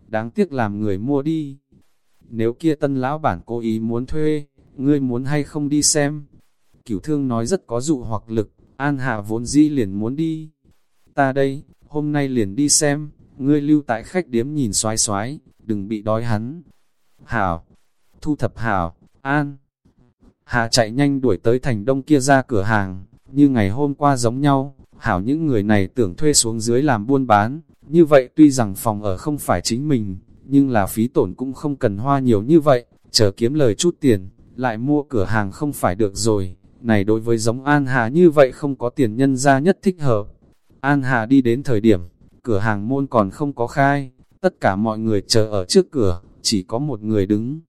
Đáng tiếc làm người mua đi. Nếu kia tân lão bản cố ý muốn thuê, ngươi muốn hay không đi xem. Cửu thương nói rất có dụ hoặc lực, An Hà vốn dĩ liền muốn đi. Ta đây, hôm nay liền đi xem, ngươi lưu tại khách điếm nhìn xoái xoái, đừng bị đói hắn, Hảo, thu thập Hảo, An. Hà chạy nhanh đuổi tới thành đông kia ra cửa hàng, như ngày hôm qua giống nhau, Hảo những người này tưởng thuê xuống dưới làm buôn bán, như vậy tuy rằng phòng ở không phải chính mình, nhưng là phí tổn cũng không cần hoa nhiều như vậy, chờ kiếm lời chút tiền, lại mua cửa hàng không phải được rồi, này đối với giống An Hà như vậy không có tiền nhân ra nhất thích hợp. An Hà đi đến thời điểm, cửa hàng môn còn không có khai, tất cả mọi người chờ ở trước cửa, chỉ có một người đứng.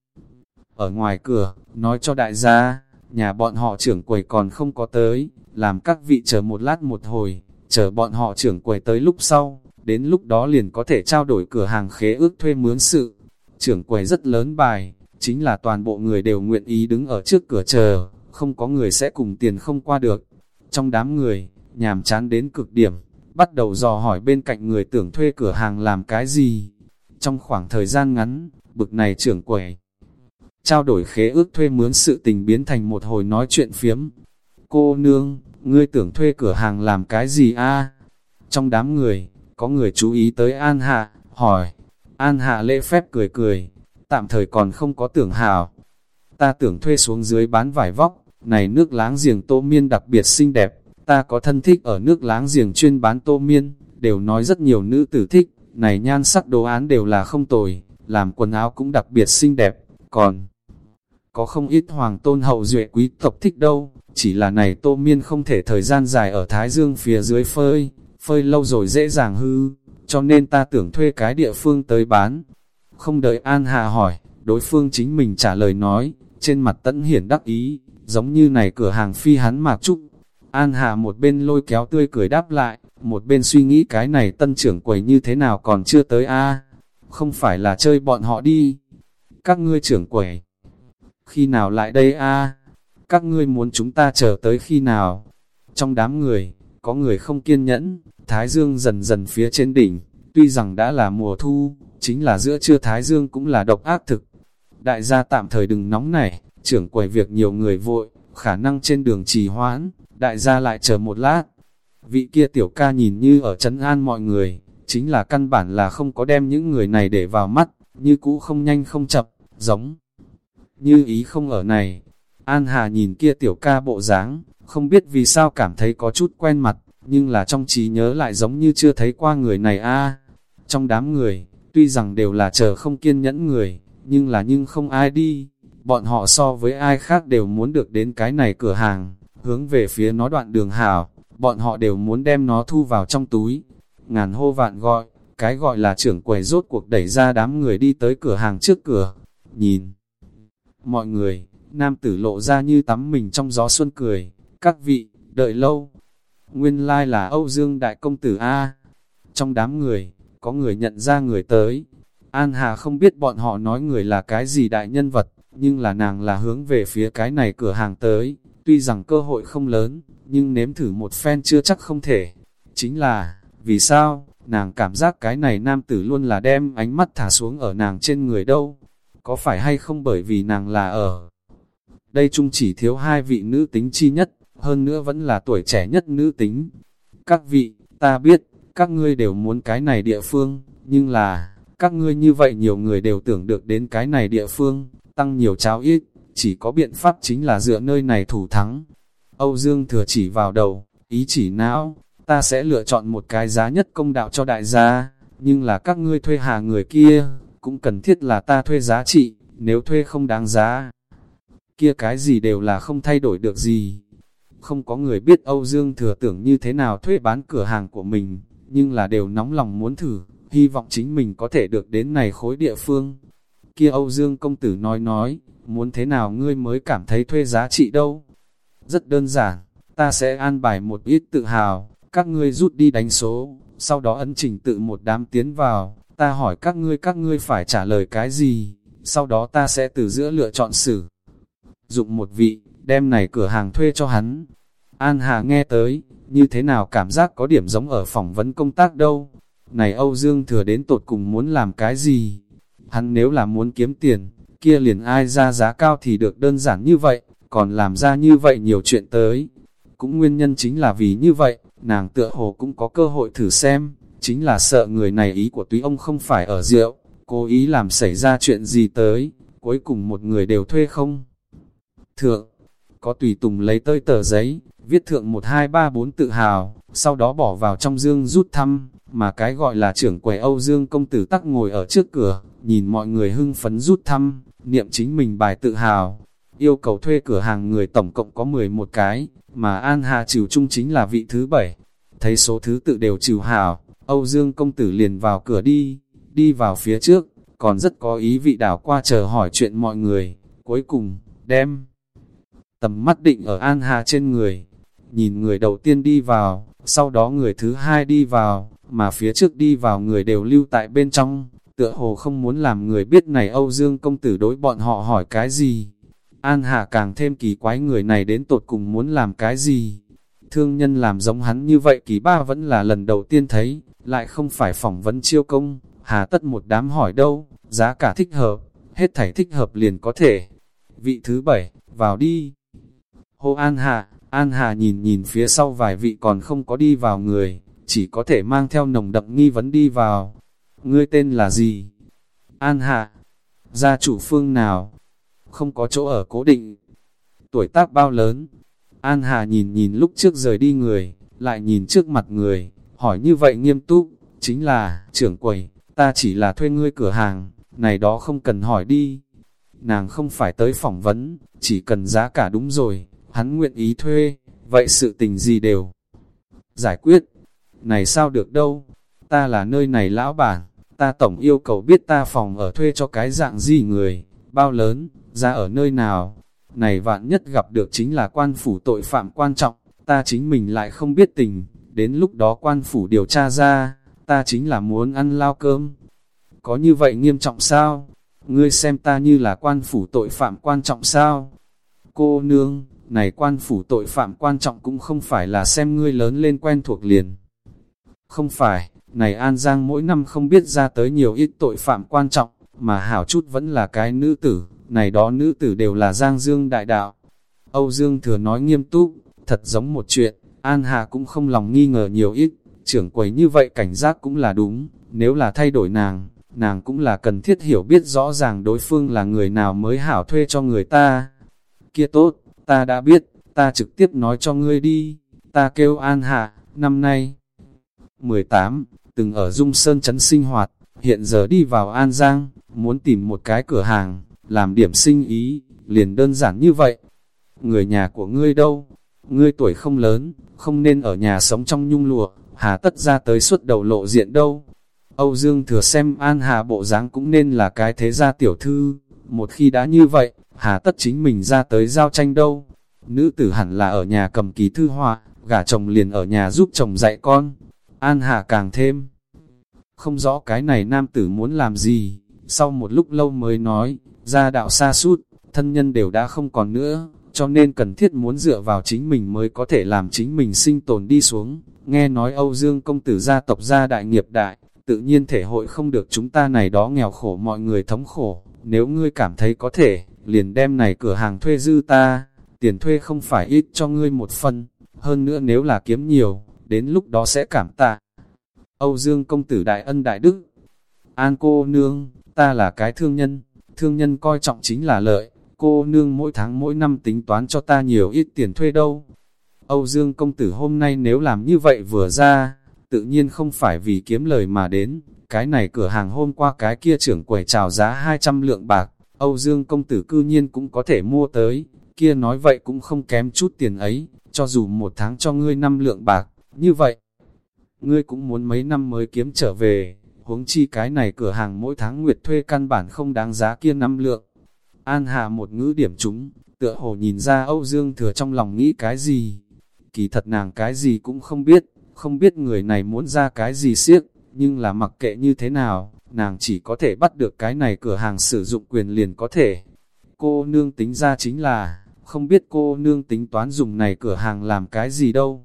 Ở ngoài cửa, nói cho đại gia, nhà bọn họ trưởng quầy còn không có tới, làm các vị chờ một lát một hồi, chờ bọn họ trưởng quầy tới lúc sau, đến lúc đó liền có thể trao đổi cửa hàng khế ước thuê mướn sự. Trưởng quầy rất lớn bài, chính là toàn bộ người đều nguyện ý đứng ở trước cửa chờ, không có người sẽ cùng tiền không qua được. Trong đám người, nhàm chán đến cực điểm, bắt đầu dò hỏi bên cạnh người tưởng thuê cửa hàng làm cái gì. Trong khoảng thời gian ngắn, bực này trưởng quầy. Trao đổi khế ước thuê mướn sự tình biến thành một hồi nói chuyện phiếm. Cô nương, ngươi tưởng thuê cửa hàng làm cái gì a? Trong đám người, có người chú ý tới An Hạ, hỏi. An Hạ lễ phép cười cười, tạm thời còn không có tưởng hào. Ta tưởng thuê xuống dưới bán vải vóc, này nước láng giềng tô miên đặc biệt xinh đẹp, ta có thân thích ở nước láng giềng chuyên bán tô miên, đều nói rất nhiều nữ tử thích, này nhan sắc đồ án đều là không tồi, làm quần áo cũng đặc biệt xinh đẹp, còn có không ít hoàng tôn hậu duệ quý tộc thích đâu, chỉ là này tô miên không thể thời gian dài ở Thái Dương phía dưới phơi, phơi lâu rồi dễ dàng hư, cho nên ta tưởng thuê cái địa phương tới bán. Không đợi An Hà hỏi, đối phương chính mình trả lời nói, trên mặt tẫn hiển đắc ý, giống như này cửa hàng phi hắn mạc trúc. An Hà một bên lôi kéo tươi cười đáp lại, một bên suy nghĩ cái này tân trưởng quầy như thế nào còn chưa tới a không phải là chơi bọn họ đi. Các ngươi trưởng quẩy. Khi nào lại đây a Các ngươi muốn chúng ta chờ tới khi nào? Trong đám người, có người không kiên nhẫn, Thái Dương dần dần phía trên đỉnh, tuy rằng đã là mùa thu, chính là giữa trưa Thái Dương cũng là độc ác thực. Đại gia tạm thời đừng nóng nảy, trưởng quầy việc nhiều người vội, khả năng trên đường trì hoãn, đại gia lại chờ một lát. Vị kia tiểu ca nhìn như ở trấn an mọi người, chính là căn bản là không có đem những người này để vào mắt, như cũ không nhanh không chậm, giống như ý không ở này. An Hà nhìn kia tiểu ca bộ dáng, không biết vì sao cảm thấy có chút quen mặt, nhưng là trong trí nhớ lại giống như chưa thấy qua người này a. Trong đám người, tuy rằng đều là chờ không kiên nhẫn người, nhưng là nhưng không ai đi, bọn họ so với ai khác đều muốn được đến cái này cửa hàng, hướng về phía nó đoạn đường hảo, bọn họ đều muốn đem nó thu vào trong túi. Ngàn hô vạn gọi, cái gọi là trưởng quầy rốt cuộc đẩy ra đám người đi tới cửa hàng trước cửa, nhìn. Mọi người, nam tử lộ ra như tắm mình trong gió xuân cười, các vị, đợi lâu. Nguyên lai like là Âu Dương Đại Công Tử A. Trong đám người, có người nhận ra người tới. An Hà không biết bọn họ nói người là cái gì đại nhân vật, nhưng là nàng là hướng về phía cái này cửa hàng tới. Tuy rằng cơ hội không lớn, nhưng nếm thử một phen chưa chắc không thể. Chính là, vì sao, nàng cảm giác cái này nam tử luôn là đem ánh mắt thả xuống ở nàng trên người đâu. Có phải hay không bởi vì nàng là ở đây chung chỉ thiếu hai vị nữ tính chi nhất, hơn nữa vẫn là tuổi trẻ nhất nữ tính. Các vị, ta biết, các ngươi đều muốn cái này địa phương, nhưng là, các ngươi như vậy nhiều người đều tưởng được đến cái này địa phương, tăng nhiều cháo ít, chỉ có biện pháp chính là dựa nơi này thủ thắng. Âu Dương thừa chỉ vào đầu, ý chỉ não, ta sẽ lựa chọn một cái giá nhất công đạo cho đại gia, nhưng là các ngươi thuê hà người kia, cũng cần thiết là ta thuê giá trị, nếu thuê không đáng giá, kia cái gì đều là không thay đổi được gì. Không có người biết Âu Dương thừa tưởng như thế nào thuê bán cửa hàng của mình, nhưng là đều nóng lòng muốn thử, hy vọng chính mình có thể được đến này khối địa phương. Kia Âu Dương công tử nói nói, muốn thế nào ngươi mới cảm thấy thuê giá trị đâu. Rất đơn giản, ta sẽ an bài một ít tự hào, các ngươi rút đi đánh số, sau đó ấn trình tự một đám tiến vào, ta hỏi các ngươi các ngươi phải trả lời cái gì, sau đó ta sẽ từ giữa lựa chọn xử dụng một vị, đem này cửa hàng thuê cho hắn. An Hà nghe tới, như thế nào cảm giác có điểm giống ở phỏng vấn công tác đâu. Này Âu Dương thừa đến tột cùng muốn làm cái gì? Hắn nếu là muốn kiếm tiền, kia liền ai ra giá cao thì được đơn giản như vậy, còn làm ra như vậy nhiều chuyện tới. Cũng nguyên nhân chính là vì như vậy, nàng tựa hồ cũng có cơ hội thử xem, chính là sợ người này ý của túy ông không phải ở rượu, cố ý làm xảy ra chuyện gì tới, cuối cùng một người đều thuê không. Thượng, có tùy tùng lấy tơi tờ giấy, viết thượng 1234 tự hào, sau đó bỏ vào trong dương rút thăm, mà cái gọi là trưởng quầy Âu Dương công tử tắc ngồi ở trước cửa, nhìn mọi người hưng phấn rút thăm, niệm chính mình bài tự hào. Yêu cầu thuê cửa hàng người tổng cộng có 11 cái, mà An Hà trừ trung chính là vị thứ bảy. Thấy số thứ tự đều trừ hảo Âu Dương công tử liền vào cửa đi, đi vào phía trước, còn rất có ý vị đảo qua chờ hỏi chuyện mọi người, cuối cùng, đem tầm mắt định ở An Hà trên người. Nhìn người đầu tiên đi vào, sau đó người thứ hai đi vào, mà phía trước đi vào người đều lưu tại bên trong, tựa hồ không muốn làm người biết này Âu Dương công tử đối bọn họ hỏi cái gì. An Hà càng thêm kỳ quái người này đến tột cùng muốn làm cái gì. Thương nhân làm giống hắn như vậy kỳ ba vẫn là lần đầu tiên thấy, lại không phải phỏng vấn chiêu công, hà tất một đám hỏi đâu, giá cả thích hợp, hết thảy thích hợp liền có thể. Vị thứ bảy, vào đi. Hô An Hà, An Hà nhìn nhìn phía sau vài vị còn không có đi vào người, chỉ có thể mang theo nồng đậm nghi vấn đi vào. Ngươi tên là gì? An Hạ. Gia chủ phương nào? Không có chỗ ở cố định. Tuổi tác bao lớn? An Hà nhìn nhìn lúc trước rời đi người, lại nhìn trước mặt người, hỏi như vậy nghiêm túc, chính là, trưởng quầy, ta chỉ là thuê ngươi cửa hàng, này đó không cần hỏi đi. Nàng không phải tới phỏng vấn, chỉ cần giá cả đúng rồi, hắn nguyện ý thuê, vậy sự tình gì đều giải quyết. Này sao được đâu, ta là nơi này lão bản, ta tổng yêu cầu biết ta phòng ở thuê cho cái dạng gì người, bao lớn, ra ở nơi nào. Này vạn nhất gặp được chính là quan phủ tội phạm quan trọng, ta chính mình lại không biết tình, đến lúc đó quan phủ điều tra ra, ta chính là muốn ăn lao cơm. Có như vậy nghiêm trọng sao? Ngươi xem ta như là quan phủ tội phạm quan trọng sao? Cô nương, này quan phủ tội phạm quan trọng cũng không phải là xem ngươi lớn lên quen thuộc liền. Không phải, này An Giang mỗi năm không biết ra tới nhiều ít tội phạm quan trọng, mà hảo chút vẫn là cái nữ tử, này đó nữ tử đều là Giang Dương đại đạo. Âu Dương thừa nói nghiêm túc, thật giống một chuyện, An Hà cũng không lòng nghi ngờ nhiều ít, trưởng quầy như vậy cảnh giác cũng là đúng, nếu là thay đổi nàng, nàng cũng là cần thiết hiểu biết rõ ràng đối phương là người nào mới hảo thuê cho người ta. Kia tốt, ta đã biết, ta trực tiếp nói cho ngươi đi, ta kêu An Hạ, năm nay 18, từng ở Dung Sơn Trấn sinh hoạt, hiện giờ đi vào An Giang, muốn tìm một cái cửa hàng, làm điểm sinh ý, liền đơn giản như vậy. Người nhà của ngươi đâu? Ngươi tuổi không lớn, không nên ở nhà sống trong nhung lụa, hà tất ra tới suốt đầu lộ diện đâu. Âu Dương thừa xem An Hà bộ dáng cũng nên là cái thế gia tiểu thư, một khi đã như vậy, hà tất chính mình ra tới giao tranh đâu. Nữ tử hẳn là ở nhà cầm ký thư họa, gả chồng liền ở nhà giúp chồng dạy con. An Hà càng thêm. Không rõ cái này nam tử muốn làm gì, sau một lúc lâu mới nói, gia đạo xa sút thân nhân đều đã không còn nữa, cho nên cần thiết muốn dựa vào chính mình mới có thể làm chính mình sinh tồn đi xuống. Nghe nói Âu Dương công tử gia tộc gia đại nghiệp đại, tự nhiên thể hội không được chúng ta này đó nghèo khổ mọi người thống khổ. Nếu ngươi cảm thấy có thể, liền đem này cửa hàng thuê dư ta, tiền thuê không phải ít cho ngươi một phần, hơn nữa nếu là kiếm nhiều, đến lúc đó sẽ cảm tạ. Âu Dương công tử đại ân đại đức, An cô nương, ta là cái thương nhân, thương nhân coi trọng chính là lợi, cô nương mỗi tháng mỗi năm tính toán cho ta nhiều ít tiền thuê đâu. Âu Dương công tử hôm nay nếu làm như vậy vừa ra, tự nhiên không phải vì kiếm lời mà đến, cái này cửa hàng hôm qua cái kia trưởng quầy chào giá 200 lượng bạc, Âu Dương công tử cư nhiên cũng có thể mua tới, kia nói vậy cũng không kém chút tiền ấy, cho dù một tháng cho ngươi năm lượng bạc, như vậy, ngươi cũng muốn mấy năm mới kiếm trở về, huống chi cái này cửa hàng mỗi tháng nguyệt thuê căn bản không đáng giá kia năm lượng. An Hà một ngữ điểm chúng, tựa hồ nhìn ra Âu Dương Thừa trong lòng nghĩ cái gì. Kỳ thật nàng cái gì cũng không biết, không biết người này muốn ra cái gì siếc, nhưng là mặc kệ như thế nào, nàng chỉ có thể bắt được cái này cửa hàng sử dụng quyền liền có thể. Cô nương tính ra chính là, không biết cô nương tính toán dùng này cửa hàng làm cái gì đâu.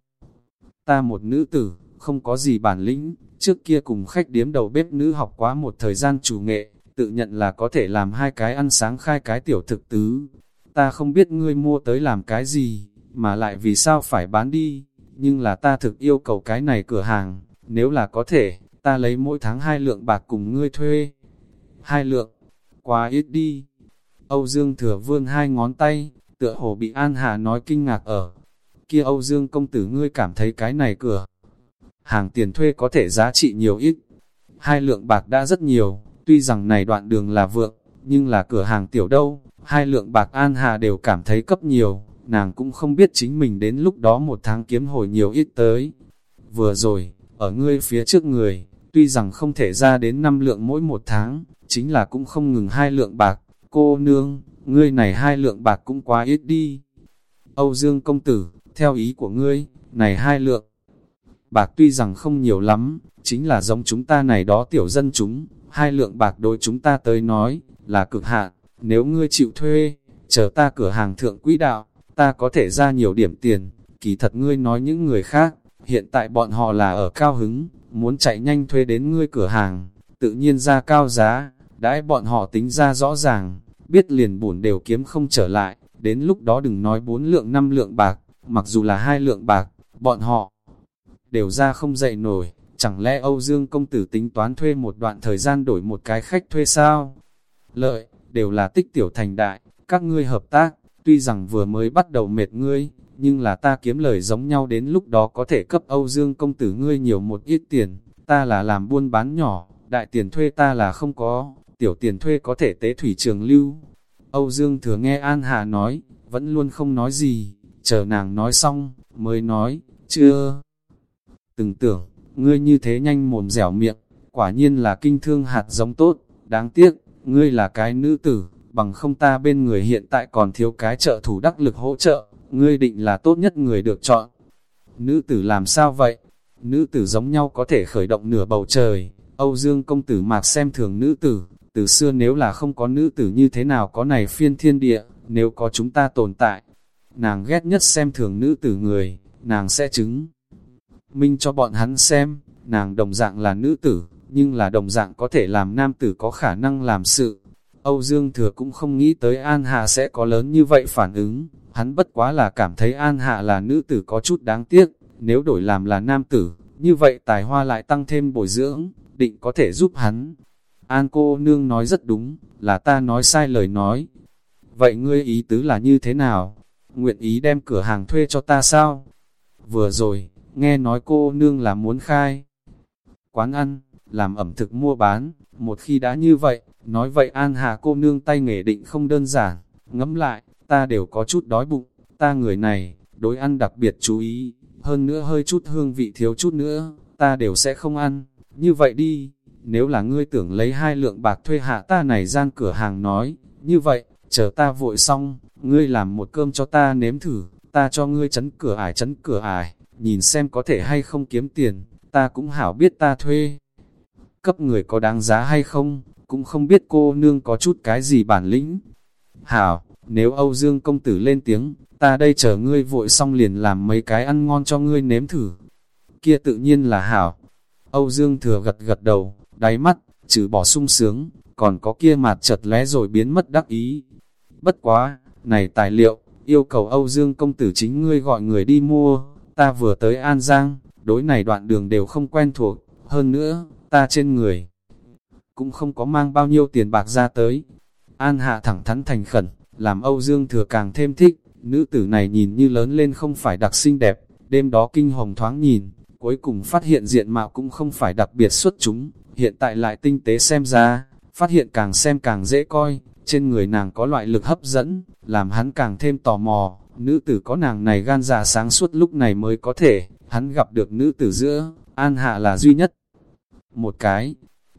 Ta một nữ tử, không có gì bản lĩnh, trước kia cùng khách điếm đầu bếp nữ học quá một thời gian chủ nghệ, tự nhận là có thể làm hai cái ăn sáng khai cái tiểu thực tứ. Ta không biết ngươi mua tới làm cái gì, mà lại vì sao phải bán đi, nhưng là ta thực yêu cầu cái này cửa hàng, nếu là có thể, ta lấy mỗi tháng hai lượng bạc cùng ngươi thuê. Hai lượng, quá ít đi. Âu Dương thừa vươn hai ngón tay, tựa hồ bị An Hà nói kinh ngạc ở. Kia Âu Dương công tử ngươi cảm thấy cái này cửa. Hàng tiền thuê có thể giá trị nhiều ít. Hai lượng bạc đã rất nhiều, tuy rằng này đoạn đường là vượng, nhưng là cửa hàng tiểu đâu, hai lượng bạc An Hà đều cảm thấy cấp nhiều, nàng cũng không biết chính mình đến lúc đó một tháng kiếm hồi nhiều ít tới. Vừa rồi, ở ngươi phía trước người, tuy rằng không thể ra đến năm lượng mỗi một tháng, chính là cũng không ngừng hai lượng bạc, cô nương, ngươi này hai lượng bạc cũng quá ít đi. Âu Dương công tử, theo ý của ngươi, này hai lượng bạc tuy rằng không nhiều lắm, chính là giống chúng ta này đó tiểu dân chúng, hai lượng bạc đối chúng ta tới nói, là cực hạn, nếu ngươi chịu thuê, chờ ta cửa hàng thượng quỹ đạo, ta có thể ra nhiều điểm tiền, kỳ thật ngươi nói những người khác, hiện tại bọn họ là ở cao hứng, muốn chạy nhanh thuê đến ngươi cửa hàng, tự nhiên ra cao giá, đãi bọn họ tính ra rõ ràng, biết liền bổn đều kiếm không trở lại, đến lúc đó đừng nói bốn lượng năm lượng bạc, mặc dù là hai lượng bạc, bọn họ đều ra không dậy nổi, chẳng lẽ Âu Dương công tử tính toán thuê một đoạn thời gian đổi một cái khách thuê sao? Lợi, đều là tích tiểu thành đại, các ngươi hợp tác, tuy rằng vừa mới bắt đầu mệt ngươi, nhưng là ta kiếm lời giống nhau đến lúc đó có thể cấp Âu Dương công tử ngươi nhiều một ít tiền, ta là làm buôn bán nhỏ, đại tiền thuê ta là không có, tiểu tiền thuê có thể tế thủy trường lưu. Âu Dương thừa nghe An Hà nói, vẫn luôn không nói gì, chờ nàng nói xong, mới nói, chưa. Từng tưởng, ngươi như thế nhanh mồm dẻo miệng, quả nhiên là kinh thương hạt giống tốt, đáng tiếc, ngươi là cái nữ tử, bằng không ta bên người hiện tại còn thiếu cái trợ thủ đắc lực hỗ trợ, ngươi định là tốt nhất người được chọn. Nữ tử làm sao vậy? Nữ tử giống nhau có thể khởi động nửa bầu trời, Âu Dương công tử mạc xem thường nữ tử, từ xưa nếu là không có nữ tử như thế nào có này phiên thiên địa, nếu có chúng ta tồn tại. Nàng ghét nhất xem thường nữ tử người, nàng sẽ chứng. Minh cho bọn hắn xem, nàng đồng dạng là nữ tử, nhưng là đồng dạng có thể làm nam tử có khả năng làm sự. Âu Dương Thừa cũng không nghĩ tới An Hạ sẽ có lớn như vậy phản ứng, hắn bất quá là cảm thấy An Hạ là nữ tử có chút đáng tiếc, nếu đổi làm là nam tử, như vậy tài hoa lại tăng thêm bồi dưỡng, định có thể giúp hắn. An cô nương nói rất đúng, là ta nói sai lời nói. Vậy ngươi ý tứ là như thế nào? Nguyện ý đem cửa hàng thuê cho ta sao? Vừa rồi, nghe nói cô nương là muốn khai. Quán ăn, làm ẩm thực mua bán, một khi đã như vậy, nói vậy An Hà cô nương tay nghề định không đơn giản, ngẫm lại, ta đều có chút đói bụng, ta người này, đối ăn đặc biệt chú ý, hơn nữa hơi chút hương vị thiếu chút nữa, ta đều sẽ không ăn, như vậy đi, nếu là ngươi tưởng lấy hai lượng bạc thuê hạ ta này gian cửa hàng nói, như vậy, chờ ta vội xong, ngươi làm một cơm cho ta nếm thử, ta cho ngươi chấn cửa ải chấn cửa ải, nhìn xem có thể hay không kiếm tiền, ta cũng hảo biết ta thuê. Cấp người có đáng giá hay không, cũng không biết cô nương có chút cái gì bản lĩnh. Hảo, nếu Âu Dương công tử lên tiếng, ta đây chờ ngươi vội xong liền làm mấy cái ăn ngon cho ngươi nếm thử. Kia tự nhiên là hảo. Âu Dương thừa gật gật đầu, đáy mắt, trừ bỏ sung sướng, còn có kia mặt chật lé rồi biến mất đắc ý. Bất quá, này tài liệu, yêu cầu Âu Dương công tử chính ngươi gọi người đi mua, ta vừa tới An Giang, đối này đoạn đường đều không quen thuộc, hơn nữa, ta trên người cũng không có mang bao nhiêu tiền bạc ra tới. An Hạ thẳng thắn thành khẩn, làm Âu Dương Thừa càng thêm thích, nữ tử này nhìn như lớn lên không phải đặc xinh đẹp, đêm đó kinh hồng thoáng nhìn, cuối cùng phát hiện diện mạo cũng không phải đặc biệt xuất chúng, hiện tại lại tinh tế xem ra, phát hiện càng xem càng dễ coi, trên người nàng có loại lực hấp dẫn, làm hắn càng thêm tò mò, nữ tử có nàng này gan già sáng suốt lúc này mới có thể, hắn gặp được nữ tử giữa, An Hạ là duy nhất. Một cái,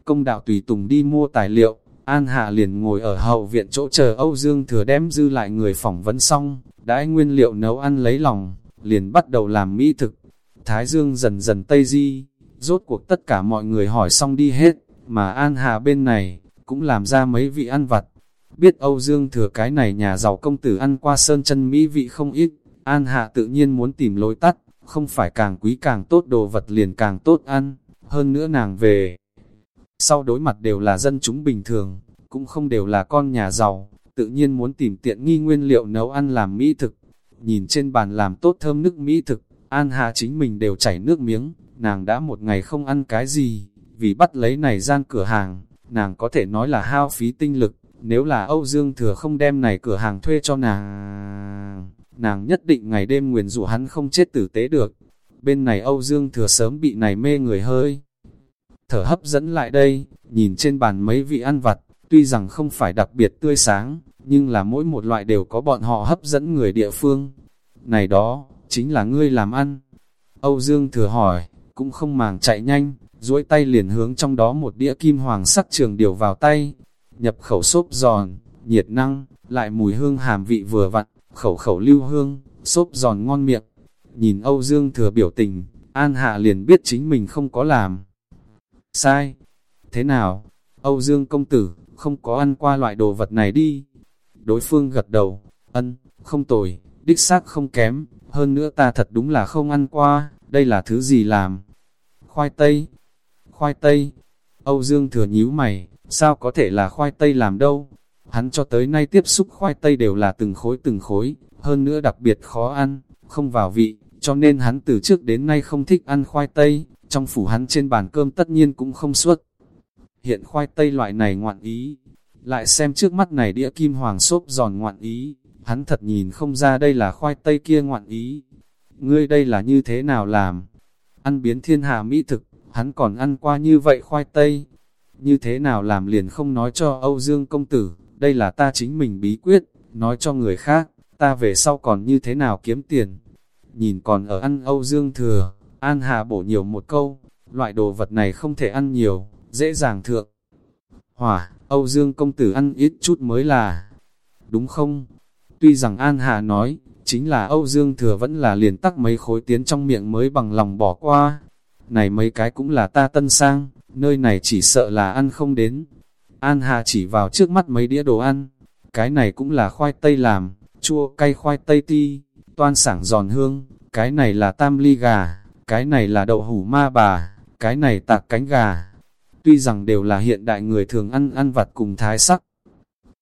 công đạo tùy tùng đi mua tài liệu, An Hạ liền ngồi ở hậu viện chỗ chờ Âu Dương Thừa đem dư lại người phỏng vấn xong, đãi nguyên liệu nấu ăn lấy lòng, liền bắt đầu làm mỹ thực. Thái Dương dần dần tây di, rốt cuộc tất cả mọi người hỏi xong đi hết, mà An Hạ bên này, cũng làm ra mấy vị ăn vặt. Biết Âu Dương Thừa cái này nhà giàu công tử ăn qua sơn chân mỹ vị không ít, An Hạ tự nhiên muốn tìm lối tắt, không phải càng quý càng tốt đồ vật liền càng tốt ăn, hơn nữa nàng về sau đối mặt đều là dân chúng bình thường, cũng không đều là con nhà giàu, tự nhiên muốn tìm tiện nghi nguyên liệu nấu ăn làm mỹ thực. Nhìn trên bàn làm tốt thơm nước mỹ thực, An hạ chính mình đều chảy nước miếng, nàng đã một ngày không ăn cái gì, vì bắt lấy này gian cửa hàng, nàng có thể nói là hao phí tinh lực, nếu là Âu Dương Thừa không đem này cửa hàng thuê cho nàng, nàng nhất định ngày đêm nguyền rủa hắn không chết tử tế được. Bên này Âu Dương Thừa sớm bị này mê người hơi thở hấp dẫn lại đây, nhìn trên bàn mấy vị ăn vặt, tuy rằng không phải đặc biệt tươi sáng, nhưng là mỗi một loại đều có bọn họ hấp dẫn người địa phương. Này đó, chính là ngươi làm ăn. Âu Dương thừa hỏi, cũng không màng chạy nhanh, duỗi tay liền hướng trong đó một đĩa kim hoàng sắc trường điều vào tay. Nhập khẩu xốp giòn, nhiệt năng, lại mùi hương hàm vị vừa vặn, khẩu khẩu lưu hương, xốp giòn ngon miệng. Nhìn Âu Dương thừa biểu tình, An Hạ liền biết chính mình không có làm. Sai. Thế nào? Âu Dương công tử, không có ăn qua loại đồ vật này đi. Đối phương gật đầu, ân, không tồi, đích xác không kém, hơn nữa ta thật đúng là không ăn qua, đây là thứ gì làm? Khoai tây. Khoai tây. Âu Dương thừa nhíu mày, sao có thể là khoai tây làm đâu? Hắn cho tới nay tiếp xúc khoai tây đều là từng khối từng khối, hơn nữa đặc biệt khó ăn, không vào vị, cho nên hắn từ trước đến nay không thích ăn khoai tây, trong phủ hắn trên bàn cơm tất nhiên cũng không suốt. Hiện khoai tây loại này ngoạn ý, lại xem trước mắt này đĩa kim hoàng xốp giòn ngoạn ý, hắn thật nhìn không ra đây là khoai tây kia ngoạn ý. Ngươi đây là như thế nào làm? Ăn biến thiên hạ mỹ thực, hắn còn ăn qua như vậy khoai tây. Như thế nào làm liền không nói cho Âu Dương công tử, đây là ta chính mình bí quyết, nói cho người khác, ta về sau còn như thế nào kiếm tiền. Nhìn còn ở ăn Âu Dương thừa, An Hà bổ nhiều một câu, loại đồ vật này không thể ăn nhiều, dễ dàng thượng. Hỏa, Âu Dương công tử ăn ít chút mới là, đúng không? Tuy rằng An Hà nói, chính là Âu Dương thừa vẫn là liền tắc mấy khối tiến trong miệng mới bằng lòng bỏ qua. Này mấy cái cũng là ta tân sang, nơi này chỉ sợ là ăn không đến. An Hà chỉ vào trước mắt mấy đĩa đồ ăn, cái này cũng là khoai tây làm, chua cay khoai tây ti, toan sảng giòn hương, cái này là tam ly gà, cái này là đậu hủ ma bà, cái này tạc cánh gà. Tuy rằng đều là hiện đại người thường ăn ăn vặt cùng thái sắc,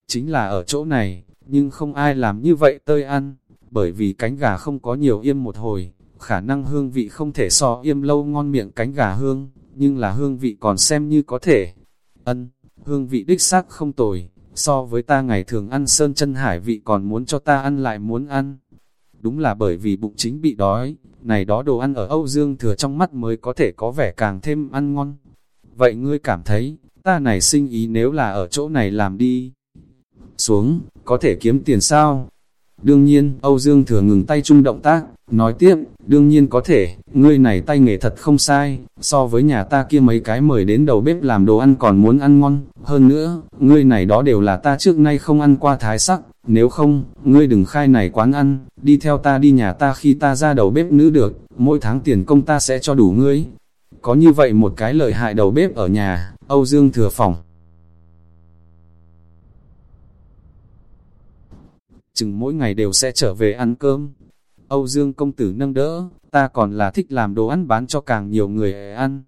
chính là ở chỗ này, nhưng không ai làm như vậy tơi ăn, bởi vì cánh gà không có nhiều yêm một hồi, khả năng hương vị không thể so yêm lâu ngon miệng cánh gà hương, nhưng là hương vị còn xem như có thể. Ân, hương vị đích xác không tồi, so với ta ngày thường ăn sơn chân hải vị còn muốn cho ta ăn lại muốn ăn. Đúng là bởi vì bụng chính bị đói, này đó đồ ăn ở Âu Dương thừa trong mắt mới có thể có vẻ càng thêm ăn ngon. Vậy ngươi cảm thấy, ta này sinh ý nếu là ở chỗ này làm đi. Xuống, có thể kiếm tiền sao? Đương nhiên, Âu Dương thừa ngừng tay chung động tác, nói tiếp, đương nhiên có thể, ngươi này tay nghề thật không sai, so với nhà ta kia mấy cái mời đến đầu bếp làm đồ ăn còn muốn ăn ngon, hơn nữa, ngươi này đó đều là ta trước nay không ăn qua thái sắc, nếu không, ngươi đừng khai này quán ăn, đi theo ta đi nhà ta khi ta ra đầu bếp nữ được, mỗi tháng tiền công ta sẽ cho đủ ngươi. Có như vậy một cái lợi hại đầu bếp ở nhà, Âu Dương thừa phòng. Chừng mỗi ngày đều sẽ trở về ăn cơm. Âu Dương công tử nâng đỡ, ta còn là thích làm đồ ăn bán cho càng nhiều người ăn.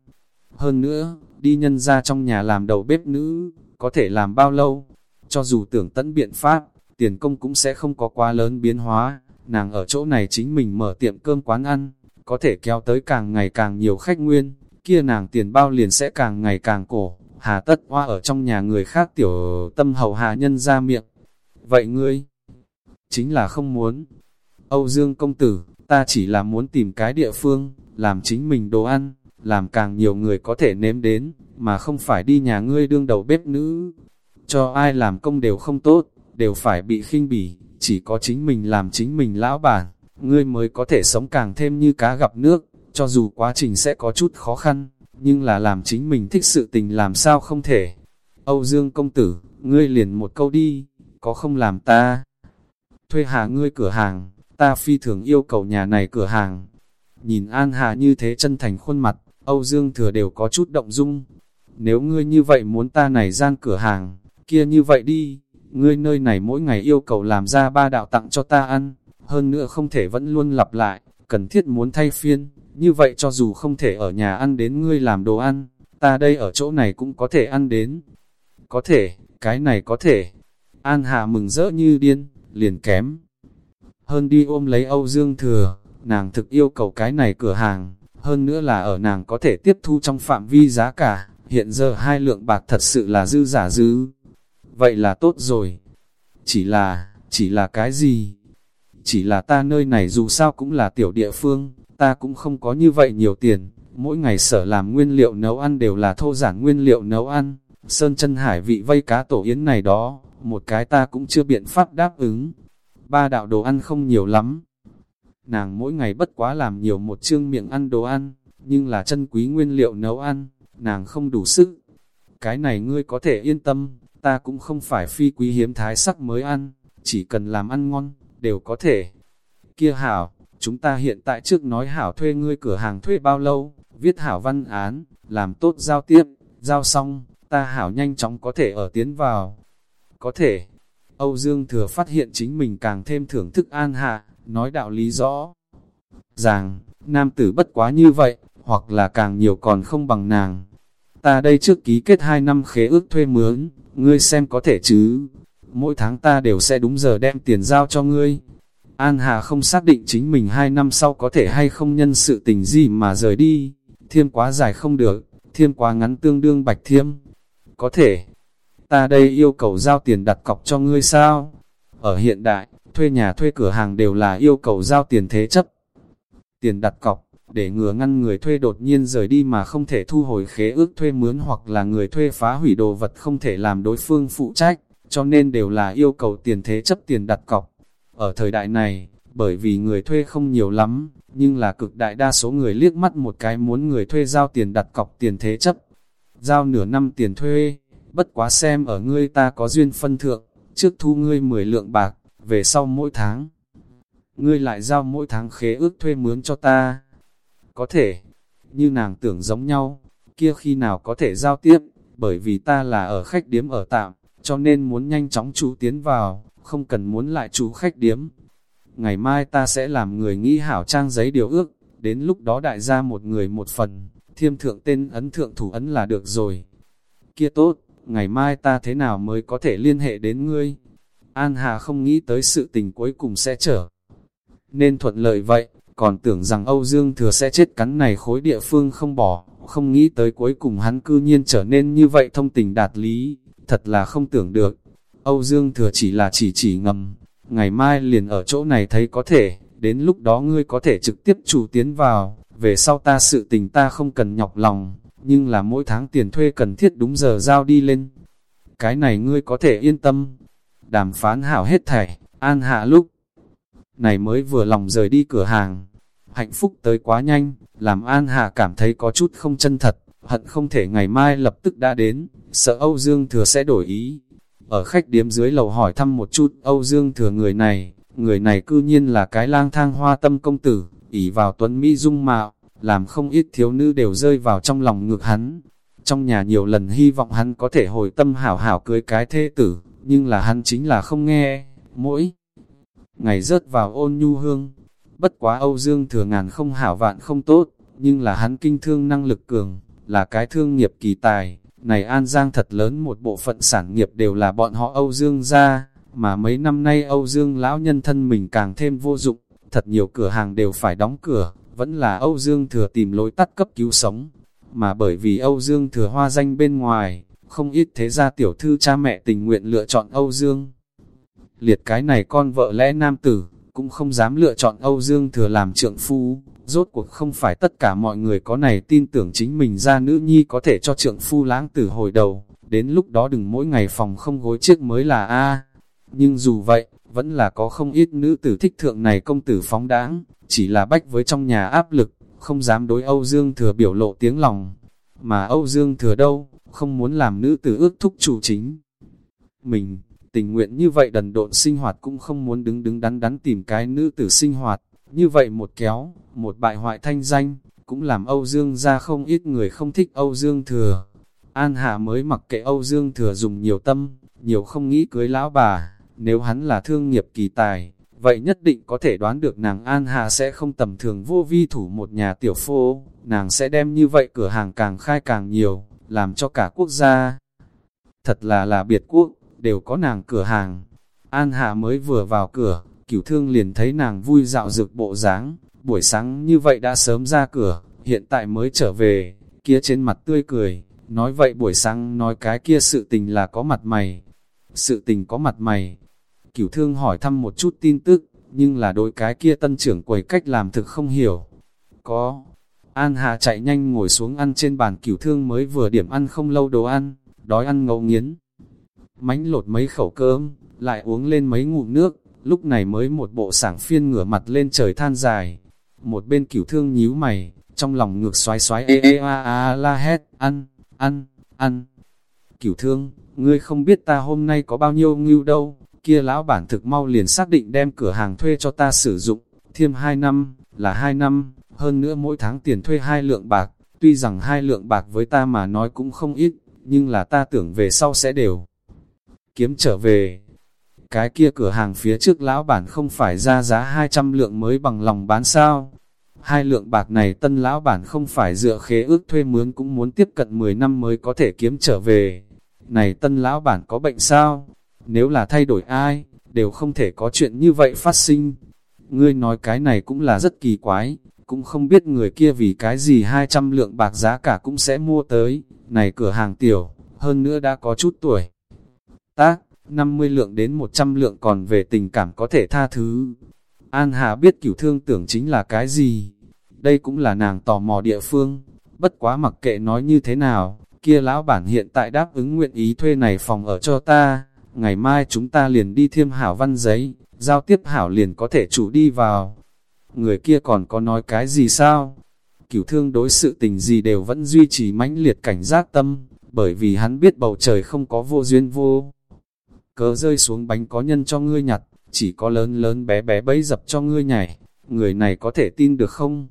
Hơn nữa, đi nhân ra trong nhà làm đầu bếp nữ, có thể làm bao lâu? Cho dù tưởng tận biện pháp, tiền công cũng sẽ không có quá lớn biến hóa. Nàng ở chỗ này chính mình mở tiệm cơm quán ăn, có thể kéo tới càng ngày càng nhiều khách nguyên, kia nàng tiền bao liền sẽ càng ngày càng cổ. Hà tất hoa ở trong nhà người khác tiểu tâm hầu hà nhân ra miệng. Vậy ngươi, chính là không muốn. Âu Dương công tử, ta chỉ là muốn tìm cái địa phương, làm chính mình đồ ăn, làm càng nhiều người có thể nếm đến, mà không phải đi nhà ngươi đương đầu bếp nữ. Cho ai làm công đều không tốt, đều phải bị khinh bỉ, chỉ có chính mình làm chính mình lão bản, ngươi mới có thể sống càng thêm như cá gặp nước, cho dù quá trình sẽ có chút khó khăn, nhưng là làm chính mình thích sự tình làm sao không thể. Âu Dương công tử, ngươi liền một câu đi, có không làm ta? Thuê hà ngươi cửa hàng, ta phi thường yêu cầu nhà này cửa hàng. Nhìn An Hà như thế chân thành khuôn mặt, Âu Dương Thừa đều có chút động dung. Nếu ngươi như vậy muốn ta này gian cửa hàng, kia như vậy đi, ngươi nơi này mỗi ngày yêu cầu làm ra ba đạo tặng cho ta ăn, hơn nữa không thể vẫn luôn lặp lại, cần thiết muốn thay phiên, như vậy cho dù không thể ở nhà ăn đến ngươi làm đồ ăn, ta đây ở chỗ này cũng có thể ăn đến. Có thể, cái này có thể. An Hà mừng rỡ như điên, liền kém. Hơn đi ôm lấy Âu Dương Thừa, nàng thực yêu cầu cái này cửa hàng, hơn nữa là ở nàng có thể tiếp thu trong phạm vi giá cả, hiện giờ hai lượng bạc thật sự là dư giả dư. Vậy là tốt rồi. Chỉ là, chỉ là cái gì? Chỉ là ta nơi này dù sao cũng là tiểu địa phương, ta cũng không có như vậy nhiều tiền, mỗi ngày sở làm nguyên liệu nấu ăn đều là thô giản nguyên liệu nấu ăn, sơn chân hải vị vây cá tổ yến này đó, một cái ta cũng chưa biện pháp đáp ứng. Ba đạo đồ ăn không nhiều lắm. Nàng mỗi ngày bất quá làm nhiều một chương miệng ăn đồ ăn, nhưng là chân quý nguyên liệu nấu ăn, nàng không đủ sức. Cái này ngươi có thể yên tâm, ta cũng không phải phi quý hiếm thái sắc mới ăn, chỉ cần làm ăn ngon, đều có thể. Kia hảo, chúng ta hiện tại trước nói hảo thuê ngươi cửa hàng thuê bao lâu, viết hảo văn án, làm tốt giao tiếp, giao xong, ta hảo nhanh chóng có thể ở tiến vào, có thể. Âu Dương Thừa phát hiện chính mình càng thêm thưởng thức an hạ, nói đạo lý rõ. Rằng, nam tử bất quá như vậy, hoặc là càng nhiều còn không bằng nàng. Ta đây trước ký kết 2 năm khế ước thuê mướn, ngươi xem có thể chứ. Mỗi tháng ta đều sẽ đúng giờ đem tiền giao cho ngươi. An Hà không xác định chính mình hai năm sau có thể hay không nhân sự tình gì mà rời đi, thiêm quá dài không được, thiêm quá ngắn tương đương bạch thiêm. Có thể, ta đây yêu cầu giao tiền đặt cọc cho ngươi sao? Ở hiện đại, thuê nhà thuê cửa hàng đều là yêu cầu giao tiền thế chấp. Tiền đặt cọc, để ngừa ngăn người thuê đột nhiên rời đi mà không thể thu hồi khế ước thuê mướn hoặc là người thuê phá hủy đồ vật không thể làm đối phương phụ trách, cho nên đều là yêu cầu tiền thế chấp tiền đặt cọc. Ở thời đại này, bởi vì người thuê không nhiều lắm, nhưng là cực đại đa số người liếc mắt một cái muốn người thuê giao tiền đặt cọc tiền thế chấp. Giao nửa năm tiền thuê, bất quá xem ở ngươi ta có duyên phân thượng, trước thu ngươi 10 lượng bạc, về sau mỗi tháng. Ngươi lại giao mỗi tháng khế ước thuê mướn cho ta. Có thể, như nàng tưởng giống nhau, kia khi nào có thể giao tiếp, bởi vì ta là ở khách điếm ở tạm, cho nên muốn nhanh chóng chú tiến vào, không cần muốn lại chú khách điếm. Ngày mai ta sẽ làm người nghĩ hảo trang giấy điều ước, đến lúc đó đại gia một người một phần, thiêm thượng tên ấn thượng thủ ấn là được rồi. Kia tốt, ngày mai ta thế nào mới có thể liên hệ đến ngươi? An Hà không nghĩ tới sự tình cuối cùng sẽ trở. Nên thuận lợi vậy, còn tưởng rằng Âu Dương Thừa sẽ chết cắn này khối địa phương không bỏ, không nghĩ tới cuối cùng hắn cư nhiên trở nên như vậy thông tình đạt lý, thật là không tưởng được. Âu Dương Thừa chỉ là chỉ chỉ ngầm, ngày mai liền ở chỗ này thấy có thể, đến lúc đó ngươi có thể trực tiếp chủ tiến vào, về sau ta sự tình ta không cần nhọc lòng, nhưng là mỗi tháng tiền thuê cần thiết đúng giờ giao đi lên. Cái này ngươi có thể yên tâm. Đàm phán hảo hết thảy, an hạ lúc này mới vừa lòng rời đi cửa hàng. Hạnh phúc tới quá nhanh, làm An Hạ cảm thấy có chút không chân thật, hận không thể ngày mai lập tức đã đến, sợ Âu Dương Thừa sẽ đổi ý. Ở khách điếm dưới lầu hỏi thăm một chút Âu Dương Thừa người này, người này cư nhiên là cái lang thang hoa tâm công tử, ỷ vào tuấn Mỹ dung mạo, làm không ít thiếu nữ đều rơi vào trong lòng ngược hắn. Trong nhà nhiều lần hy vọng hắn có thể hồi tâm hảo hảo cưới cái thê tử, nhưng là hắn chính là không nghe, mỗi ngày rớt vào ôn nhu hương. Bất quá Âu Dương thừa ngàn không hảo vạn không tốt, nhưng là hắn kinh thương năng lực cường, là cái thương nghiệp kỳ tài. Này An Giang thật lớn một bộ phận sản nghiệp đều là bọn họ Âu Dương ra, mà mấy năm nay Âu Dương lão nhân thân mình càng thêm vô dụng, thật nhiều cửa hàng đều phải đóng cửa, vẫn là Âu Dương thừa tìm lối tắt cấp cứu sống. Mà bởi vì Âu Dương thừa hoa danh bên ngoài, không ít thế gia tiểu thư cha mẹ tình nguyện lựa chọn Âu Dương. Liệt cái này con vợ lẽ nam tử, cũng không dám lựa chọn Âu Dương thừa làm trượng phu, rốt cuộc không phải tất cả mọi người có này tin tưởng chính mình ra nữ nhi có thể cho trượng phu lãng tử hồi đầu, đến lúc đó đừng mỗi ngày phòng không gối chiếc mới là A. Nhưng dù vậy, vẫn là có không ít nữ tử thích thượng này công tử phóng đáng chỉ là bách với trong nhà áp lực, không dám đối Âu Dương thừa biểu lộ tiếng lòng. Mà Âu Dương thừa đâu, không muốn làm nữ tử ước thúc chủ chính. Mình, tình nguyện như vậy đần độn sinh hoạt cũng không muốn đứng đứng đắn đắn tìm cái nữ tử sinh hoạt, như vậy một kéo, một bại hoại thanh danh, cũng làm Âu Dương ra không ít người không thích Âu Dương thừa. An Hạ mới mặc kệ Âu Dương thừa dùng nhiều tâm, nhiều không nghĩ cưới lão bà, nếu hắn là thương nghiệp kỳ tài, vậy nhất định có thể đoán được nàng An Hạ sẽ không tầm thường vô vi thủ một nhà tiểu phố, nàng sẽ đem như vậy cửa hàng càng khai càng nhiều, làm cho cả quốc gia. Thật là là biệt quốc, đều có nàng cửa hàng. An Hạ mới vừa vào cửa, cửu thương liền thấy nàng vui dạo dực bộ dáng buổi sáng như vậy đã sớm ra cửa, hiện tại mới trở về, kia trên mặt tươi cười, nói vậy buổi sáng nói cái kia sự tình là có mặt mày. Sự tình có mặt mày. Cửu thương hỏi thăm một chút tin tức, nhưng là đối cái kia tân trưởng quầy cách làm thực không hiểu. Có. An Hạ chạy nhanh ngồi xuống ăn trên bàn cửu thương mới vừa điểm ăn không lâu đồ ăn, đói ăn ngấu nghiến mánh lột mấy khẩu cơm, lại uống lên mấy ngụm nước, lúc này mới một bộ sảng phiên ngửa mặt lên trời than dài. Một bên cửu thương nhíu mày, trong lòng ngược xoái xoái ê ê a a la hét, ăn, ăn, ăn. Cửu thương, ngươi không biết ta hôm nay có bao nhiêu ngưu đâu, kia lão bản thực mau liền xác định đem cửa hàng thuê cho ta sử dụng, thêm 2 năm, là 2 năm, hơn nữa mỗi tháng tiền thuê hai lượng bạc, tuy rằng hai lượng bạc với ta mà nói cũng không ít, nhưng là ta tưởng về sau sẽ đều kiếm trở về. Cái kia cửa hàng phía trước lão bản không phải ra giá 200 lượng mới bằng lòng bán sao. Hai lượng bạc này tân lão bản không phải dựa khế ước thuê mướn cũng muốn tiếp cận 10 năm mới có thể kiếm trở về. Này tân lão bản có bệnh sao? Nếu là thay đổi ai, đều không thể có chuyện như vậy phát sinh. ngươi nói cái này cũng là rất kỳ quái, cũng không biết người kia vì cái gì 200 lượng bạc giá cả cũng sẽ mua tới, này cửa hàng tiểu, hơn nữa đã có chút tuổi. Tác, 50 lượng đến 100 lượng còn về tình cảm có thể tha thứ. An Hà biết cửu thương tưởng chính là cái gì, đây cũng là nàng tò mò địa phương, bất quá mặc kệ nói như thế nào, kia lão bản hiện tại đáp ứng nguyện ý thuê này phòng ở cho ta, ngày mai chúng ta liền đi thiêm hảo văn giấy, giao tiếp hảo liền có thể chủ đi vào. Người kia còn có nói cái gì sao? Cửu thương đối sự tình gì đều vẫn duy trì mãnh liệt cảnh giác tâm, bởi vì hắn biết bầu trời không có vô duyên vô. Cớ rơi xuống bánh có nhân cho ngươi nhặt, chỉ có lớn lớn bé bé bấy dập cho ngươi nhảy, người này có thể tin được không?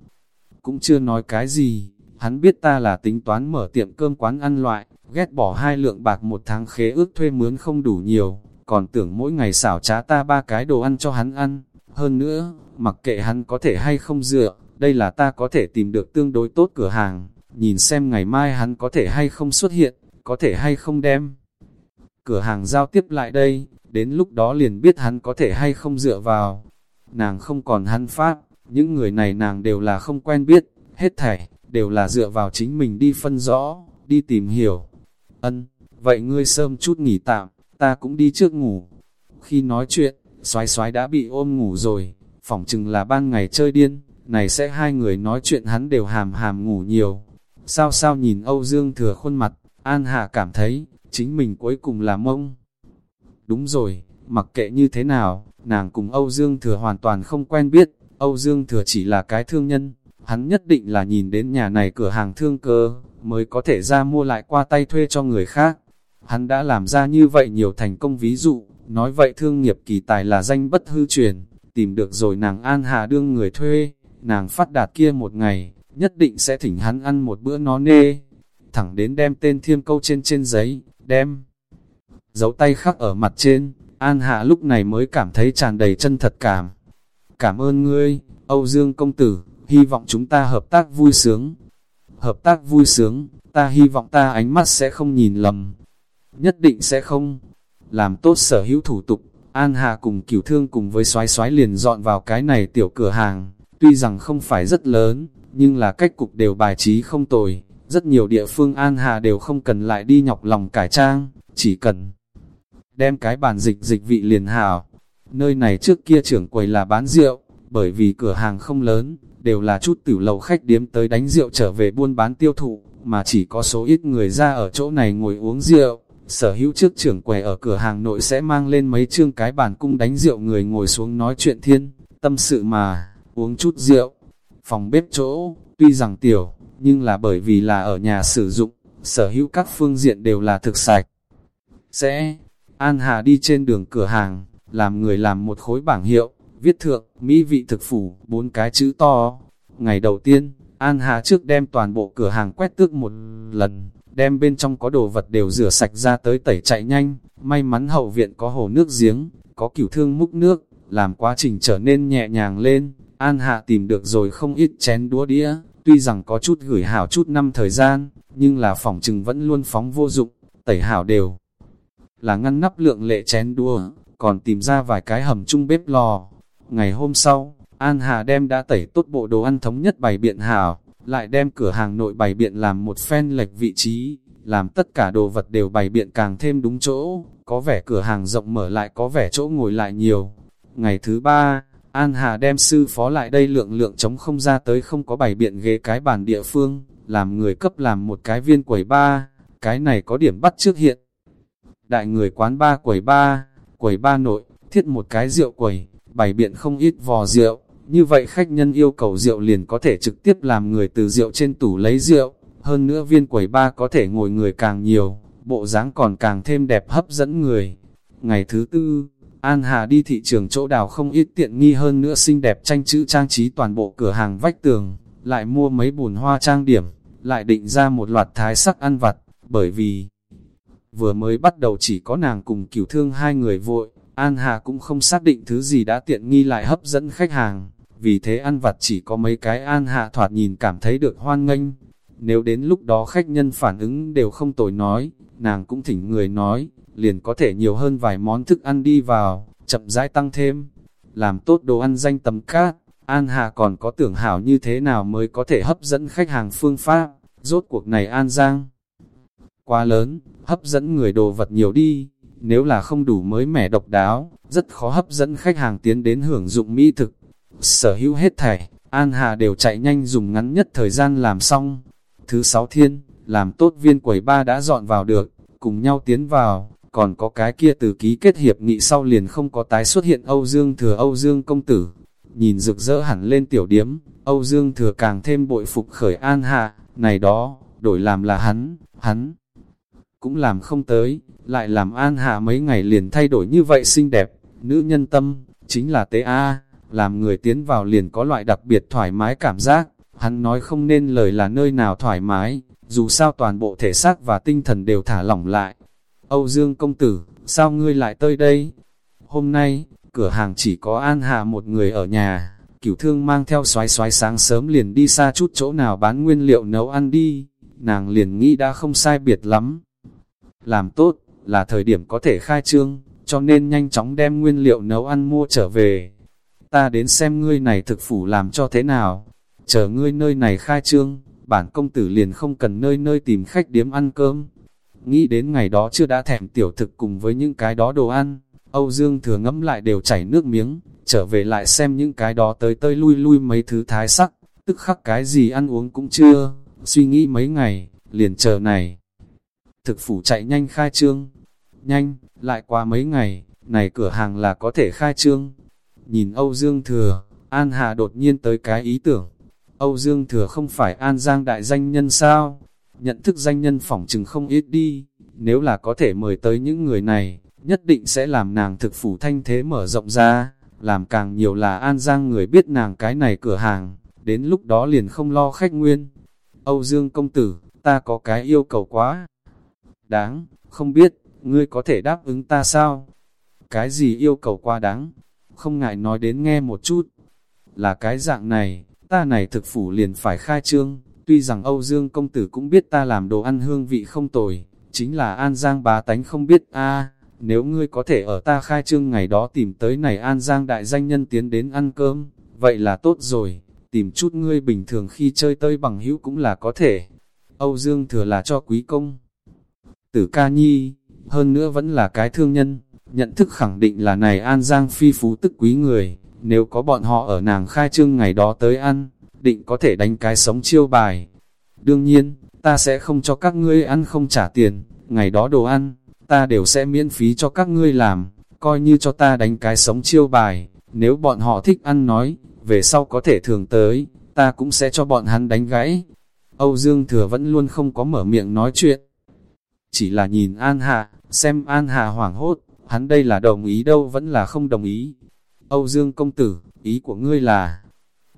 Cũng chưa nói cái gì, hắn biết ta là tính toán mở tiệm cơm quán ăn loại, ghét bỏ hai lượng bạc một tháng khế ước thuê mướn không đủ nhiều, còn tưởng mỗi ngày xảo trá ta ba cái đồ ăn cho hắn ăn. Hơn nữa, mặc kệ hắn có thể hay không dựa, đây là ta có thể tìm được tương đối tốt cửa hàng, nhìn xem ngày mai hắn có thể hay không xuất hiện, có thể hay không đem. Cửa hàng giao tiếp lại đây, đến lúc đó liền biết hắn có thể hay không dựa vào. Nàng không còn hắn phát, những người này nàng đều là không quen biết, hết thảy, đều là dựa vào chính mình đi phân rõ, đi tìm hiểu. Ân, vậy ngươi sớm chút nghỉ tạm, ta cũng đi trước ngủ. Khi nói chuyện, xoái xoái đã bị ôm ngủ rồi, phỏng chừng là ban ngày chơi điên, này sẽ hai người nói chuyện hắn đều hàm hàm ngủ nhiều. Sao sao nhìn Âu Dương thừa khuôn mặt, An Hạ cảm thấy, chính mình cuối cùng là mông. Đúng rồi, mặc kệ như thế nào, nàng cùng Âu Dương thừa hoàn toàn không quen biết, Âu Dương thừa chỉ là cái thương nhân, hắn nhất định là nhìn đến nhà này cửa hàng thương cơ, mới có thể ra mua lại qua tay thuê cho người khác. Hắn đã làm ra như vậy nhiều thành công ví dụ, nói vậy thương nghiệp kỳ tài là danh bất hư truyền, tìm được rồi nàng an hà đương người thuê, nàng phát đạt kia một ngày, nhất định sẽ thỉnh hắn ăn một bữa nó nê, thẳng đến đem tên thiêm câu trên trên giấy, đem dấu tay khắc ở mặt trên, an hạ lúc này mới cảm thấy tràn đầy chân thật cảm. Cảm ơn ngươi, Âu Dương công tử, hy vọng chúng ta hợp tác vui sướng. Hợp tác vui sướng, ta hy vọng ta ánh mắt sẽ không nhìn lầm. Nhất định sẽ không. Làm tốt sở hữu thủ tục, An Hà cùng cửu thương cùng với xoái xoái liền dọn vào cái này tiểu cửa hàng. Tuy rằng không phải rất lớn, nhưng là cách cục đều bài trí không tồi. Rất nhiều địa phương An Hà đều không cần lại đi nhọc lòng cải trang, chỉ cần đem cái bàn dịch dịch vị liền hào. Nơi này trước kia trưởng quầy là bán rượu, bởi vì cửa hàng không lớn, đều là chút tử lầu khách điếm tới đánh rượu trở về buôn bán tiêu thụ, mà chỉ có số ít người ra ở chỗ này ngồi uống rượu. Sở hữu trước trưởng quầy ở cửa hàng nội sẽ mang lên mấy chương cái bàn cung đánh rượu người ngồi xuống nói chuyện thiên, tâm sự mà, uống chút rượu. Phòng bếp chỗ, tuy rằng tiểu, nhưng là bởi vì là ở nhà sử dụng, sở hữu các phương diện đều là thực sạch. Sẽ, An Hà đi trên đường cửa hàng, làm người làm một khối bảng hiệu, viết thượng, mỹ vị thực phủ, bốn cái chữ to. Ngày đầu tiên, An Hà trước đem toàn bộ cửa hàng quét tước một lần, đem bên trong có đồ vật đều rửa sạch ra tới tẩy chạy nhanh. May mắn hậu viện có hồ nước giếng, có cửu thương múc nước, làm quá trình trở nên nhẹ nhàng lên. An Hạ tìm được rồi không ít chén đũa đĩa, tuy rằng có chút gửi hảo chút năm thời gian, nhưng là phòng trừng vẫn luôn phóng vô dụng, tẩy hảo đều. Là ngăn nắp lượng lệ chén đũa, còn tìm ra vài cái hầm chung bếp lò, Ngày hôm sau, An Hà đem đã tẩy tốt bộ đồ ăn thống nhất bày biện hảo, lại đem cửa hàng nội bày biện làm một phen lệch vị trí, làm tất cả đồ vật đều bày biện càng thêm đúng chỗ, có vẻ cửa hàng rộng mở lại có vẻ chỗ ngồi lại nhiều. Ngày thứ ba, An Hà đem sư phó lại đây lượng lượng chống không ra tới không có bày biện ghế cái bàn địa phương, làm người cấp làm một cái viên quầy ba, cái này có điểm bắt trước hiện. Đại người quán ba quầy ba, quầy ba nội, thiết một cái rượu quầy, bày biện không ít vò rượu, như vậy khách nhân yêu cầu rượu liền có thể trực tiếp làm người từ rượu trên tủ lấy rượu, hơn nữa viên quầy ba có thể ngồi người càng nhiều, bộ dáng còn càng thêm đẹp hấp dẫn người. Ngày thứ tư, An Hà đi thị trường chỗ đào không ít tiện nghi hơn nữa xinh đẹp tranh chữ trang trí toàn bộ cửa hàng vách tường, lại mua mấy bùn hoa trang điểm, lại định ra một loạt thái sắc ăn vặt, bởi vì vừa mới bắt đầu chỉ có nàng cùng cửu thương hai người vội, An Hà cũng không xác định thứ gì đã tiện nghi lại hấp dẫn khách hàng, vì thế ăn vặt chỉ có mấy cái An Hạ thoạt nhìn cảm thấy được hoan nghênh. Nếu đến lúc đó khách nhân phản ứng đều không tồi nói, nàng cũng thỉnh người nói, liền có thể nhiều hơn vài món thức ăn đi vào, chậm rãi tăng thêm. làm tốt đồ ăn danh tấm cát, An Hà còn có tưởng hảo như thế nào mới có thể hấp dẫn khách hàng phương pháp, rốt cuộc này An Giang. Quá lớn, hấp dẫn người đồ vật nhiều đi, nếu là không đủ mới mẻ độc đáo, rất khó hấp dẫn khách hàng tiến đến hưởng dụng mỹ thực. Sở hữu hết thảy, An Hà đều chạy nhanh dùng ngắn nhất thời gian làm xong. Thứ sáu thiên, làm tốt viên quầy ba đã dọn vào được, cùng nhau tiến vào, còn có cái kia từ ký kết hiệp nghị sau liền không có tái xuất hiện Âu Dương thừa Âu Dương công tử. Nhìn rực rỡ hẳn lên tiểu điếm, Âu Dương thừa càng thêm bội phục khởi An hà này đó, đổi làm là hắn, hắn cũng làm không tới, lại làm An Hạ mấy ngày liền thay đổi như vậy xinh đẹp, nữ nhân tâm, chính là tế A, làm người tiến vào liền có loại đặc biệt thoải mái cảm giác, hắn nói không nên lời là nơi nào thoải mái, dù sao toàn bộ thể xác và tinh thần đều thả lỏng lại. Âu Dương công tử, sao ngươi lại tới đây? Hôm nay, cửa hàng chỉ có An Hạ một người ở nhà, cửu thương mang theo xoái xoái sáng sớm liền đi xa chút chỗ nào bán nguyên liệu nấu ăn đi, nàng liền nghĩ đã không sai biệt lắm. Làm tốt, là thời điểm có thể khai trương, cho nên nhanh chóng đem nguyên liệu nấu ăn mua trở về. Ta đến xem ngươi này thực phủ làm cho thế nào, chờ ngươi nơi này khai trương, bản công tử liền không cần nơi nơi tìm khách điếm ăn cơm. Nghĩ đến ngày đó chưa đã thèm tiểu thực cùng với những cái đó đồ ăn, Âu Dương thừa ngẫm lại đều chảy nước miếng, trở về lại xem những cái đó tới tơi lui lui mấy thứ thái sắc, tức khắc cái gì ăn uống cũng chưa, suy nghĩ mấy ngày, liền chờ này. Thực phủ chạy nhanh khai trương, nhanh, lại qua mấy ngày, này cửa hàng là có thể khai trương. Nhìn Âu Dương thừa, An Hà đột nhiên tới cái ý tưởng, Âu Dương thừa không phải An Giang đại danh nhân sao? Nhận thức danh nhân phỏng chừng không ít đi, nếu là có thể mời tới những người này, nhất định sẽ làm nàng thực phủ thanh thế mở rộng ra, làm càng nhiều là An Giang người biết nàng cái này cửa hàng, đến lúc đó liền không lo khách nguyên. Âu Dương công tử, ta có cái yêu cầu quá. Đáng, không biết, ngươi có thể đáp ứng ta sao? Cái gì yêu cầu quá đáng? Không ngại nói đến nghe một chút. Là cái dạng này, ta này thực phủ liền phải khai trương, tuy rằng Âu Dương công tử cũng biết ta làm đồ ăn hương vị không tồi, chính là An Giang bá tánh không biết a nếu ngươi có thể ở ta khai trương ngày đó tìm tới này An Giang đại danh nhân tiến đến ăn cơm, vậy là tốt rồi, tìm chút ngươi bình thường khi chơi tơi bằng hữu cũng là có thể. Âu Dương thừa là cho quý công. Tử ca nhi, hơn nữa vẫn là cái thương nhân, nhận thức khẳng định là này An Giang phi phú tức quý người, nếu có bọn họ ở nàng khai trương ngày đó tới ăn, định có thể đánh cái sống chiêu bài. Đương nhiên, ta sẽ không cho các ngươi ăn không trả tiền, ngày đó đồ ăn, ta đều sẽ miễn phí cho các ngươi làm, coi như cho ta đánh cái sống chiêu bài, nếu bọn họ thích ăn nói, về sau có thể thường tới, ta cũng sẽ cho bọn hắn đánh gãy. Âu Dương Thừa vẫn luôn không có mở miệng nói chuyện, chỉ là nhìn An Hạ, xem An Hạ hoảng hốt, hắn đây là đồng ý đâu vẫn là không đồng ý. Âu Dương công tử, ý của ngươi là,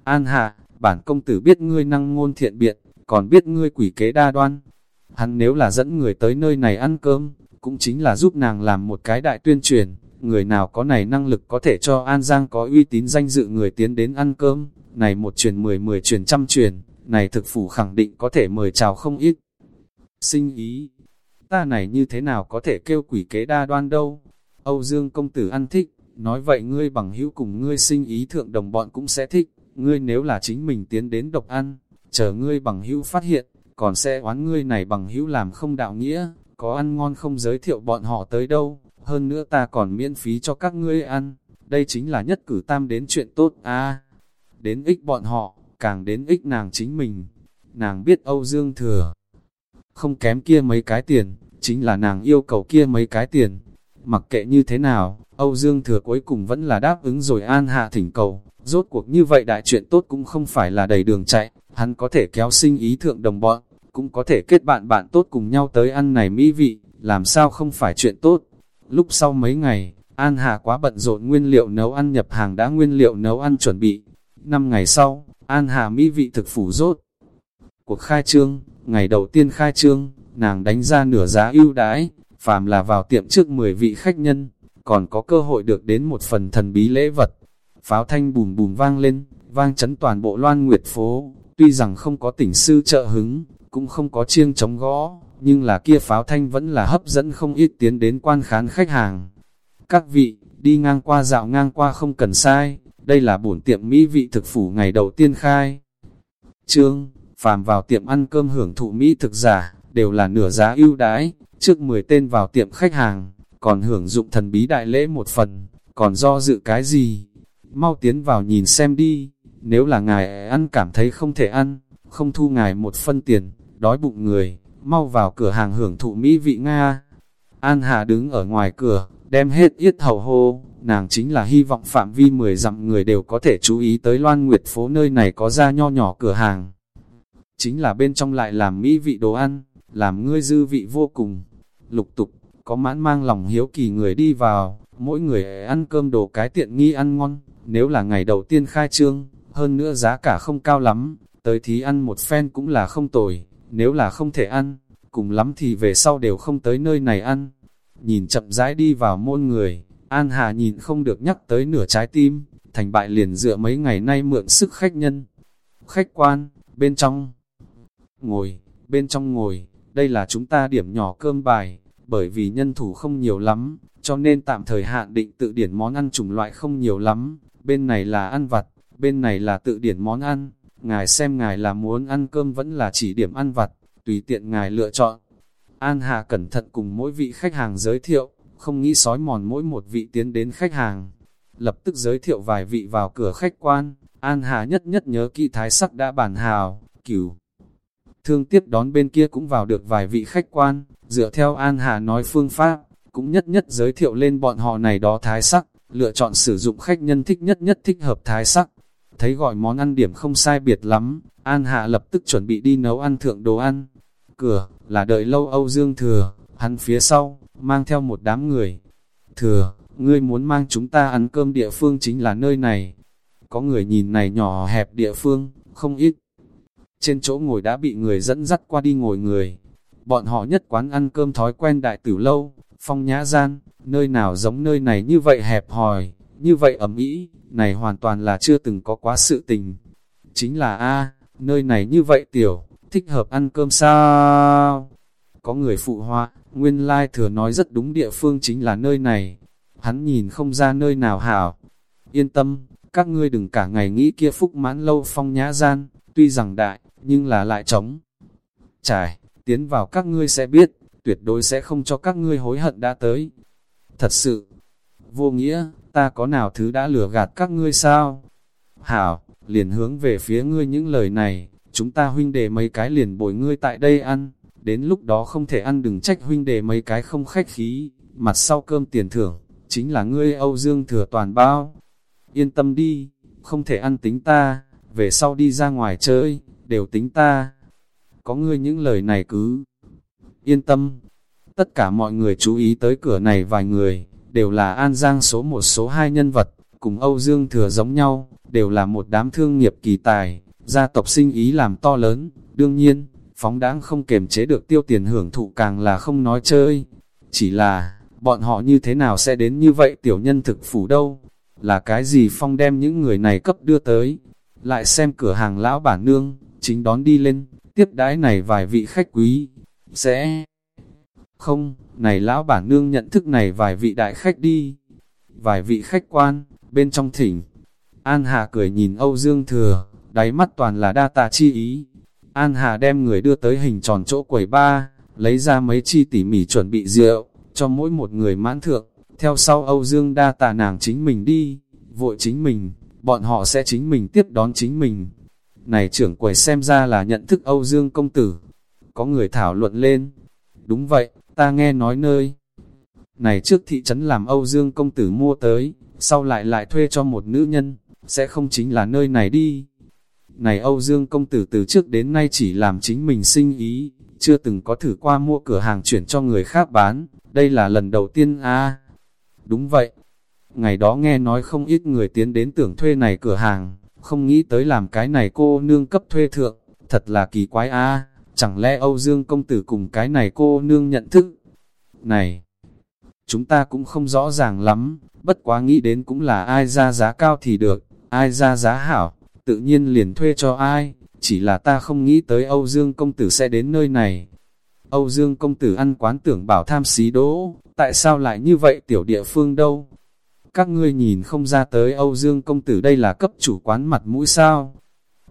An Hạ, bản công tử biết ngươi năng ngôn thiện biện, còn biết ngươi quỷ kế đa đoan. Hắn nếu là dẫn người tới nơi này ăn cơm, cũng chính là giúp nàng làm một cái đại tuyên truyền, người nào có này năng lực có thể cho An Giang có uy tín danh dự người tiến đến ăn cơm, này một truyền mười mười truyền trăm truyền, này thực phủ khẳng định có thể mời chào không ít. Sinh ý, ta này như thế nào có thể kêu quỷ kế đa đoan đâu? Âu Dương công tử ăn thích, nói vậy ngươi bằng hữu cùng ngươi sinh ý thượng đồng bọn cũng sẽ thích, ngươi nếu là chính mình tiến đến độc ăn, chờ ngươi bằng hữu phát hiện, còn sẽ oán ngươi này bằng hữu làm không đạo nghĩa, có ăn ngon không giới thiệu bọn họ tới đâu, hơn nữa ta còn miễn phí cho các ngươi ăn, đây chính là nhất cử tam đến chuyện tốt a Đến ích bọn họ, càng đến ích nàng chính mình. Nàng biết Âu Dương Thừa không kém kia mấy cái tiền, chính là nàng yêu cầu kia mấy cái tiền. Mặc kệ như thế nào, Âu Dương Thừa cuối cùng vẫn là đáp ứng rồi an hạ thỉnh cầu. Rốt cuộc như vậy đại chuyện tốt cũng không phải là đầy đường chạy, hắn có thể kéo sinh ý thượng đồng bọn, cũng có thể kết bạn bạn tốt cùng nhau tới ăn này mỹ vị, làm sao không phải chuyện tốt. Lúc sau mấy ngày, An Hà quá bận rộn nguyên liệu nấu ăn nhập hàng đã nguyên liệu nấu ăn chuẩn bị. Năm ngày sau, An Hà mỹ vị thực phủ rốt. Cuộc khai trương, ngày đầu tiên khai trương, nàng đánh ra nửa giá ưu đãi, phàm là vào tiệm trước 10 vị khách nhân, còn có cơ hội được đến một phần thần bí lễ vật. Pháo thanh bùm bùm vang lên, vang chấn toàn bộ loan nguyệt phố, tuy rằng không có tỉnh sư trợ hứng, cũng không có chiêng chống gõ, nhưng là kia pháo thanh vẫn là hấp dẫn không ít tiến đến quan khán khách hàng. Các vị, đi ngang qua dạo ngang qua không cần sai, đây là bổn tiệm mỹ vị thực phủ ngày đầu tiên khai. Trương, phàm vào tiệm ăn cơm hưởng thụ mỹ thực giả, đều là nửa giá ưu đãi, trước 10 tên vào tiệm khách hàng, còn hưởng dụng thần bí đại lễ một phần, còn do dự cái gì? Mau tiến vào nhìn xem đi, nếu là ngài ăn cảm thấy không thể ăn, không thu ngài một phân tiền, đói bụng người, mau vào cửa hàng hưởng thụ mỹ vị Nga. An Hà đứng ở ngoài cửa, đem hết yết hầu hô, nàng chính là hy vọng phạm vi 10 dặm người đều có thể chú ý tới loan nguyệt phố nơi này có ra nho nhỏ cửa hàng. Chính là bên trong lại làm mỹ vị đồ ăn, làm ngươi dư vị vô cùng. Lục tục, có mãn mang lòng hiếu kỳ người đi vào, mỗi người ăn cơm đồ cái tiện nghi ăn ngon, nếu là ngày đầu tiên khai trương, hơn nữa giá cả không cao lắm, tới thí ăn một phen cũng là không tồi, nếu là không thể ăn, cùng lắm thì về sau đều không tới nơi này ăn. Nhìn chậm rãi đi vào môn người, An Hà nhìn không được nhắc tới nửa trái tim, thành bại liền dựa mấy ngày nay mượn sức khách nhân. Khách quan, bên trong, ngồi, bên trong ngồi, đây là chúng ta điểm nhỏ cơm bài, bởi vì nhân thủ không nhiều lắm, cho nên tạm thời hạn định tự điển món ăn chủng loại không nhiều lắm, bên này là ăn vặt, bên này là tự điển món ăn, ngài xem ngài là muốn ăn cơm vẫn là chỉ điểm ăn vặt, tùy tiện ngài lựa chọn. An Hà cẩn thận cùng mỗi vị khách hàng giới thiệu, không nghĩ sói mòn mỗi một vị tiến đến khách hàng. Lập tức giới thiệu vài vị vào cửa khách quan, An Hà nhất nhất nhớ kỹ thái sắc đã bản hào, cửu. Thương tiếp đón bên kia cũng vào được vài vị khách quan, dựa theo An Hà nói phương pháp, cũng nhất nhất giới thiệu lên bọn họ này đó thái sắc, lựa chọn sử dụng khách nhân thích nhất nhất thích hợp thái sắc. Thấy gọi món ăn điểm không sai biệt lắm, An Hạ lập tức chuẩn bị đi nấu ăn thượng đồ ăn. Cửa, là đợi lâu Âu Dương Thừa, hắn phía sau, mang theo một đám người. Thừa, ngươi muốn mang chúng ta ăn cơm địa phương chính là nơi này. Có người nhìn này nhỏ hẹp địa phương, không ít. Trên chỗ ngồi đã bị người dẫn dắt qua đi ngồi người. Bọn họ nhất quán ăn cơm thói quen đại tử lâu, phong nhã gian, nơi nào giống nơi này như vậy hẹp hòi, như vậy ấm ý, này hoàn toàn là chưa từng có quá sự tình. Chính là A, nơi này như vậy tiểu, thích hợp ăn cơm sao? Có người phụ họa, nguyên lai thừa nói rất đúng địa phương chính là nơi này. Hắn nhìn không ra nơi nào hảo. Yên tâm, các ngươi đừng cả ngày nghĩ kia phúc mãn lâu phong nhã gian, tuy rằng đại, nhưng là lại trống. Trải, tiến vào các ngươi sẽ biết, tuyệt đối sẽ không cho các ngươi hối hận đã tới. Thật sự, vô nghĩa, ta có nào thứ đã lừa gạt các ngươi sao? Hảo, liền hướng về phía ngươi những lời này, chúng ta huynh đề mấy cái liền bồi ngươi tại đây ăn, đến lúc đó không thể ăn đừng trách huynh đề mấy cái không khách khí, mặt sau cơm tiền thưởng, chính là ngươi Âu Dương thừa toàn bao. Yên tâm đi, không thể ăn tính ta, về sau đi ra ngoài chơi, đều tính ta. Có ngươi những lời này cứ yên tâm. Tất cả mọi người chú ý tới cửa này vài người, đều là An Giang số một số hai nhân vật, cùng Âu Dương Thừa giống nhau, đều là một đám thương nghiệp kỳ tài, gia tộc sinh ý làm to lớn, đương nhiên, phóng đáng không kềm chế được tiêu tiền hưởng thụ càng là không nói chơi. Chỉ là, bọn họ như thế nào sẽ đến như vậy tiểu nhân thực phủ đâu? Là cái gì phong đem những người này cấp đưa tới? Lại xem cửa hàng lão bản nương, chính đón đi lên, tiếp đãi này vài vị khách quý, sẽ... Không, này lão bản nương nhận thức này vài vị đại khách đi. Vài vị khách quan, bên trong thỉnh. An Hà cười nhìn Âu Dương Thừa, đáy mắt toàn là đa tà chi ý. An Hà đem người đưa tới hình tròn chỗ quầy ba, lấy ra mấy chi tỉ mỉ chuẩn bị rượu, cho mỗi một người mãn thượng. Theo sau Âu Dương đa tà nàng chính mình đi, vội chính mình, bọn họ sẽ chính mình tiếp đón chính mình. Này trưởng quầy xem ra là nhận thức Âu Dương công tử. Có người thảo luận lên. Đúng vậy, ta nghe nói nơi. Này trước thị trấn làm Âu Dương công tử mua tới, sau lại lại thuê cho một nữ nhân, sẽ không chính là nơi này đi. Này Âu Dương công tử từ trước đến nay chỉ làm chính mình sinh ý, chưa từng có thử qua mua cửa hàng chuyển cho người khác bán, đây là lần đầu tiên a Đúng vậy, ngày đó nghe nói không ít người tiến đến tưởng thuê này cửa hàng, không nghĩ tới làm cái này cô nương cấp thuê thượng, thật là kỳ quái a chẳng lẽ Âu Dương công tử cùng cái này cô nương nhận thức? Này, chúng ta cũng không rõ ràng lắm, bất quá nghĩ đến cũng là ai ra giá cao thì được, ai ra giá hảo, tự nhiên liền thuê cho ai, chỉ là ta không nghĩ tới Âu Dương công tử sẽ đến nơi này. Âu Dương công tử ăn quán tưởng bảo tham xí đỗ, tại sao lại như vậy tiểu địa phương đâu? Các ngươi nhìn không ra tới Âu Dương công tử đây là cấp chủ quán mặt mũi sao?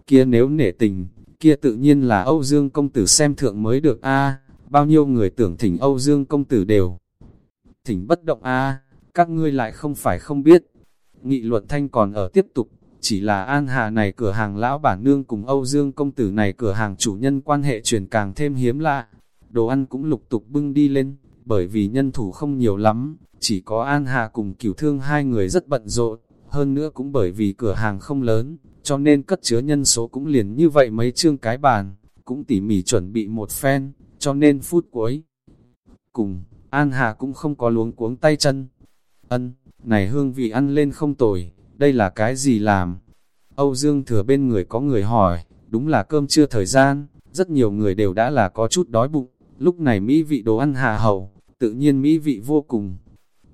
Kia nếu nể tình, kia tự nhiên là Âu Dương công tử xem thượng mới được a bao nhiêu người tưởng thỉnh Âu Dương công tử đều. Thỉnh bất động a các ngươi lại không phải không biết. Nghị luận thanh còn ở tiếp tục, chỉ là An Hà này cửa hàng lão bản nương cùng Âu Dương công tử này cửa hàng chủ nhân quan hệ truyền càng thêm hiếm lạ. Đồ ăn cũng lục tục bưng đi lên, bởi vì nhân thủ không nhiều lắm, chỉ có An Hà cùng cửu thương hai người rất bận rộn, hơn nữa cũng bởi vì cửa hàng không lớn, cho nên cất chứa nhân số cũng liền như vậy mấy chương cái bàn, cũng tỉ mỉ chuẩn bị một phen, cho nên phút cuối. Cùng, An Hà cũng không có luống cuống tay chân. Ân, này hương vị ăn lên không tồi, đây là cái gì làm? Âu Dương thừa bên người có người hỏi, đúng là cơm trưa thời gian, rất nhiều người đều đã là có chút đói bụng, lúc này mỹ vị đồ ăn hà hậu, tự nhiên mỹ vị vô cùng.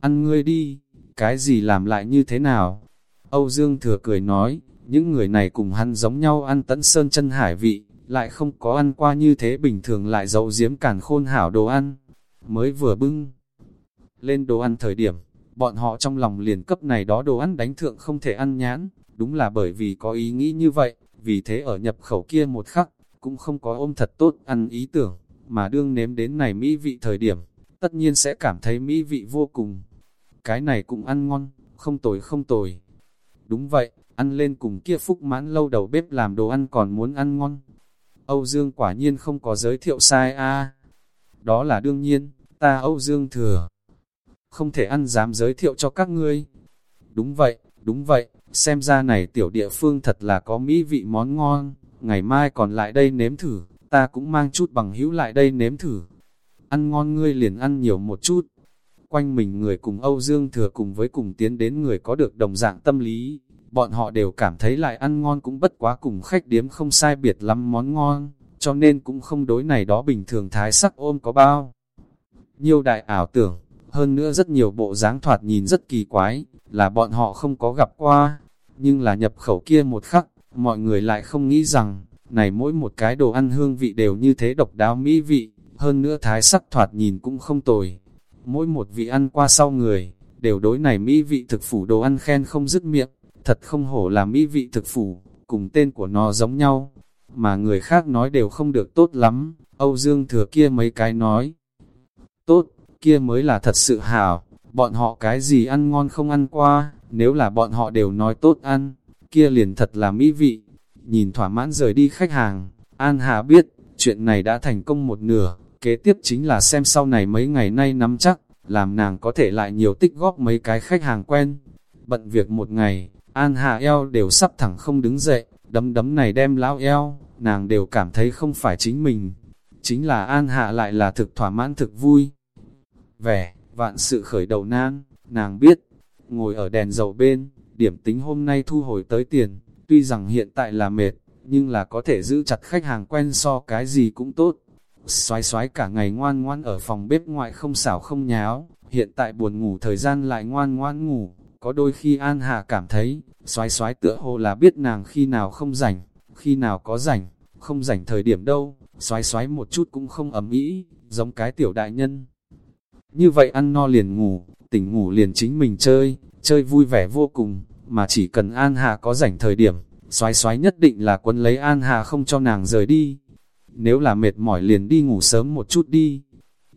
Ăn ngươi đi, cái gì làm lại như thế nào? Âu Dương thừa cười nói, những người này cùng hắn giống nhau ăn tẫn sơn chân hải vị, lại không có ăn qua như thế bình thường lại dấu diếm cản khôn hảo đồ ăn. Mới vừa bưng lên đồ ăn thời điểm, bọn họ trong lòng liền cấp này đó đồ ăn đánh thượng không thể ăn nhãn, đúng là bởi vì có ý nghĩ như vậy, vì thế ở nhập khẩu kia một khắc, cũng không có ôm thật tốt ăn ý tưởng, mà đương nếm đến này mỹ vị thời điểm, tất nhiên sẽ cảm thấy mỹ vị vô cùng. Cái này cũng ăn ngon, không tồi không tồi. Đúng vậy, ăn lên cùng kia phúc mãn lâu đầu bếp làm đồ ăn còn muốn ăn ngon. Âu Dương quả nhiên không có giới thiệu sai a Đó là đương nhiên, ta Âu Dương thừa. Không thể ăn dám giới thiệu cho các ngươi. Đúng vậy, đúng vậy, xem ra này tiểu địa phương thật là có mỹ vị món ngon. Ngày mai còn lại đây nếm thử, ta cũng mang chút bằng hữu lại đây nếm thử. Ăn ngon ngươi liền ăn nhiều một chút. Quanh mình người cùng Âu Dương thừa cùng với cùng tiến đến người có được đồng dạng tâm lý, bọn họ đều cảm thấy lại ăn ngon cũng bất quá cùng khách điếm không sai biệt lắm món ngon, cho nên cũng không đối này đó bình thường thái sắc ôm có bao. Nhiều đại ảo tưởng, hơn nữa rất nhiều bộ dáng thoạt nhìn rất kỳ quái, là bọn họ không có gặp qua, nhưng là nhập khẩu kia một khắc, mọi người lại không nghĩ rằng, này mỗi một cái đồ ăn hương vị đều như thế độc đáo mỹ vị, hơn nữa thái sắc thoạt nhìn cũng không tồi. Mỗi một vị ăn qua sau người, đều đối này mỹ vị thực phủ đồ ăn khen không dứt miệng thật không hổ là mỹ vị thực phủ, cùng tên của nó giống nhau, mà người khác nói đều không được tốt lắm, Âu Dương thừa kia mấy cái nói. Tốt, kia mới là thật sự hảo, bọn họ cái gì ăn ngon không ăn qua, nếu là bọn họ đều nói tốt ăn, kia liền thật là mỹ vị. Nhìn thỏa mãn rời đi khách hàng, An Hà biết, chuyện này đã thành công một nửa, kế tiếp chính là xem sau này mấy ngày nay nắm chắc, làm nàng có thể lại nhiều tích góp mấy cái khách hàng quen. Bận việc một ngày, An Hạ eo đều sắp thẳng không đứng dậy, đấm đấm này đem lão eo, nàng đều cảm thấy không phải chính mình. Chính là An Hạ lại là thực thỏa mãn thực vui. Vẻ, vạn sự khởi đầu nan, nàng biết, ngồi ở đèn dầu bên, điểm tính hôm nay thu hồi tới tiền, tuy rằng hiện tại là mệt, nhưng là có thể giữ chặt khách hàng quen so cái gì cũng tốt. Xoái xoái cả ngày ngoan ngoan ở phòng bếp ngoại không xảo không nháo, hiện tại buồn ngủ thời gian lại ngoan ngoan ngủ, có đôi khi An Hà cảm thấy, xoái xoái tựa hồ là biết nàng khi nào không rảnh, khi nào có rảnh, không rảnh thời điểm đâu, xoái xoái một chút cũng không ấm ý, giống cái tiểu đại nhân. Như vậy ăn no liền ngủ, tỉnh ngủ liền chính mình chơi, chơi vui vẻ vô cùng, mà chỉ cần An Hà có rảnh thời điểm, xoái xoái nhất định là quân lấy An Hà không cho nàng rời đi. Nếu là mệt mỏi liền đi ngủ sớm một chút đi.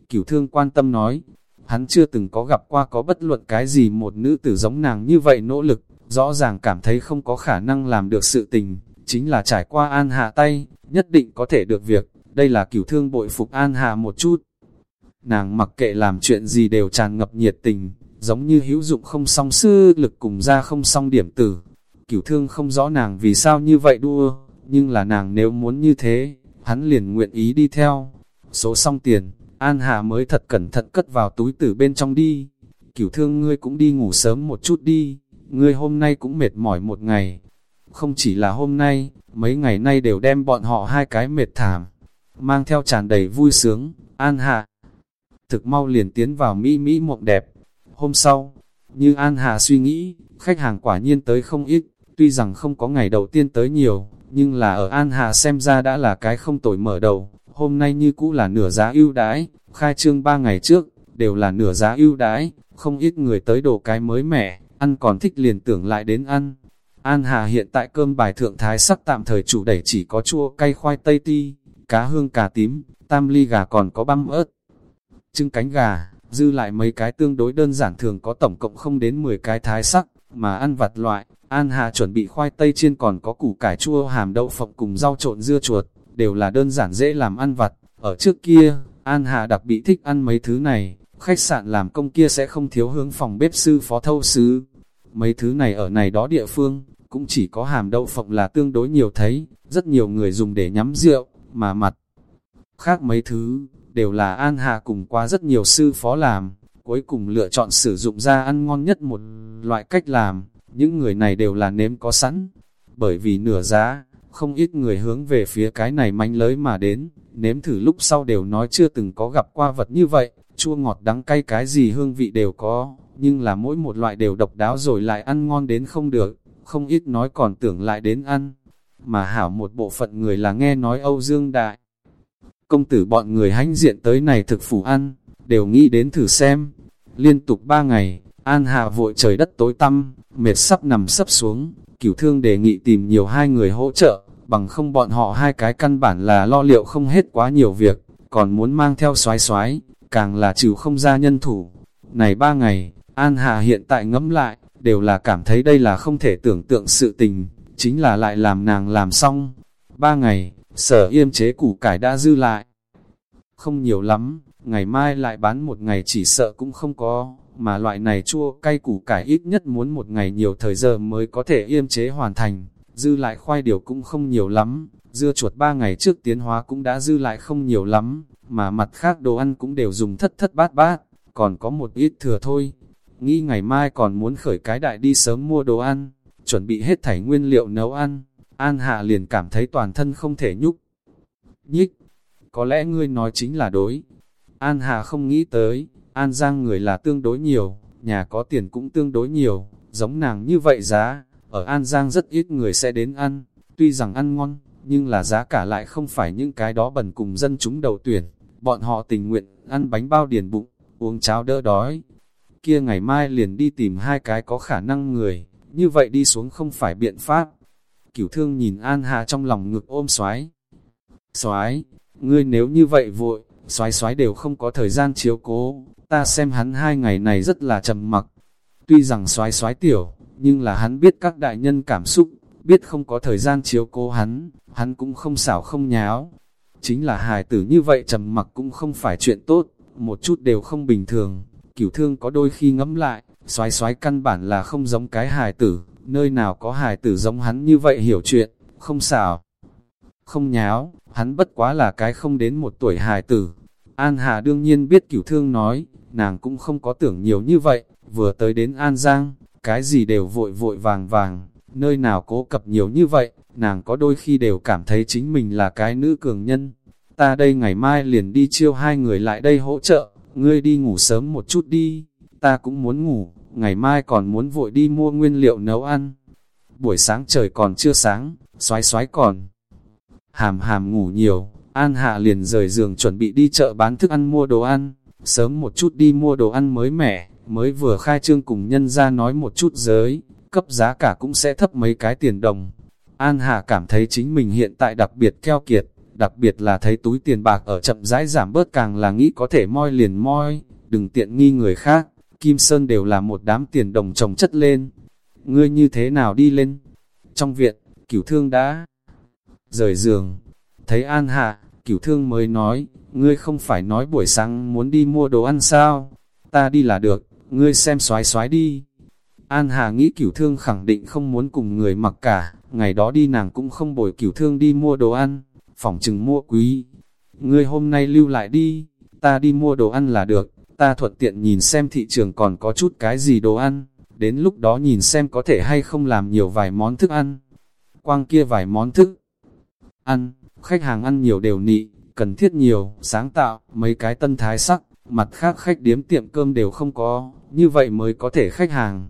Cửu thương quan tâm nói, Hắn chưa từng có gặp qua có bất luận cái gì một nữ tử giống nàng như vậy nỗ lực, rõ ràng cảm thấy không có khả năng làm được sự tình, chính là trải qua an hạ tay, nhất định có thể được việc, đây là cửu thương bội phục an hạ một chút. Nàng mặc kệ làm chuyện gì đều tràn ngập nhiệt tình, giống như hữu dụng không song sư lực cùng ra không song điểm tử. Cửu thương không rõ nàng vì sao như vậy đua, nhưng là nàng nếu muốn như thế, hắn liền nguyện ý đi theo. Số xong tiền, An Hà mới thật cẩn thận cất vào túi tử bên trong đi. Cửu thương ngươi cũng đi ngủ sớm một chút đi, ngươi hôm nay cũng mệt mỏi một ngày. Không chỉ là hôm nay, mấy ngày nay đều đem bọn họ hai cái mệt thảm. Mang theo tràn đầy vui sướng, An Hà. Thực mau liền tiến vào Mỹ Mỹ mộng đẹp. Hôm sau, như An Hà suy nghĩ, khách hàng quả nhiên tới không ít, tuy rằng không có ngày đầu tiên tới nhiều, nhưng là ở An Hà xem ra đã là cái không tồi mở đầu, hôm nay như cũ là nửa giá ưu đãi, khai trương 3 ngày trước, đều là nửa giá ưu đãi, không ít người tới đồ cái mới mẻ, ăn còn thích liền tưởng lại đến ăn. An Hà hiện tại cơm bài thượng thái sắc tạm thời chủ đẩy chỉ có chua cay khoai tây ti, cá hương cà tím, tam ly gà còn có băm ớt. Trưng cánh gà, dư lại mấy cái tương đối đơn giản thường có tổng cộng không đến 10 cái thái sắc, mà ăn vặt loại, An Hà chuẩn bị khoai tây chiên còn có củ cải chua hàm đậu phộng cùng rau trộn dưa chuột, đều là đơn giản dễ làm ăn vặt. Ở trước kia, An Hà đặc biệt thích ăn mấy thứ này, khách sạn làm công kia sẽ không thiếu hướng phòng bếp sư phó thâu sứ. Mấy thứ này ở này đó địa phương, cũng chỉ có hàm đậu phộng là tương đối nhiều thấy, rất nhiều người dùng để nhắm rượu, mà mặt. Khác mấy thứ, đều là An Hà cùng qua rất nhiều sư phó làm, cuối cùng lựa chọn sử dụng ra ăn ngon nhất một loại cách làm, những người này đều là nếm có sẵn, bởi vì nửa giá, không ít người hướng về phía cái này manh lới mà đến, nếm thử lúc sau đều nói chưa từng có gặp qua vật như vậy, chua ngọt đắng cay cái gì hương vị đều có, nhưng là mỗi một loại đều độc đáo rồi lại ăn ngon đến không được, không ít nói còn tưởng lại đến ăn, mà hảo một bộ phận người là nghe nói Âu Dương Đại. Công tử bọn người hãnh diện tới này thực phủ ăn, đều nghĩ đến thử xem. Liên tục ba ngày, An Hạ vội trời đất tối tăm, mệt sắp nằm sấp xuống, cửu thương đề nghị tìm nhiều hai người hỗ trợ, bằng không bọn họ hai cái căn bản là lo liệu không hết quá nhiều việc, còn muốn mang theo xoái xoái, càng là trừ không ra nhân thủ. Này ba ngày, An Hạ hiện tại ngẫm lại, đều là cảm thấy đây là không thể tưởng tượng sự tình, chính là lại làm nàng làm xong. Ba ngày, sở yêm chế củ cải đã dư lại. Không nhiều lắm, ngày mai lại bán một ngày chỉ sợ cũng không có, mà loại này chua cay củ cải ít nhất muốn một ngày nhiều thời giờ mới có thể yêm chế hoàn thành, dư lại khoai điều cũng không nhiều lắm, dưa chuột ba ngày trước tiến hóa cũng đã dư lại không nhiều lắm, mà mặt khác đồ ăn cũng đều dùng thất thất bát bát, còn có một ít thừa thôi. Nghĩ ngày mai còn muốn khởi cái đại đi sớm mua đồ ăn, chuẩn bị hết thảy nguyên liệu nấu ăn, An Hạ liền cảm thấy toàn thân không thể nhúc. Nhích, có lẽ ngươi nói chính là đối. An Hạ không nghĩ tới, An Giang người là tương đối nhiều, nhà có tiền cũng tương đối nhiều, giống nàng như vậy giá, ở An Giang rất ít người sẽ đến ăn, tuy rằng ăn ngon, nhưng là giá cả lại không phải những cái đó bẩn cùng dân chúng đầu tuyển, bọn họ tình nguyện ăn bánh bao điền bụng, uống cháo đỡ đói. Kia ngày mai liền đi tìm hai cái có khả năng người, như vậy đi xuống không phải biện pháp. Cửu thương nhìn An Hà trong lòng ngực ôm xoái. Xoái, ngươi nếu như vậy vội, xoái xoái đều không có thời gian chiếu cố, ta xem hắn hai ngày này rất là trầm mặc. Tuy rằng xoái xoái tiểu, nhưng là hắn biết các đại nhân cảm xúc, biết không có thời gian chiếu cố hắn, hắn cũng không xảo không nháo. Chính là hài tử như vậy trầm mặc cũng không phải chuyện tốt, một chút đều không bình thường. Cửu thương có đôi khi ngẫm lại, xoái xoái căn bản là không giống cái hài tử, nơi nào có hài tử giống hắn như vậy hiểu chuyện, không xảo. Không nháo, hắn bất quá là cái không đến một tuổi hài tử. An Hà đương nhiên biết cửu thương nói, nàng cũng không có tưởng nhiều như vậy, vừa tới đến An Giang, cái gì đều vội vội vàng vàng, nơi nào cố cập nhiều như vậy, nàng có đôi khi đều cảm thấy chính mình là cái nữ cường nhân. Ta đây ngày mai liền đi chiêu hai người lại đây hỗ trợ, ngươi đi ngủ sớm một chút đi, ta cũng muốn ngủ, ngày mai còn muốn vội đi mua nguyên liệu nấu ăn. Buổi sáng trời còn chưa sáng, xoái xoái còn. Hàm hàm ngủ nhiều, An Hạ liền rời giường chuẩn bị đi chợ bán thức ăn mua đồ ăn, sớm một chút đi mua đồ ăn mới mẻ, mới vừa khai trương cùng nhân ra nói một chút giới, cấp giá cả cũng sẽ thấp mấy cái tiền đồng. An Hạ cảm thấy chính mình hiện tại đặc biệt keo kiệt, đặc biệt là thấy túi tiền bạc ở chậm rãi giảm bớt càng là nghĩ có thể moi liền moi, đừng tiện nghi người khác, Kim Sơn đều là một đám tiền đồng trồng chất lên. Ngươi như thế nào đi lên? Trong viện, cửu thương đã rời giường, thấy An Hạ, cửu thương mới nói, ngươi không phải nói buổi sáng muốn đi mua đồ ăn sao? Ta đi là được, ngươi xem xoái xoái đi. An Hà nghĩ cửu thương khẳng định không muốn cùng người mặc cả, ngày đó đi nàng cũng không bồi cửu thương đi mua đồ ăn, phỏng chừng mua quý. Ngươi hôm nay lưu lại đi, ta đi mua đồ ăn là được, ta thuận tiện nhìn xem thị trường còn có chút cái gì đồ ăn, đến lúc đó nhìn xem có thể hay không làm nhiều vài món thức ăn. Quang kia vài món thức ăn, khách hàng ăn nhiều đều nị, cần thiết nhiều, sáng tạo, mấy cái tân thái sắc, mặt khác khách điếm tiệm cơm đều không có, như vậy mới có thể khách hàng.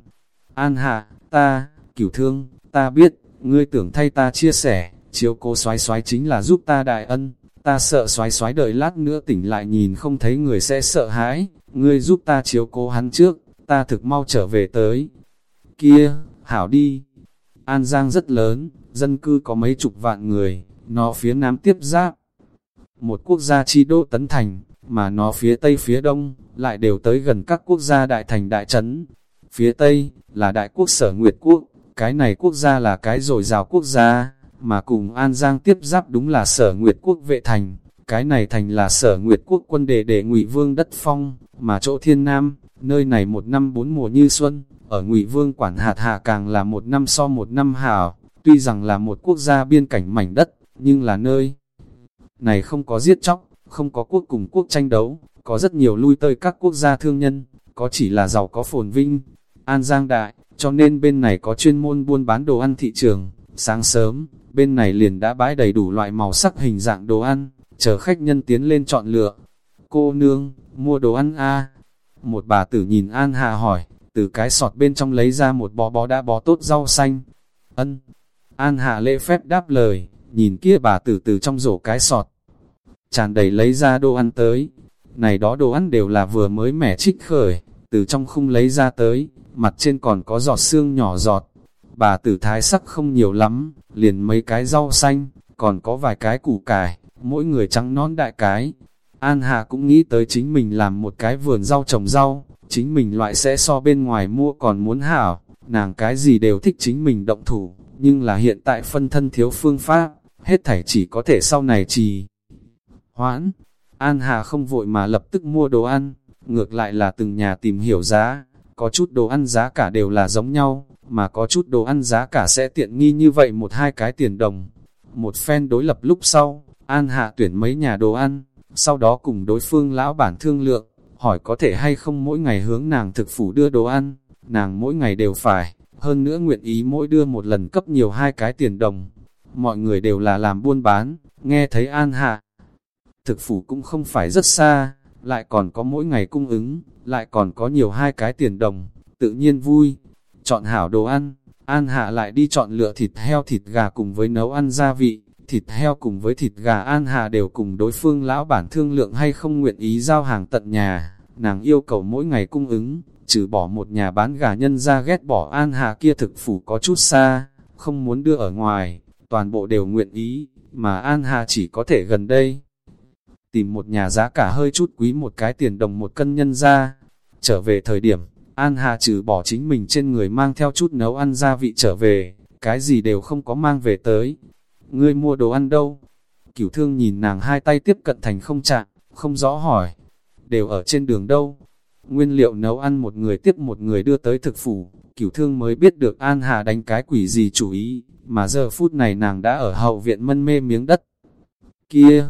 An hạ, ta, cửu thương, ta biết, ngươi tưởng thay ta chia sẻ, chiếu cô xoái xoái chính là giúp ta đại ân, ta sợ xoái xoái đợi lát nữa tỉnh lại nhìn không thấy người sẽ sợ hãi, ngươi giúp ta chiếu cố hắn trước, ta thực mau trở về tới. Kia, hảo đi. An Giang rất lớn, dân cư có mấy chục vạn người, nó phía nam tiếp giáp. Một quốc gia chi đô tấn thành, mà nó phía tây phía đông, lại đều tới gần các quốc gia đại thành đại trấn. Phía tây, là đại quốc sở Nguyệt Quốc, cái này quốc gia là cái rồi rào quốc gia, mà cùng An Giang tiếp giáp đúng là sở Nguyệt Quốc vệ thành. Cái này thành là sở Nguyệt Quốc quân đề để ngụy Vương đất phong, mà chỗ thiên nam, nơi này một năm bốn mùa như xuân, ở ngụy Vương quản hạt hạ càng là một năm so một năm hảo, tuy rằng là một quốc gia biên cảnh mảnh đất, nhưng là nơi này không có giết chóc, không có quốc cùng quốc tranh đấu, có rất nhiều lui tới các quốc gia thương nhân, có chỉ là giàu có phồn vinh, an giang đại, cho nên bên này có chuyên môn buôn bán đồ ăn thị trường, sáng sớm, bên này liền đã bãi đầy đủ loại màu sắc hình dạng đồ ăn, chờ khách nhân tiến lên chọn lựa. Cô nương, mua đồ ăn a Một bà tử nhìn An Hà hỏi, từ cái sọt bên trong lấy ra một bó bó đã bó tốt rau xanh. Ân. An Hà lễ phép đáp lời, nhìn kia bà tử từ trong rổ cái sọt. Tràn đầy lấy ra đồ ăn tới. Này đó đồ ăn đều là vừa mới mẻ trích khởi, từ trong khung lấy ra tới, mặt trên còn có giọt xương nhỏ giọt. Bà tử thái sắc không nhiều lắm, liền mấy cái rau xanh, còn có vài cái củ cải, mỗi người trắng nón đại cái. An Hà cũng nghĩ tới chính mình làm một cái vườn rau trồng rau, chính mình loại sẽ so bên ngoài mua còn muốn hảo, nàng cái gì đều thích chính mình động thủ, nhưng là hiện tại phân thân thiếu phương pháp, hết thảy chỉ có thể sau này trì. Hoãn, An Hà không vội mà lập tức mua đồ ăn, ngược lại là từng nhà tìm hiểu giá, có chút đồ ăn giá cả đều là giống nhau, mà có chút đồ ăn giá cả sẽ tiện nghi như vậy một hai cái tiền đồng. Một phen đối lập lúc sau, An Hạ tuyển mấy nhà đồ ăn, sau đó cùng đối phương lão bản thương lượng, hỏi có thể hay không mỗi ngày hướng nàng thực phủ đưa đồ ăn, nàng mỗi ngày đều phải, hơn nữa nguyện ý mỗi đưa một lần cấp nhiều hai cái tiền đồng. Mọi người đều là làm buôn bán, nghe thấy An Hạ. Thực phủ cũng không phải rất xa, lại còn có mỗi ngày cung ứng, lại còn có nhiều hai cái tiền đồng, tự nhiên vui. Chọn hảo đồ ăn, An Hạ lại đi chọn lựa thịt heo thịt gà cùng với nấu ăn gia vị, thịt heo cùng với thịt gà An Hà đều cùng đối phương lão bản thương lượng hay không nguyện ý giao hàng tận nhà. Nàng yêu cầu mỗi ngày cung ứng, trừ bỏ một nhà bán gà nhân ra ghét bỏ An Hà kia thực phủ có chút xa, không muốn đưa ở ngoài, toàn bộ đều nguyện ý, mà An Hà chỉ có thể gần đây. Tìm một nhà giá cả hơi chút quý một cái tiền đồng một cân nhân ra. Trở về thời điểm, An Hà trừ bỏ chính mình trên người mang theo chút nấu ăn gia vị trở về, cái gì đều không có mang về tới, ngươi mua đồ ăn đâu? Cửu thương nhìn nàng hai tay tiếp cận thành không chạm, không rõ hỏi, đều ở trên đường đâu? Nguyên liệu nấu ăn một người tiếp một người đưa tới thực phủ, cửu thương mới biết được An Hà đánh cái quỷ gì chủ ý, mà giờ phút này nàng đã ở hậu viện mân mê miếng đất. Kia,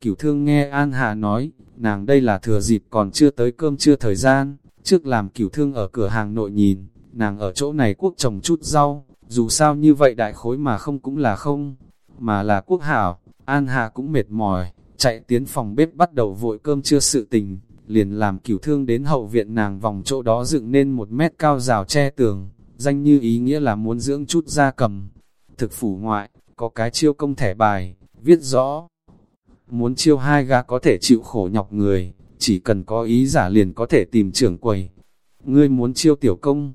cửu thương nghe An Hà nói, nàng đây là thừa dịp còn chưa tới cơm chưa thời gian, trước làm cửu thương ở cửa hàng nội nhìn, nàng ở chỗ này quốc trồng chút rau, dù sao như vậy đại khối mà không cũng là không, mà là quốc hảo. An Hà cũng mệt mỏi, chạy tiến phòng bếp bắt đầu vội cơm chưa sự tình, liền làm cửu thương đến hậu viện nàng vòng chỗ đó dựng nên một mét cao rào che tường, danh như ý nghĩa là muốn dưỡng chút gia cầm. Thực phủ ngoại, có cái chiêu công thẻ bài, viết rõ. Muốn chiêu hai gã có thể chịu khổ nhọc người, chỉ cần có ý giả liền có thể tìm trưởng quầy. Ngươi muốn chiêu tiểu công,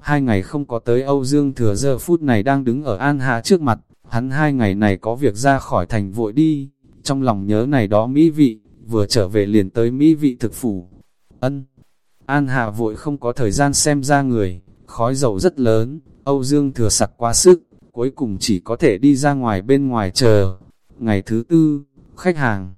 hai ngày không có tới Âu Dương thừa giờ phút này đang đứng ở An Hà trước mặt, Hắn hai ngày này có việc ra khỏi thành vội đi, trong lòng nhớ này đó mỹ vị, vừa trở về liền tới mỹ vị thực phủ. Ân, An hà vội không có thời gian xem ra người, khói dầu rất lớn, Âu Dương thừa sặc quá sức, cuối cùng chỉ có thể đi ra ngoài bên ngoài chờ. Ngày thứ tư, khách hàng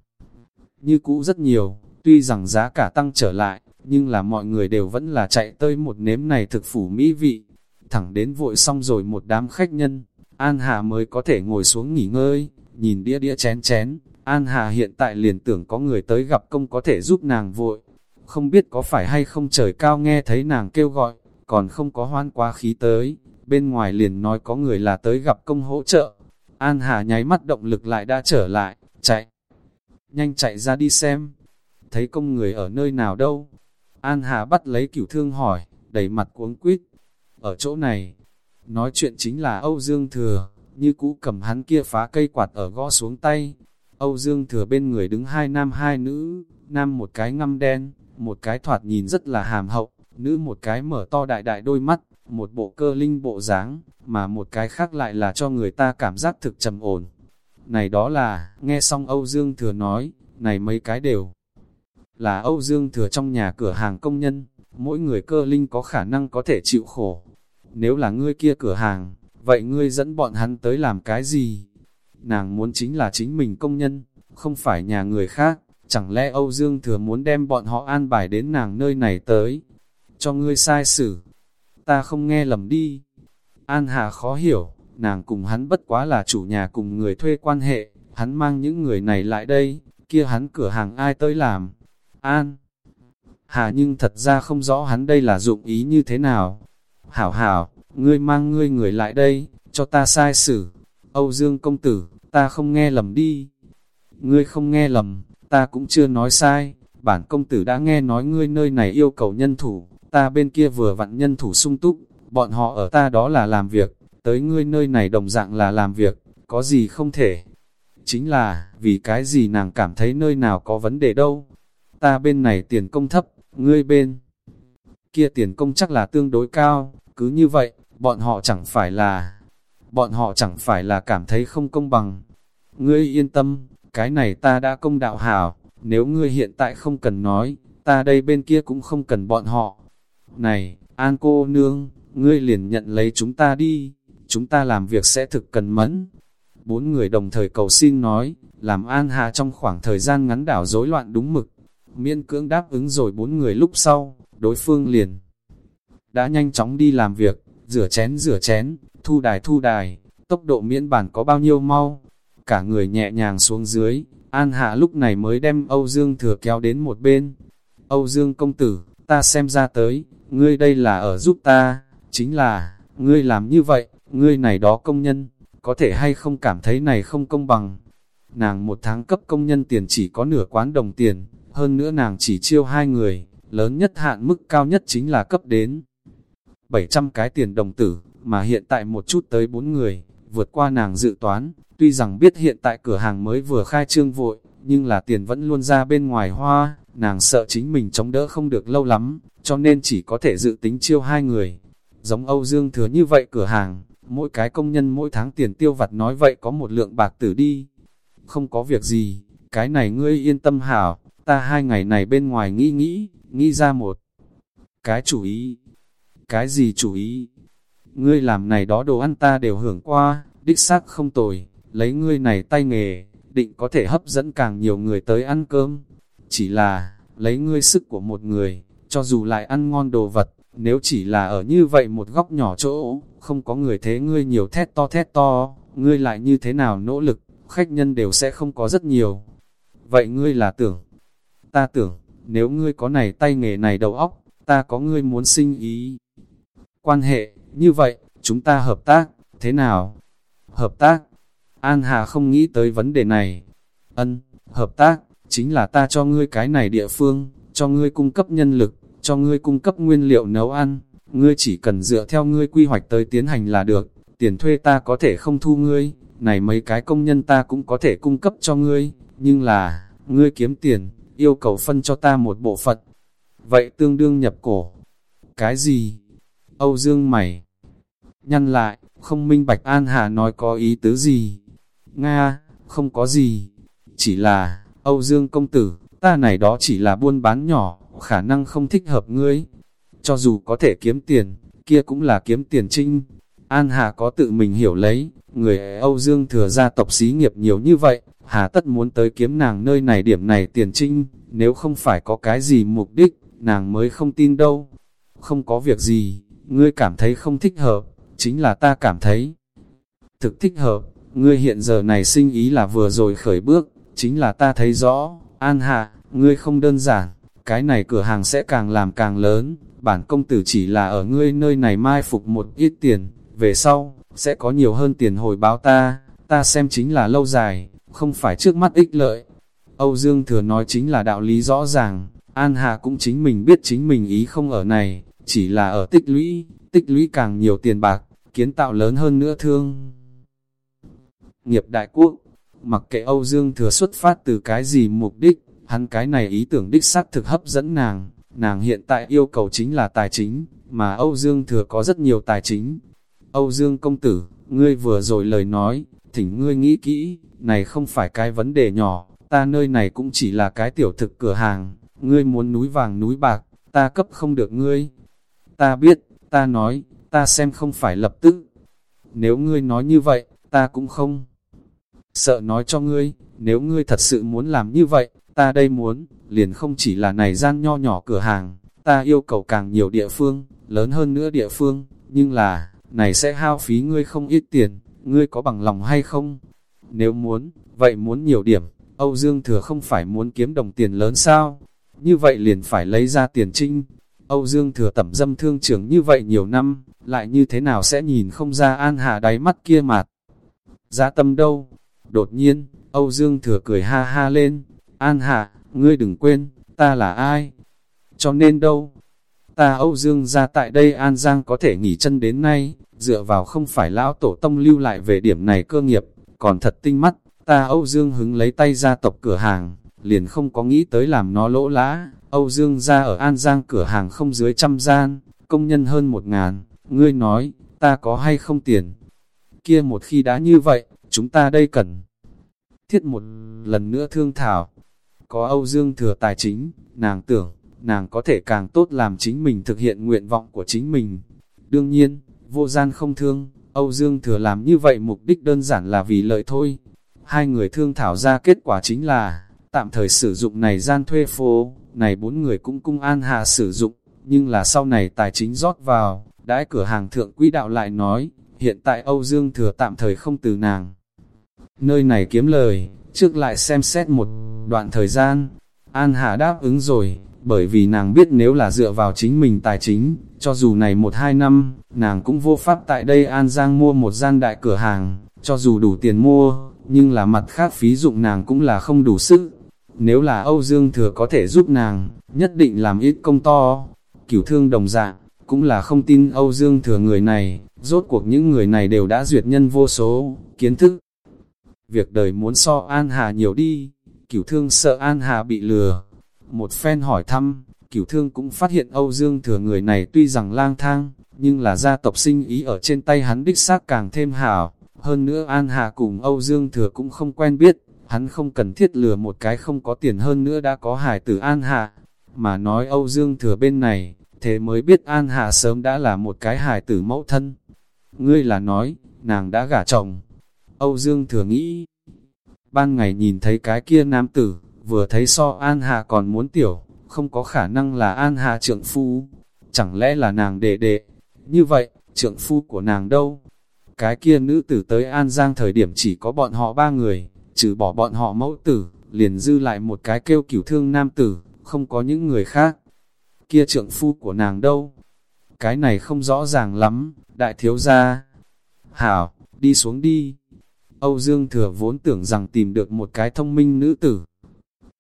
như cũ rất nhiều, tuy rằng giá cả tăng trở lại, nhưng là mọi người đều vẫn là chạy tới một nếm này thực phủ mỹ vị. Thẳng đến vội xong rồi một đám khách nhân, An Hà mới có thể ngồi xuống nghỉ ngơi, nhìn đĩa đĩa chén chén. An Hà hiện tại liền tưởng có người tới gặp công có thể giúp nàng vội. Không biết có phải hay không trời cao nghe thấy nàng kêu gọi, còn không có hoan quá khí tới. Bên ngoài liền nói có người là tới gặp công hỗ trợ. An Hà nháy mắt động lực lại đã trở lại, chạy. Nhanh chạy ra đi xem. Thấy công người ở nơi nào đâu? An Hà bắt lấy cửu thương hỏi, đầy mặt cuống quýt. Ở chỗ này, Nói chuyện chính là Âu Dương Thừa, như cũ cầm hắn kia phá cây quạt ở gõ xuống tay. Âu Dương Thừa bên người đứng hai nam hai nữ, nam một cái ngăm đen, một cái thoạt nhìn rất là hàm hậu, nữ một cái mở to đại đại đôi mắt, một bộ cơ linh bộ dáng, mà một cái khác lại là cho người ta cảm giác thực trầm ổn. Này đó là, nghe xong Âu Dương Thừa nói, này mấy cái đều là Âu Dương Thừa trong nhà cửa hàng công nhân, mỗi người cơ linh có khả năng có thể chịu khổ. Nếu là ngươi kia cửa hàng, vậy ngươi dẫn bọn hắn tới làm cái gì? Nàng muốn chính là chính mình công nhân, không phải nhà người khác, chẳng lẽ Âu Dương Thừa muốn đem bọn họ an bài đến nàng nơi này tới? Cho ngươi sai xử, ta không nghe lầm đi. An Hà khó hiểu, nàng cùng hắn bất quá là chủ nhà cùng người thuê quan hệ, hắn mang những người này lại đây, kia hắn cửa hàng ai tới làm. An Hà nhưng thật ra không rõ hắn đây là dụng ý như thế nào. Hảo hảo, ngươi mang ngươi người lại đây, cho ta sai xử. Âu Dương công tử, ta không nghe lầm đi. Ngươi không nghe lầm, ta cũng chưa nói sai. Bản công tử đã nghe nói ngươi nơi này yêu cầu nhân thủ, ta bên kia vừa vặn nhân thủ sung túc, bọn họ ở ta đó là làm việc, tới ngươi nơi này đồng dạng là làm việc, có gì không thể. Chính là, vì cái gì nàng cảm thấy nơi nào có vấn đề đâu. Ta bên này tiền công thấp, ngươi bên kia tiền công chắc là tương đối cao, cứ như vậy, bọn họ chẳng phải là, bọn họ chẳng phải là cảm thấy không công bằng. Ngươi yên tâm, cái này ta đã công đạo hảo, nếu ngươi hiện tại không cần nói, ta đây bên kia cũng không cần bọn họ. Này, An cô nương, ngươi liền nhận lấy chúng ta đi, chúng ta làm việc sẽ thực cần mẫn. Bốn người đồng thời cầu xin nói, làm An Hà trong khoảng thời gian ngắn đảo rối loạn đúng mực. Miên cưỡng đáp ứng rồi bốn người lúc sau, đối phương liền. Đã nhanh chóng đi làm việc, rửa chén rửa chén, thu đài thu đài, tốc độ miễn bản có bao nhiêu mau. Cả người nhẹ nhàng xuống dưới, An Hạ lúc này mới đem Âu Dương thừa kéo đến một bên. Âu Dương công tử, ta xem ra tới, ngươi đây là ở giúp ta, chính là, ngươi làm như vậy, ngươi này đó công nhân, có thể hay không cảm thấy này không công bằng. Nàng một tháng cấp công nhân tiền chỉ có nửa quán đồng tiền, hơn nữa nàng chỉ chiêu hai người, lớn nhất hạn mức cao nhất chính là cấp đến 700 cái tiền đồng tử, mà hiện tại một chút tới bốn người, vượt qua nàng dự toán, tuy rằng biết hiện tại cửa hàng mới vừa khai trương vội, nhưng là tiền vẫn luôn ra bên ngoài hoa, nàng sợ chính mình chống đỡ không được lâu lắm, cho nên chỉ có thể dự tính chiêu hai người. Giống Âu Dương thừa như vậy cửa hàng, mỗi cái công nhân mỗi tháng tiền tiêu vặt nói vậy có một lượng bạc tử đi. Không có việc gì, cái này ngươi yên tâm hảo, ta hai ngày này bên ngoài nghĩ nghĩ, nghĩ ra một cái chủ ý. Cái gì chủ ý? Ngươi làm này đó đồ ăn ta đều hưởng qua, đích xác không tồi, lấy ngươi này tay nghề, định có thể hấp dẫn càng nhiều người tới ăn cơm. Chỉ là, lấy ngươi sức của một người, cho dù lại ăn ngon đồ vật, nếu chỉ là ở như vậy một góc nhỏ chỗ, không có người thế ngươi nhiều thét to thét to, ngươi lại như thế nào nỗ lực, khách nhân đều sẽ không có rất nhiều. Vậy ngươi là tưởng, ta tưởng, nếu ngươi có này tay nghề này đầu óc, ta có ngươi muốn sinh ý. Quan hệ, như vậy, chúng ta hợp tác, thế nào? Hợp tác? An Hà không nghĩ tới vấn đề này. Ân, hợp tác, chính là ta cho ngươi cái này địa phương, cho ngươi cung cấp nhân lực, cho ngươi cung cấp nguyên liệu nấu ăn, ngươi chỉ cần dựa theo ngươi quy hoạch tới tiến hành là được, tiền thuê ta có thể không thu ngươi, này mấy cái công nhân ta cũng có thể cung cấp cho ngươi, nhưng là, ngươi kiếm tiền, yêu cầu phân cho ta một bộ phận. Vậy tương đương nhập cổ. Cái gì? Âu Dương mày. Nhăn lại, không minh bạch An Hà nói có ý tứ gì. Nga, không có gì. Chỉ là, Âu Dương công tử, ta này đó chỉ là buôn bán nhỏ, khả năng không thích hợp ngươi. Cho dù có thể kiếm tiền, kia cũng là kiếm tiền trinh. An Hà có tự mình hiểu lấy, người Âu Dương thừa gia tộc xí nghiệp nhiều như vậy, hà tất muốn tới kiếm nàng nơi này điểm này tiền trinh, nếu không phải có cái gì mục đích, nàng mới không tin đâu. Không có việc gì, ngươi cảm thấy không thích hợp, chính là ta cảm thấy thực thích hợp, ngươi hiện giờ này sinh ý là vừa rồi khởi bước, chính là ta thấy rõ, an hạ, ngươi không đơn giản, cái này cửa hàng sẽ càng làm càng lớn, bản công tử chỉ là ở ngươi nơi này mai phục một ít tiền, về sau, sẽ có nhiều hơn tiền hồi báo ta, ta xem chính là lâu dài, không phải trước mắt ích lợi. Âu Dương Thừa nói chính là đạo lý rõ ràng, An Hà cũng chính mình biết chính mình ý không ở này, chỉ là ở tích lũy, tích lũy càng nhiều tiền bạc, kiến tạo lớn hơn nữa thương. Nghiệp đại quốc, mặc kệ Âu Dương Thừa xuất phát từ cái gì mục đích, hắn cái này ý tưởng đích xác thực hấp dẫn nàng, nàng hiện tại yêu cầu chính là tài chính, mà Âu Dương Thừa có rất nhiều tài chính. Âu Dương công tử, ngươi vừa rồi lời nói, thỉnh ngươi nghĩ kỹ, này không phải cái vấn đề nhỏ, ta nơi này cũng chỉ là cái tiểu thực cửa hàng, ngươi muốn núi vàng núi bạc, ta cấp không được ngươi. Ta biết, ta nói, ta xem không phải lập tức. Nếu ngươi nói như vậy, ta cũng không. Sợ nói cho ngươi, nếu ngươi thật sự muốn làm như vậy, ta đây muốn, liền không chỉ là này gian nho nhỏ cửa hàng, ta yêu cầu càng nhiều địa phương, lớn hơn nữa địa phương, nhưng là, này sẽ hao phí ngươi không ít tiền, ngươi có bằng lòng hay không? Nếu muốn, vậy muốn nhiều điểm, Âu Dương Thừa không phải muốn kiếm đồng tiền lớn sao? Như vậy liền phải lấy ra tiền trinh. Âu Dương Thừa tẩm dâm thương trưởng như vậy nhiều năm, lại như thế nào sẽ nhìn không ra An Hà đáy mắt kia mạt. Giá tâm đâu? Đột nhiên, Âu Dương Thừa cười ha ha lên. An Hà, ngươi đừng quên, ta là ai? Cho nên đâu? Ta Âu Dương ra tại đây An Giang có thể nghỉ chân đến nay, dựa vào không phải lão tổ tông lưu lại về điểm này cơ nghiệp, còn thật tinh mắt, ta Âu Dương hứng lấy tay ra tộc cửa hàng, liền không có nghĩ tới làm nó lỗ lã, Âu Dương ra ở An Giang cửa hàng không dưới trăm gian, công nhân hơn một ngàn, ngươi nói, ta có hay không tiền? Kia một khi đã như vậy, chúng ta đây cần thiết một lần nữa thương thảo. Có Âu Dương thừa tài chính, nàng tưởng, nàng có thể càng tốt làm chính mình thực hiện nguyện vọng của chính mình. Đương nhiên, vô gian không thương, Âu Dương thừa làm như vậy mục đích đơn giản là vì lợi thôi. Hai người thương thảo ra kết quả chính là, tạm thời sử dụng này gian thuê phố, này bốn người cũng cung an hạ sử dụng, nhưng là sau này tài chính rót vào, đãi cửa hàng thượng quỹ đạo lại nói, hiện tại Âu Dương thừa tạm thời không từ nàng. Nơi này kiếm lời, trước lại xem xét một đoạn thời gian, An Hà đáp ứng rồi, bởi vì nàng biết nếu là dựa vào chính mình tài chính, cho dù này một hai năm, nàng cũng vô pháp tại đây An Giang mua một gian đại cửa hàng, cho dù đủ tiền mua, nhưng là mặt khác phí dụng nàng cũng là không đủ sức. Nếu là Âu Dương Thừa có thể giúp nàng, nhất định làm ít công to. Cửu thương đồng dạng, cũng là không tin Âu Dương Thừa người này, rốt cuộc những người này đều đã duyệt nhân vô số, kiến thức. Việc đời muốn so An Hà nhiều đi, cửu thương sợ An Hà bị lừa, một phen hỏi thăm, cửu thương cũng phát hiện Âu Dương thừa người này tuy rằng lang thang, nhưng là gia tộc sinh ý ở trên tay hắn đích xác càng thêm hảo. Hơn nữa An Hà cùng Âu Dương thừa cũng không quen biết, hắn không cần thiết lừa một cái không có tiền hơn nữa đã có hải tử An Hà. Mà nói Âu Dương thừa bên này, thế mới biết An Hà sớm đã là một cái hải tử mẫu thân. Ngươi là nói, nàng đã gả chồng. Âu Dương thừa nghĩ, ban ngày nhìn thấy cái kia nam tử, vừa thấy so An Hà còn muốn tiểu, không có khả năng là An Hà trượng phu, chẳng lẽ là nàng đệ đệ, như vậy, trượng phu của nàng đâu? Cái kia nữ tử tới An Giang thời điểm chỉ có bọn họ ba người, trừ bỏ bọn họ mẫu tử, liền dư lại một cái kêu cửu thương nam tử, không có những người khác. Kia trượng phu của nàng đâu? Cái này không rõ ràng lắm, đại thiếu gia. Hảo, đi xuống đi. Âu Dương Thừa vốn tưởng rằng tìm được một cái thông minh nữ tử,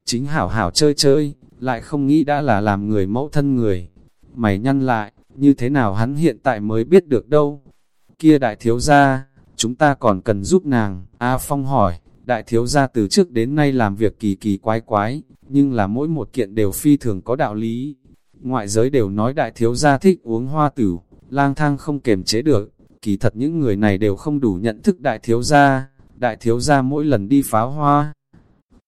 chính hảo hảo chơi chơi, lại không nghĩ đã là làm người mẫu thân người. Mày nhăn lại, như thế nào hắn hiện tại mới biết được đâu. Kia đại thiếu gia, chúng ta còn cần giúp nàng. A Phong hỏi, đại thiếu gia từ trước đến nay làm việc kỳ kỳ quái quái, nhưng là mỗi một kiện đều phi thường có đạo lý. Ngoại giới đều nói đại thiếu gia thích uống hoa tử, lang thang không kềm chế được. Kỳ thật những người này đều không đủ nhận thức đại thiếu gia. Đại thiếu gia mỗi lần đi pháo hoa,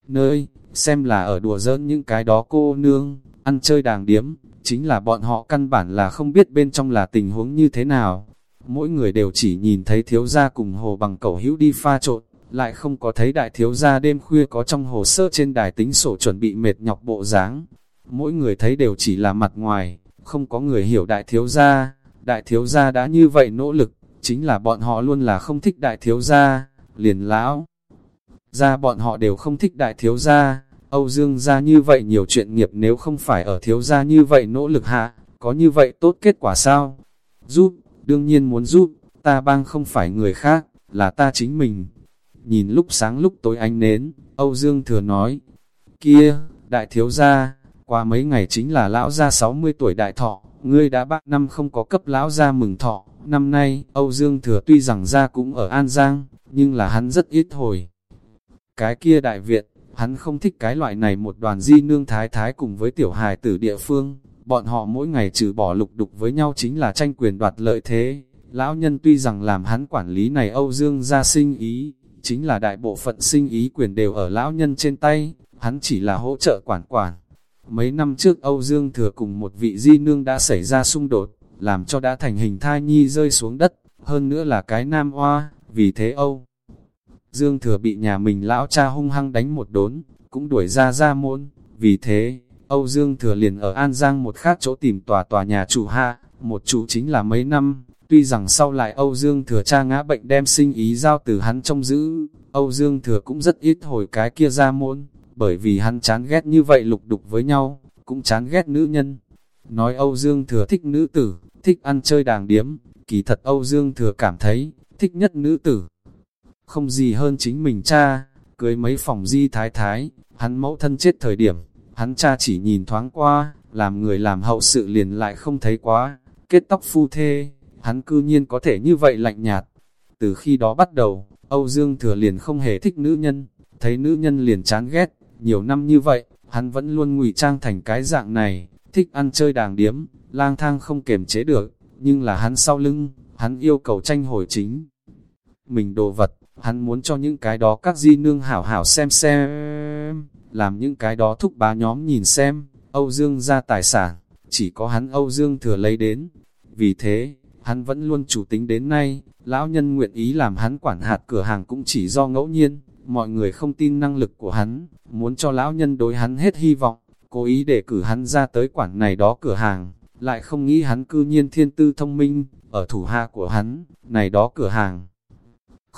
nơi, xem là ở đùa giỡn những cái đó cô nương, ăn chơi đàng điếm, chính là bọn họ căn bản là không biết bên trong là tình huống như thế nào. Mỗi người đều chỉ nhìn thấy thiếu gia cùng hồ bằng cẩu hữu đi pha trộn, lại không có thấy đại thiếu gia đêm khuya có trong hồ sơ trên đài tính sổ chuẩn bị mệt nhọc bộ dáng. Mỗi người thấy đều chỉ là mặt ngoài, không có người hiểu đại thiếu gia. Đại thiếu gia đã như vậy nỗ lực, chính là bọn họ luôn là không thích đại thiếu gia, liền lão ra bọn họ đều không thích đại thiếu gia, Âu Dương gia như vậy nhiều chuyện nghiệp nếu không phải ở thiếu gia như vậy nỗ lực hạ, có như vậy tốt kết quả sao? Giúp, đương nhiên muốn giúp, ta bang không phải người khác, là ta chính mình. Nhìn lúc sáng lúc tối ánh nến, Âu Dương thừa nói, kia, đại thiếu gia, qua mấy ngày chính là lão gia 60 tuổi đại thọ, ngươi đã bác năm không có cấp lão gia mừng thọ, năm nay, Âu Dương thừa tuy rằng gia cũng ở An Giang, nhưng là hắn rất ít hồi. Cái kia đại viện, hắn không thích cái loại này một đoàn di nương thái thái cùng với tiểu hài tử địa phương, bọn họ mỗi ngày trừ bỏ lục đục với nhau chính là tranh quyền đoạt lợi thế. Lão nhân tuy rằng làm hắn quản lý này Âu Dương ra sinh ý, chính là đại bộ phận sinh ý quyền đều ở lão nhân trên tay, hắn chỉ là hỗ trợ quản quản. Mấy năm trước Âu Dương thừa cùng một vị di nương đã xảy ra xung đột, làm cho đã thành hình thai nhi rơi xuống đất, hơn nữa là cái nam hoa, vì thế Âu. Dương thừa bị nhà mình lão cha hung hăng đánh một đốn, cũng đuổi ra ra môn, vì thế, Âu Dương thừa liền ở An Giang một khác chỗ tìm tòa tòa nhà chủ hạ, một chủ chính là mấy năm, tuy rằng sau lại Âu Dương thừa cha ngã bệnh đem sinh ý giao từ hắn trong giữ, Âu Dương thừa cũng rất ít hồi cái kia ra môn, bởi vì hắn chán ghét như vậy lục đục với nhau, cũng chán ghét nữ nhân. Nói Âu Dương thừa thích nữ tử, thích ăn chơi đàng điếm, kỳ thật Âu Dương thừa cảm thấy, thích nhất nữ tử. Không gì hơn chính mình cha, cưới mấy phòng di thái thái, hắn mẫu thân chết thời điểm, hắn cha chỉ nhìn thoáng qua, làm người làm hậu sự liền lại không thấy quá, kết tóc phu thê, hắn cư nhiên có thể như vậy lạnh nhạt. Từ khi đó bắt đầu, Âu Dương Thừa liền không hề thích nữ nhân, thấy nữ nhân liền chán ghét, nhiều năm như vậy, hắn vẫn luôn ngụy trang thành cái dạng này, thích ăn chơi đàng điếm, lang thang không kềm chế được, nhưng là hắn sau lưng, hắn yêu cầu tranh hồi chính. Mình đồ vật, hắn muốn cho những cái đó các di nương hảo hảo xem xem, làm những cái đó thúc bá nhóm nhìn xem, Âu Dương ra tài sản, chỉ có hắn Âu Dương thừa lấy đến. Vì thế, hắn vẫn luôn chủ tính đến nay, lão nhân nguyện ý làm hắn quản hạt cửa hàng cũng chỉ do ngẫu nhiên, mọi người không tin năng lực của hắn, muốn cho lão nhân đối hắn hết hy vọng, cố ý để cử hắn ra tới quản này đó cửa hàng, lại không nghĩ hắn cư nhiên thiên tư thông minh, ở thủ hạ của hắn, này đó cửa hàng.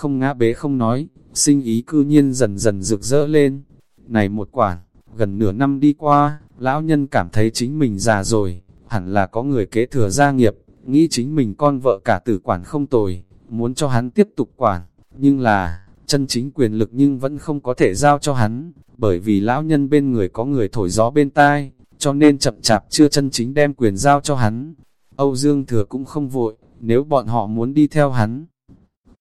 Không ngã bế không nói, sinh ý cư nhiên dần dần rực rỡ lên. Này một quản, gần nửa năm đi qua, lão nhân cảm thấy chính mình già rồi, hẳn là có người kế thừa gia nghiệp, nghĩ chính mình con vợ cả tử quản không tồi, muốn cho hắn tiếp tục quản, nhưng là, chân chính quyền lực nhưng vẫn không có thể giao cho hắn, bởi vì lão nhân bên người có người thổi gió bên tai, cho nên chậm chạp chưa chân chính đem quyền giao cho hắn. Âu Dương Thừa cũng không vội, nếu bọn họ muốn đi theo hắn.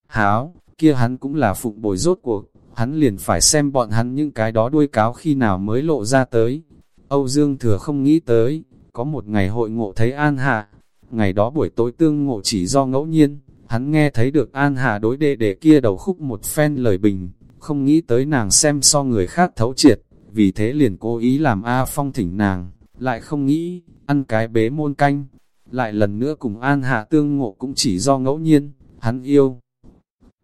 Háo, kia hắn cũng là phụng bồi rốt cuộc, hắn liền phải xem bọn hắn những cái đó đuôi cáo khi nào mới lộ ra tới. Âu Dương Thừa không nghĩ tới, có một ngày hội ngộ thấy An Hạ, ngày đó buổi tối tương ngộ chỉ do ngẫu nhiên, hắn nghe thấy được An Hạ đối đệ đệ kia đầu khúc một phen lời bình, không nghĩ tới nàng xem so người khác thấu triệt, vì thế liền cố ý làm A Phong thỉnh nàng, lại không nghĩ, ăn cái bế môn canh, lại lần nữa cùng An Hạ tương ngộ cũng chỉ do ngẫu nhiên, hắn yêu.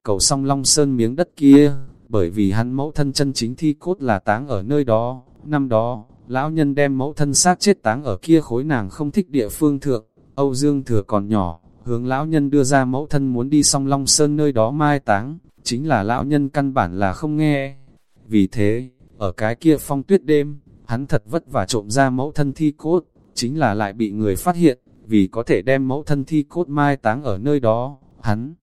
Cầu song Long Sơn miếng đất kia, bởi vì hắn mẫu thân chân chính thi cốt là táng ở nơi đó, năm đó, lão nhân đem mẫu thân xác chết táng ở kia khối nàng không thích địa phương thượng, Âu Dương Thừa còn nhỏ, hướng lão nhân đưa ra mẫu thân muốn đi song Long Sơn nơi đó mai táng, chính là lão nhân căn bản là không nghe. Vì thế, ở cái kia phong tuyết đêm, hắn thật vất vả trộm ra mẫu thân thi cốt, chính là lại bị người phát hiện, vì có thể đem mẫu thân thi cốt mai táng ở nơi đó, hắn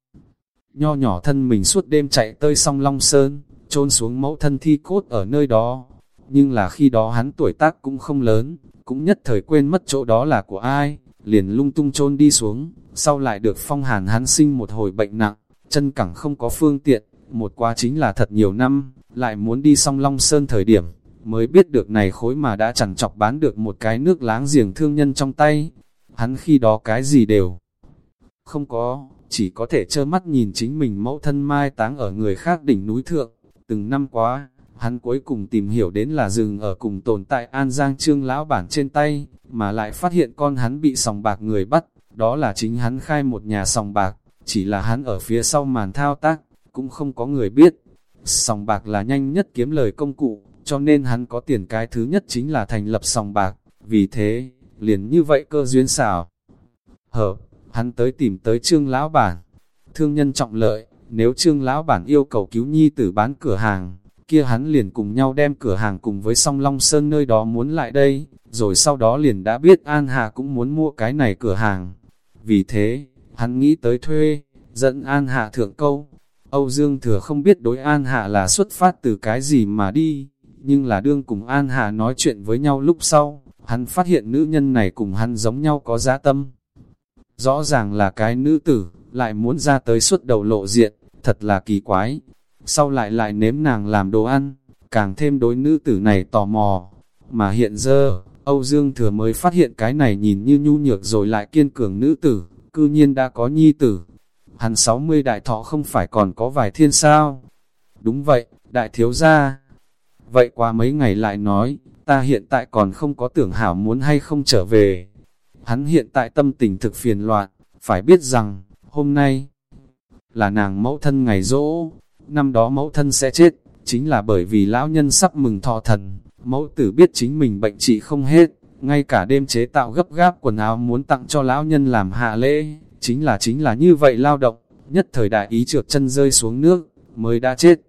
nho nhỏ thân mình suốt đêm chạy tới song Long Sơn, trôn xuống mẫu thân thi cốt ở nơi đó. Nhưng là khi đó hắn tuổi tác cũng không lớn, cũng nhất thời quên mất chỗ đó là của ai, liền lung tung trôn đi xuống, sau lại được phong hàn hắn sinh một hồi bệnh nặng, chân cẳng không có phương tiện, một quá chính là thật nhiều năm, lại muốn đi song Long Sơn thời điểm, mới biết được này khối mà đã chẳng chọc bán được một cái nước láng giềng thương nhân trong tay. Hắn khi đó cái gì đều không có, chỉ có thể trơ mắt nhìn chính mình mẫu thân mai táng ở người khác đỉnh núi thượng. Từng năm quá, hắn cuối cùng tìm hiểu đến là rừng ở cùng tồn tại An Giang Trương lão bản trên tay, mà lại phát hiện con hắn bị sòng bạc người bắt, đó là chính hắn khai một nhà sòng bạc, chỉ là hắn ở phía sau màn thao tác, cũng không có người biết. Sòng bạc là nhanh nhất kiếm lời công cụ, cho nên hắn có tiền cái thứ nhất chính là thành lập sòng bạc, vì thế, liền như vậy cơ duyên xảo. Hợp, hắn tới tìm tới trương lão bản, thương nhân trọng lợi, nếu trương lão bản yêu cầu cứu nhi tử bán cửa hàng, kia hắn liền cùng nhau đem cửa hàng cùng với song Long Sơn nơi đó muốn lại đây, rồi sau đó liền đã biết An Hà cũng muốn mua cái này cửa hàng. Vì thế, hắn nghĩ tới thuê, dẫn An Hạ thượng câu. Âu Dương Thừa không biết đối An Hạ là xuất phát từ cái gì mà đi, nhưng là đương cùng An Hạ nói chuyện với nhau lúc sau, hắn phát hiện nữ nhân này cùng hắn giống nhau có giá tâm. Rõ ràng là cái nữ tử, lại muốn ra tới suốt đầu lộ diện, thật là kỳ quái. Sau lại lại nếm nàng làm đồ ăn, càng thêm đối nữ tử này tò mò. Mà hiện giờ, Âu Dương Thừa mới phát hiện cái này nhìn như nhu nhược rồi lại kiên cường nữ tử, cư nhiên đã có nhi tử. Hắn 60 đại thọ không phải còn có vài thiên sao? Đúng vậy, đại thiếu gia. Vậy qua mấy ngày lại nói, ta hiện tại còn không có tưởng hảo muốn hay không trở về. Hắn hiện tại tâm tình thực phiền loạn, phải biết rằng, hôm nay là nàng mẫu thân ngày rỗ, năm đó mẫu thân sẽ chết, chính là bởi vì lão nhân sắp mừng thọ thần, mẫu tử biết chính mình bệnh trị không hết, ngay cả đêm chế tạo gấp gáp quần áo muốn tặng cho lão nhân làm hạ lễ, chính là chính là như vậy lao động, nhất thời đại ý trượt chân rơi xuống nước, mới đã chết.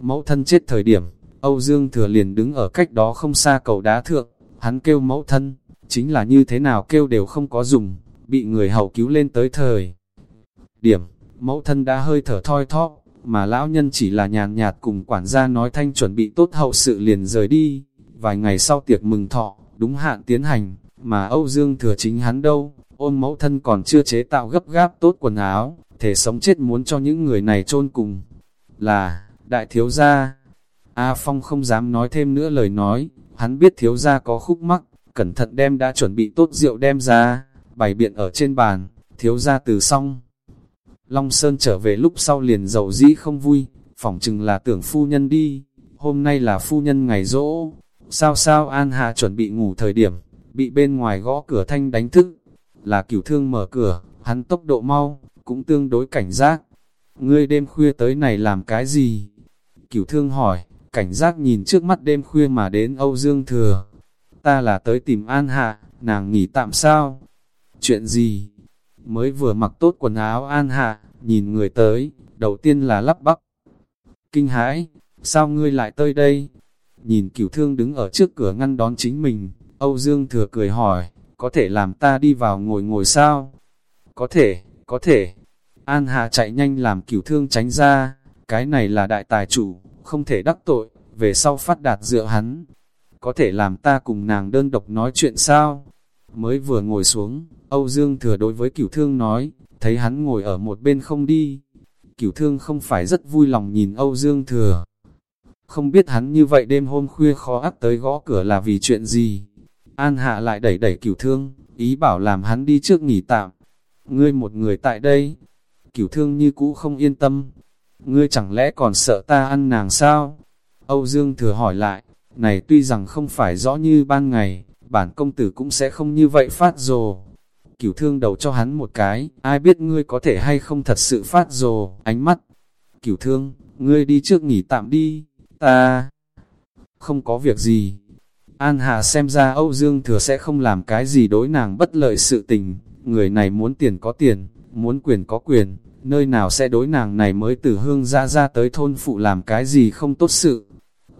Mẫu thân chết thời điểm, Âu Dương Thừa liền đứng ở cách đó không xa cầu đá thượng, hắn kêu mẫu thân, chính là như thế nào kêu đều không có dùng, bị người hậu cứu lên tới thời. Điểm, mẫu thân đã hơi thở thoi thóp, mà lão nhân chỉ là nhàn nhạt cùng quản gia nói thanh chuẩn bị tốt hậu sự liền rời đi. Vài ngày sau tiệc mừng thọ, đúng hạn tiến hành, mà Âu Dương thừa chính hắn đâu, ôm mẫu thân còn chưa chế tạo gấp gáp tốt quần áo, thể sống chết muốn cho những người này chôn cùng. Là, đại thiếu gia, A Phong không dám nói thêm nữa lời nói, hắn biết thiếu gia có khúc mắc, cẩn thận đem đã chuẩn bị tốt rượu đem ra, bày biện ở trên bàn, thiếu gia từ xong. Long Sơn trở về lúc sau liền dầu dĩ không vui, phỏng chừng là tưởng phu nhân đi, hôm nay là phu nhân ngày rỗ, sao sao An Hạ chuẩn bị ngủ thời điểm, bị bên ngoài gõ cửa thanh đánh thức, là cửu thương mở cửa, hắn tốc độ mau, cũng tương đối cảnh giác. Ngươi đêm khuya tới này làm cái gì? Cửu thương hỏi, cảnh giác nhìn trước mắt đêm khuya mà đến Âu Dương Thừa. Ta là tới tìm An Hạ, nàng nghỉ tạm sao? Chuyện gì? Mới vừa mặc tốt quần áo An Hạ, nhìn người tới, đầu tiên là lắp bắp. Kinh hãi, sao ngươi lại tới đây? Nhìn cửu thương đứng ở trước cửa ngăn đón chính mình, Âu Dương Thừa cười hỏi, có thể làm ta đi vào ngồi ngồi sao? Có thể, có thể. An Hạ chạy nhanh làm cửu thương tránh ra, cái này là đại tài chủ, không thể đắc tội, về sau phát đạt dựa hắn. Có thể làm ta cùng nàng đơn độc nói chuyện sao? Mới vừa ngồi xuống, Âu Dương thừa đối với cửu thương nói, thấy hắn ngồi ở một bên không đi. Cửu thương không phải rất vui lòng nhìn Âu Dương thừa. Không biết hắn như vậy đêm hôm khuya khó ác tới gõ cửa là vì chuyện gì. An hạ lại đẩy đẩy cửu thương, ý bảo làm hắn đi trước nghỉ tạm. Ngươi một người tại đây, cửu thương như cũ không yên tâm, ngươi chẳng lẽ còn sợ ta ăn nàng sao? Âu Dương thừa hỏi lại, này tuy rằng không phải rõ như ban ngày, bản công tử cũng sẽ không như vậy phát rồ. Cửu thương đầu cho hắn một cái, ai biết ngươi có thể hay không thật sự phát rồ, ánh mắt. Cửu thương, ngươi đi trước nghỉ tạm đi, ta không có việc gì. An Hà xem ra Âu Dương thừa sẽ không làm cái gì đối nàng bất lợi sự tình, người này muốn tiền có tiền, muốn quyền có quyền, nơi nào sẽ đối nàng này mới từ hương ra ra tới thôn phụ làm cái gì không tốt sự.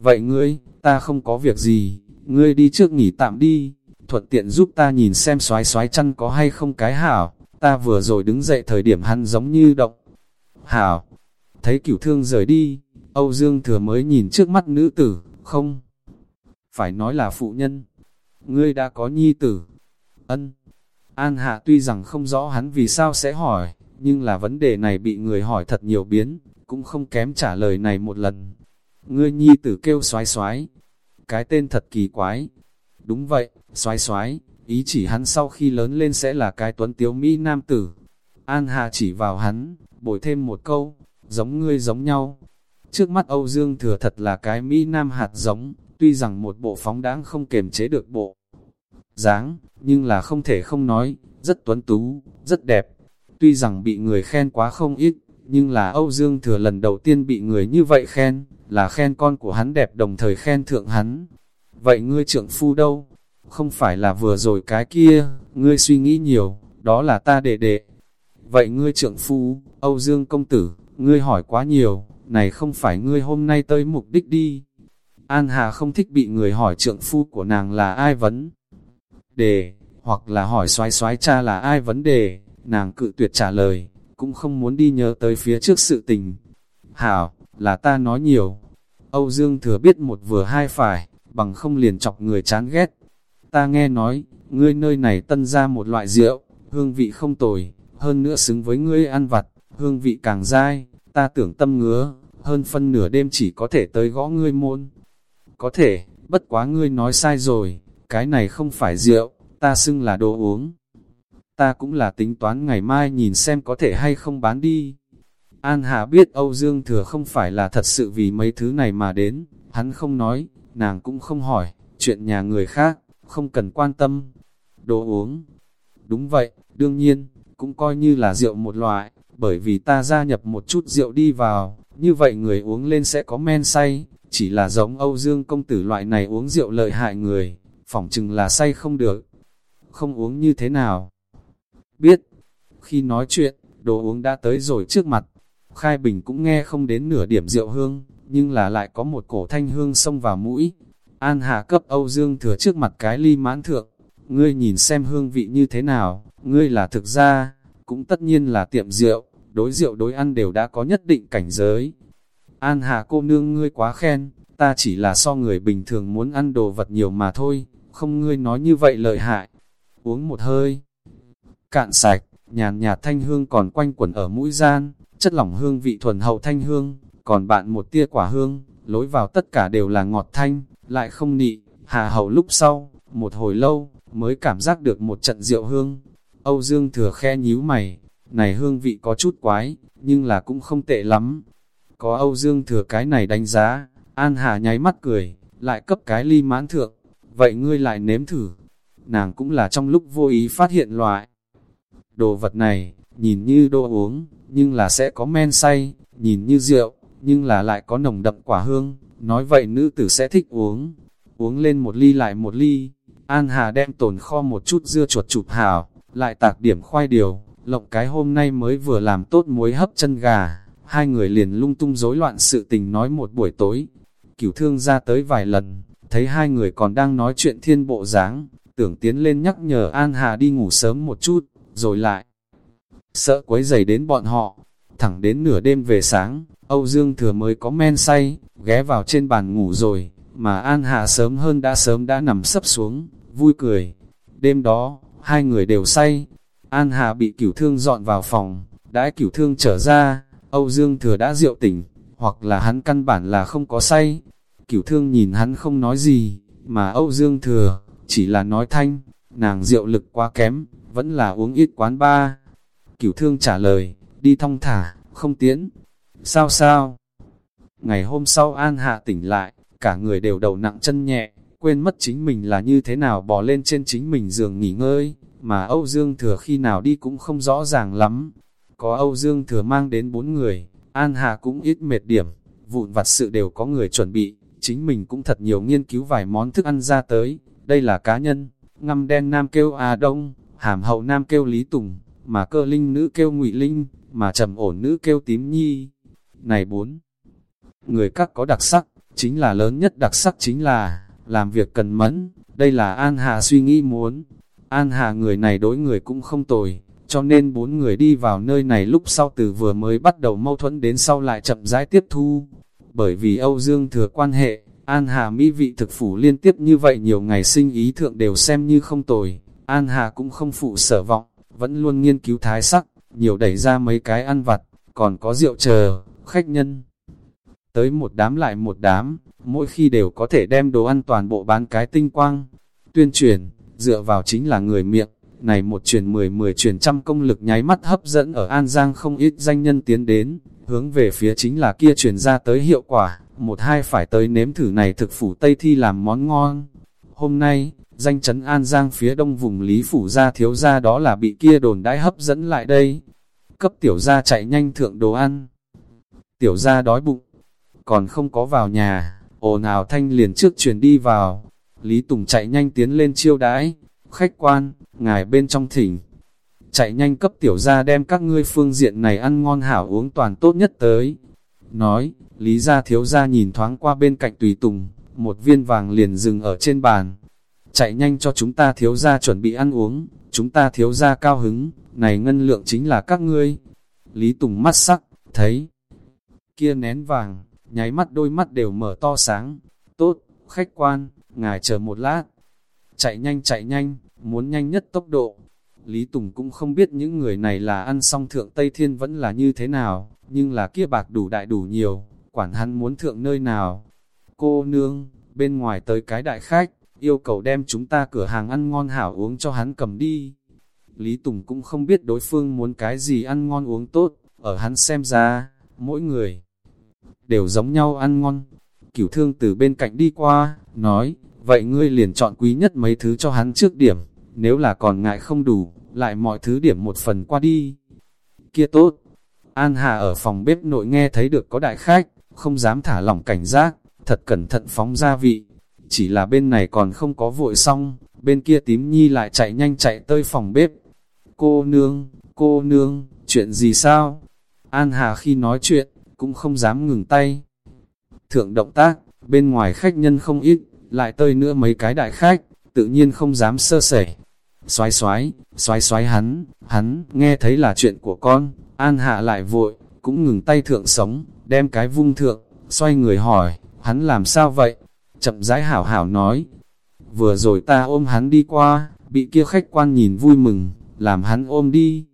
Vậy ngươi, ta không có việc gì, ngươi đi trước nghỉ tạm đi, thuận tiện giúp ta nhìn xem xoái xoái chăn có hay không cái hảo, ta vừa rồi đứng dậy thời điểm hắn giống như động. Hảo, thấy cửu thương rời đi, Âu Dương thừa mới nhìn trước mắt nữ tử, không, phải nói là phụ nhân, ngươi đã có nhi tử, ân. An Hạ tuy rằng không rõ hắn vì sao sẽ hỏi, nhưng là vấn đề này bị người hỏi thật nhiều biến, cũng không kém trả lời này một lần. Ngươi nhi tử kêu xoái xoái, cái tên thật kỳ quái. Đúng vậy, xoái xoái, ý chỉ hắn sau khi lớn lên sẽ là cái tuấn tiếu Mỹ nam tử. An Hà chỉ vào hắn, bồi thêm một câu, giống ngươi giống nhau. Trước mắt Âu Dương thừa thật là cái Mỹ nam hạt giống, tuy rằng một bộ phóng đáng không kềm chế được bộ dáng, nhưng là không thể không nói, rất tuấn tú, rất đẹp. Tuy rằng bị người khen quá không ít, nhưng là Âu Dương Thừa lần đầu tiên bị người như vậy khen, là khen con của hắn đẹp đồng thời khen thượng hắn. Vậy ngươi trượng phu đâu? Không phải là vừa rồi cái kia, ngươi suy nghĩ nhiều, đó là ta đệ đệ. Vậy ngươi trượng phu, Âu Dương công tử, ngươi hỏi quá nhiều, này không phải ngươi hôm nay tới mục đích đi. An Hà không thích bị người hỏi trượng phu của nàng là ai vấn đề, hoặc là hỏi xoái xoái cha là ai vấn đề, nàng cự tuyệt trả lời, cũng không muốn đi nhớ tới phía trước sự tình. Hảo, là ta nói nhiều. Âu Dương thừa biết một vừa hai phải, bằng không liền chọc người chán ghét. Ta nghe nói, ngươi nơi này tân ra một loại rượu, hương vị không tồi, hơn nữa xứng với ngươi ăn vặt, hương vị càng dai, ta tưởng tâm ngứa, hơn phân nửa đêm chỉ có thể tới gõ ngươi môn. Có thể, bất quá ngươi nói sai rồi, cái này không phải rượu, ta xưng là đồ uống. Ta cũng là tính toán ngày mai nhìn xem có thể hay không bán đi. An Hà biết Âu Dương Thừa không phải là thật sự vì mấy thứ này mà đến, hắn không nói, nàng cũng không hỏi, chuyện nhà người khác, không cần quan tâm. Đồ uống. Đúng vậy, đương nhiên, cũng coi như là rượu một loại, bởi vì ta gia nhập một chút rượu đi vào, như vậy người uống lên sẽ có men say, chỉ là giống Âu Dương công tử loại này uống rượu lợi hại người, phỏng chừng là say không được. Không uống như thế nào? Biết, khi nói chuyện, đồ uống đã tới rồi trước mặt. Khai Bình cũng nghe không đến nửa điểm rượu hương, nhưng là lại có một cổ thanh hương xông vào mũi. An Hà cấp Âu Dương thừa trước mặt cái ly mãn thượng. Ngươi nhìn xem hương vị như thế nào, ngươi là thực ra, cũng tất nhiên là tiệm rượu, đối rượu đối ăn đều đã có nhất định cảnh giới. An Hà cô nương ngươi quá khen, ta chỉ là so người bình thường muốn ăn đồ vật nhiều mà thôi, không ngươi nói như vậy lợi hại. Uống một hơi, cạn sạch, nhàn nhạt thanh hương còn quanh quẩn ở mũi gian, chất lỏng hương vị thuần hậu thanh hương, còn bạn một tia quả hương, lối vào tất cả đều là ngọt thanh, lại không nị, hà hậu lúc sau, một hồi lâu, mới cảm giác được một trận rượu hương. Âu Dương thừa khe nhíu mày, này hương vị có chút quái, nhưng là cũng không tệ lắm. Có Âu Dương thừa cái này đánh giá, An Hà nháy mắt cười, lại cấp cái ly mãn thượng, vậy ngươi lại nếm thử. Nàng cũng là trong lúc vô ý phát hiện loại. Đồ vật này, nhìn như đồ uống, nhưng là sẽ có men say, nhìn như rượu, nhưng là lại có nồng đậm quả hương, nói vậy nữ tử sẽ thích uống. Uống lên một ly lại một ly, An Hà đem tồn kho một chút dưa chuột chụp hảo, lại tạc điểm khoai điều, lộng cái hôm nay mới vừa làm tốt muối hấp chân gà, hai người liền lung tung rối loạn sự tình nói một buổi tối. Cửu thương ra tới vài lần, thấy hai người còn đang nói chuyện thiên bộ dáng tưởng tiến lên nhắc nhở An Hà đi ngủ sớm một chút, rồi lại. Sợ quấy dày đến bọn họ, thẳng đến nửa đêm về sáng, Âu Dương Thừa mới có men say, ghé vào trên bàn ngủ rồi, mà An Hạ sớm hơn đã sớm đã nằm sấp xuống, vui cười. Đêm đó, hai người đều say, An Hạ bị cửu thương dọn vào phòng, đãi cửu thương trở ra, Âu Dương Thừa đã rượu tỉnh, hoặc là hắn căn bản là không có say. Cửu thương nhìn hắn không nói gì, mà Âu Dương Thừa, chỉ là nói thanh, nàng rượu lực quá kém, vẫn là uống ít quán ba. Cửu thương trả lời, đi thong thả, không tiễn. Sao sao? Ngày hôm sau An Hạ tỉnh lại, cả người đều đầu nặng chân nhẹ, quên mất chính mình là như thế nào bò lên trên chính mình giường nghỉ ngơi, mà Âu Dương Thừa khi nào đi cũng không rõ ràng lắm. Có Âu Dương Thừa mang đến bốn người, An Hạ cũng ít mệt điểm, vụn vặt sự đều có người chuẩn bị, chính mình cũng thật nhiều nghiên cứu vài món thức ăn ra tới, đây là cá nhân, ngâm đen nam kêu à Đông, hàm hậu nam kêu Lý Tùng, mà cơ linh nữ kêu ngụy Linh, mà trầm ổn nữ kêu Tím Nhi. Này bốn, người các có đặc sắc, chính là lớn nhất đặc sắc chính là, làm việc cần mẫn, đây là An Hà suy nghĩ muốn. An Hà người này đối người cũng không tồi, cho nên bốn người đi vào nơi này lúc sau từ vừa mới bắt đầu mâu thuẫn đến sau lại chậm rãi tiếp thu. Bởi vì Âu Dương thừa quan hệ, An Hà mỹ vị thực phủ liên tiếp như vậy nhiều ngày sinh ý thượng đều xem như không tồi. An Hà cũng không phụ sở vọng, vẫn luôn nghiên cứu thái sắc, nhiều đẩy ra mấy cái ăn vặt, còn có rượu chờ, khách nhân. Tới một đám lại một đám, mỗi khi đều có thể đem đồ ăn toàn bộ bán cái tinh quang. Tuyên truyền, dựa vào chính là người miệng, này một truyền mười mười truyền trăm công lực nháy mắt hấp dẫn ở An Giang không ít danh nhân tiến đến, hướng về phía chính là kia truyền ra tới hiệu quả, một hai phải tới nếm thử này thực phủ Tây Thi làm món ngon. Hôm nay, danh chấn An Giang phía đông vùng Lý Phủ gia thiếu gia đó là bị kia đồn đãi hấp dẫn lại đây. Cấp tiểu gia chạy nhanh thượng đồ ăn. Tiểu gia đói bụng, còn không có vào nhà, ồn ào thanh liền trước truyền đi vào. Lý Tùng chạy nhanh tiến lên chiêu đãi, khách quan, ngài bên trong thỉnh. Chạy nhanh cấp tiểu gia đem các ngươi phương diện này ăn ngon hảo uống toàn tốt nhất tới. Nói, Lý gia thiếu gia nhìn thoáng qua bên cạnh tùy tùng, một viên vàng liền dừng ở trên bàn. Chạy nhanh cho chúng ta thiếu gia chuẩn bị ăn uống, chúng ta thiếu gia cao hứng, này ngân lượng chính là các ngươi. Lý Tùng mắt sắc, thấy, kia nén vàng, nháy mắt đôi mắt đều mở to sáng. Tốt, khách quan, ngài chờ một lát. Chạy nhanh chạy nhanh, muốn nhanh nhất tốc độ. Lý Tùng cũng không biết những người này là ăn xong thượng Tây Thiên vẫn là như thế nào, nhưng là kia bạc đủ đại đủ nhiều, quản hắn muốn thượng nơi nào. Cô nương, bên ngoài tới cái đại khách, yêu cầu đem chúng ta cửa hàng ăn ngon hảo uống cho hắn cầm đi. Lý Tùng cũng không biết đối phương muốn cái gì ăn ngon uống tốt, ở hắn xem ra, mỗi người đều giống nhau ăn ngon. Cửu thương từ bên cạnh đi qua, nói, vậy ngươi liền chọn quý nhất mấy thứ cho hắn trước điểm, nếu là còn ngại không đủ, lại mọi thứ điểm một phần qua đi. Kia tốt, An Hà ở phòng bếp nội nghe thấy được có đại khách, không dám thả lỏng cảnh giác, thật cẩn thận phóng gia vị. Chỉ là bên này còn không có vội xong, bên kia tím nhi lại chạy nhanh chạy tới phòng bếp. Cô nương, cô nương, chuyện gì sao? An Hà khi nói chuyện, cũng không dám ngừng tay. Thượng động tác, bên ngoài khách nhân không ít, lại tơi nữa mấy cái đại khách, tự nhiên không dám sơ sẩy. Xoái xoái, xoái xoái hắn, hắn, nghe thấy là chuyện của con, An Hạ lại vội, cũng ngừng tay thượng sống, đem cái vung thượng, xoay người hỏi, hắn làm sao vậy? Chậm rãi hảo hảo nói, vừa rồi ta ôm hắn đi qua, bị kia khách quan nhìn vui mừng, làm hắn ôm đi.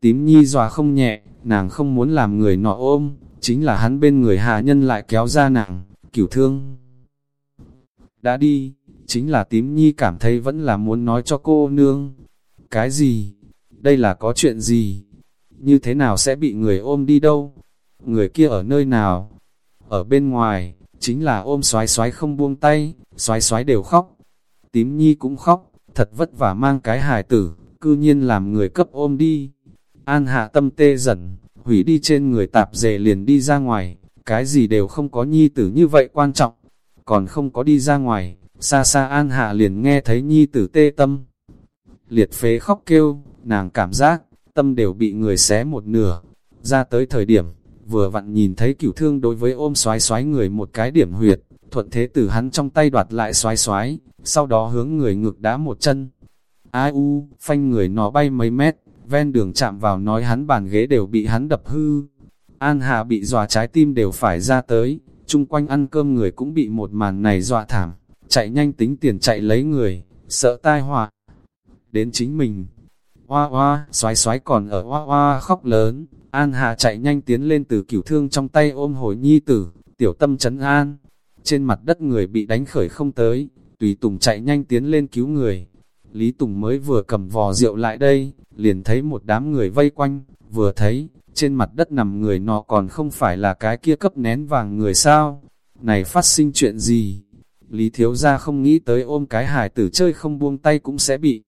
Tím nhi dòa không nhẹ, nàng không muốn làm người nọ ôm, chính là hắn bên người hạ nhân lại kéo ra nàng, cửu thương. Đã đi, chính là tím nhi cảm thấy vẫn là muốn nói cho cô nương. Cái gì? Đây là có chuyện gì? Như thế nào sẽ bị người ôm đi đâu? Người kia ở nơi nào? Ở bên ngoài, chính là ôm xoái xoái không buông tay, xoái xoái đều khóc. Tím nhi cũng khóc, thật vất vả mang cái hài tử, cư nhiên làm người cấp ôm đi. An hạ tâm tê dần, hủy đi trên người tạp dề liền đi ra ngoài, cái gì đều không có nhi tử như vậy quan trọng, còn không có đi ra ngoài, xa xa An Hạ liền nghe thấy nhi tử tê tâm. Liệt phế khóc kêu, nàng cảm giác, tâm đều bị người xé một nửa, ra tới thời điểm, vừa vặn nhìn thấy cửu thương đối với ôm xoái xoái người một cái điểm huyệt, thuận thế từ hắn trong tay đoạt lại xoái xoái, sau đó hướng người ngực đá một chân. Ai u, phanh người nó bay mấy mét, ven đường chạm vào nói hắn bàn ghế đều bị hắn đập hư. An Hà bị dọa trái tim đều phải ra tới, chung quanh ăn cơm người cũng bị một màn này dọa thảm, chạy nhanh tính tiền chạy lấy người, sợ tai họa đến chính mình. Hoa hoa, xoái xoái còn ở hoa hoa khóc lớn, An Hà chạy nhanh tiến lên từ cửu thương trong tay ôm hồi nhi tử, tiểu tâm chấn an. Trên mặt đất người bị đánh khởi không tới, tùy Tùng chạy nhanh tiến lên cứu người. Lý Tùng mới vừa cầm vò rượu lại đây, liền thấy một đám người vây quanh, vừa thấy, trên mặt đất nằm người nọ còn không phải là cái kia cấp nén vàng người sao. Này phát sinh chuyện gì? Lý Thiếu Gia không nghĩ tới ôm cái hài tử chơi không buông tay cũng sẽ bị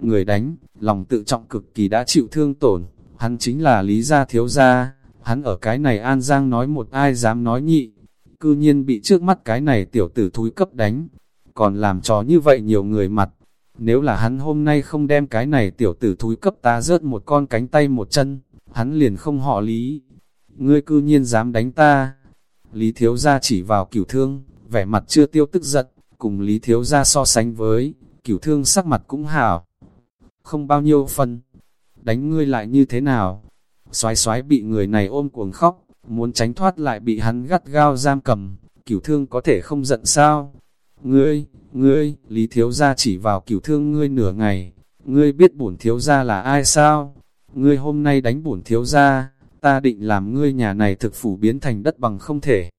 người đánh, lòng tự trọng cực kỳ đã chịu thương tổn, hắn chính là Lý Gia Thiếu Gia, hắn ở cái này An Giang nói một ai dám nói nhị, cư nhiên bị trước mắt cái này tiểu tử thúi cấp đánh, còn làm trò như vậy nhiều người mặt, nếu là hắn hôm nay không đem cái này tiểu tử thúi cấp ta rớt một con cánh tay một chân, hắn liền không họ Lý, ngươi cư nhiên dám đánh ta, Lý Thiếu Gia chỉ vào cửu thương, vẻ mặt chưa tiêu tức giận, cùng Lý Thiếu Gia so sánh với, cửu thương sắc mặt cũng hảo. Không bao nhiêu phân, đánh ngươi lại như thế nào? Xoái xoái bị người này ôm cuồng khóc, muốn tránh thoát lại bị hắn gắt gao giam cầm, cửu thương có thể không giận sao? Ngươi, ngươi, Lý Thiếu Gia chỉ vào cửu thương ngươi nửa ngày, ngươi biết bổn Thiếu Gia là ai sao? Ngươi hôm nay đánh bổn Thiếu Gia, ta định làm ngươi nhà này thực phủ biến thành đất bằng không thể.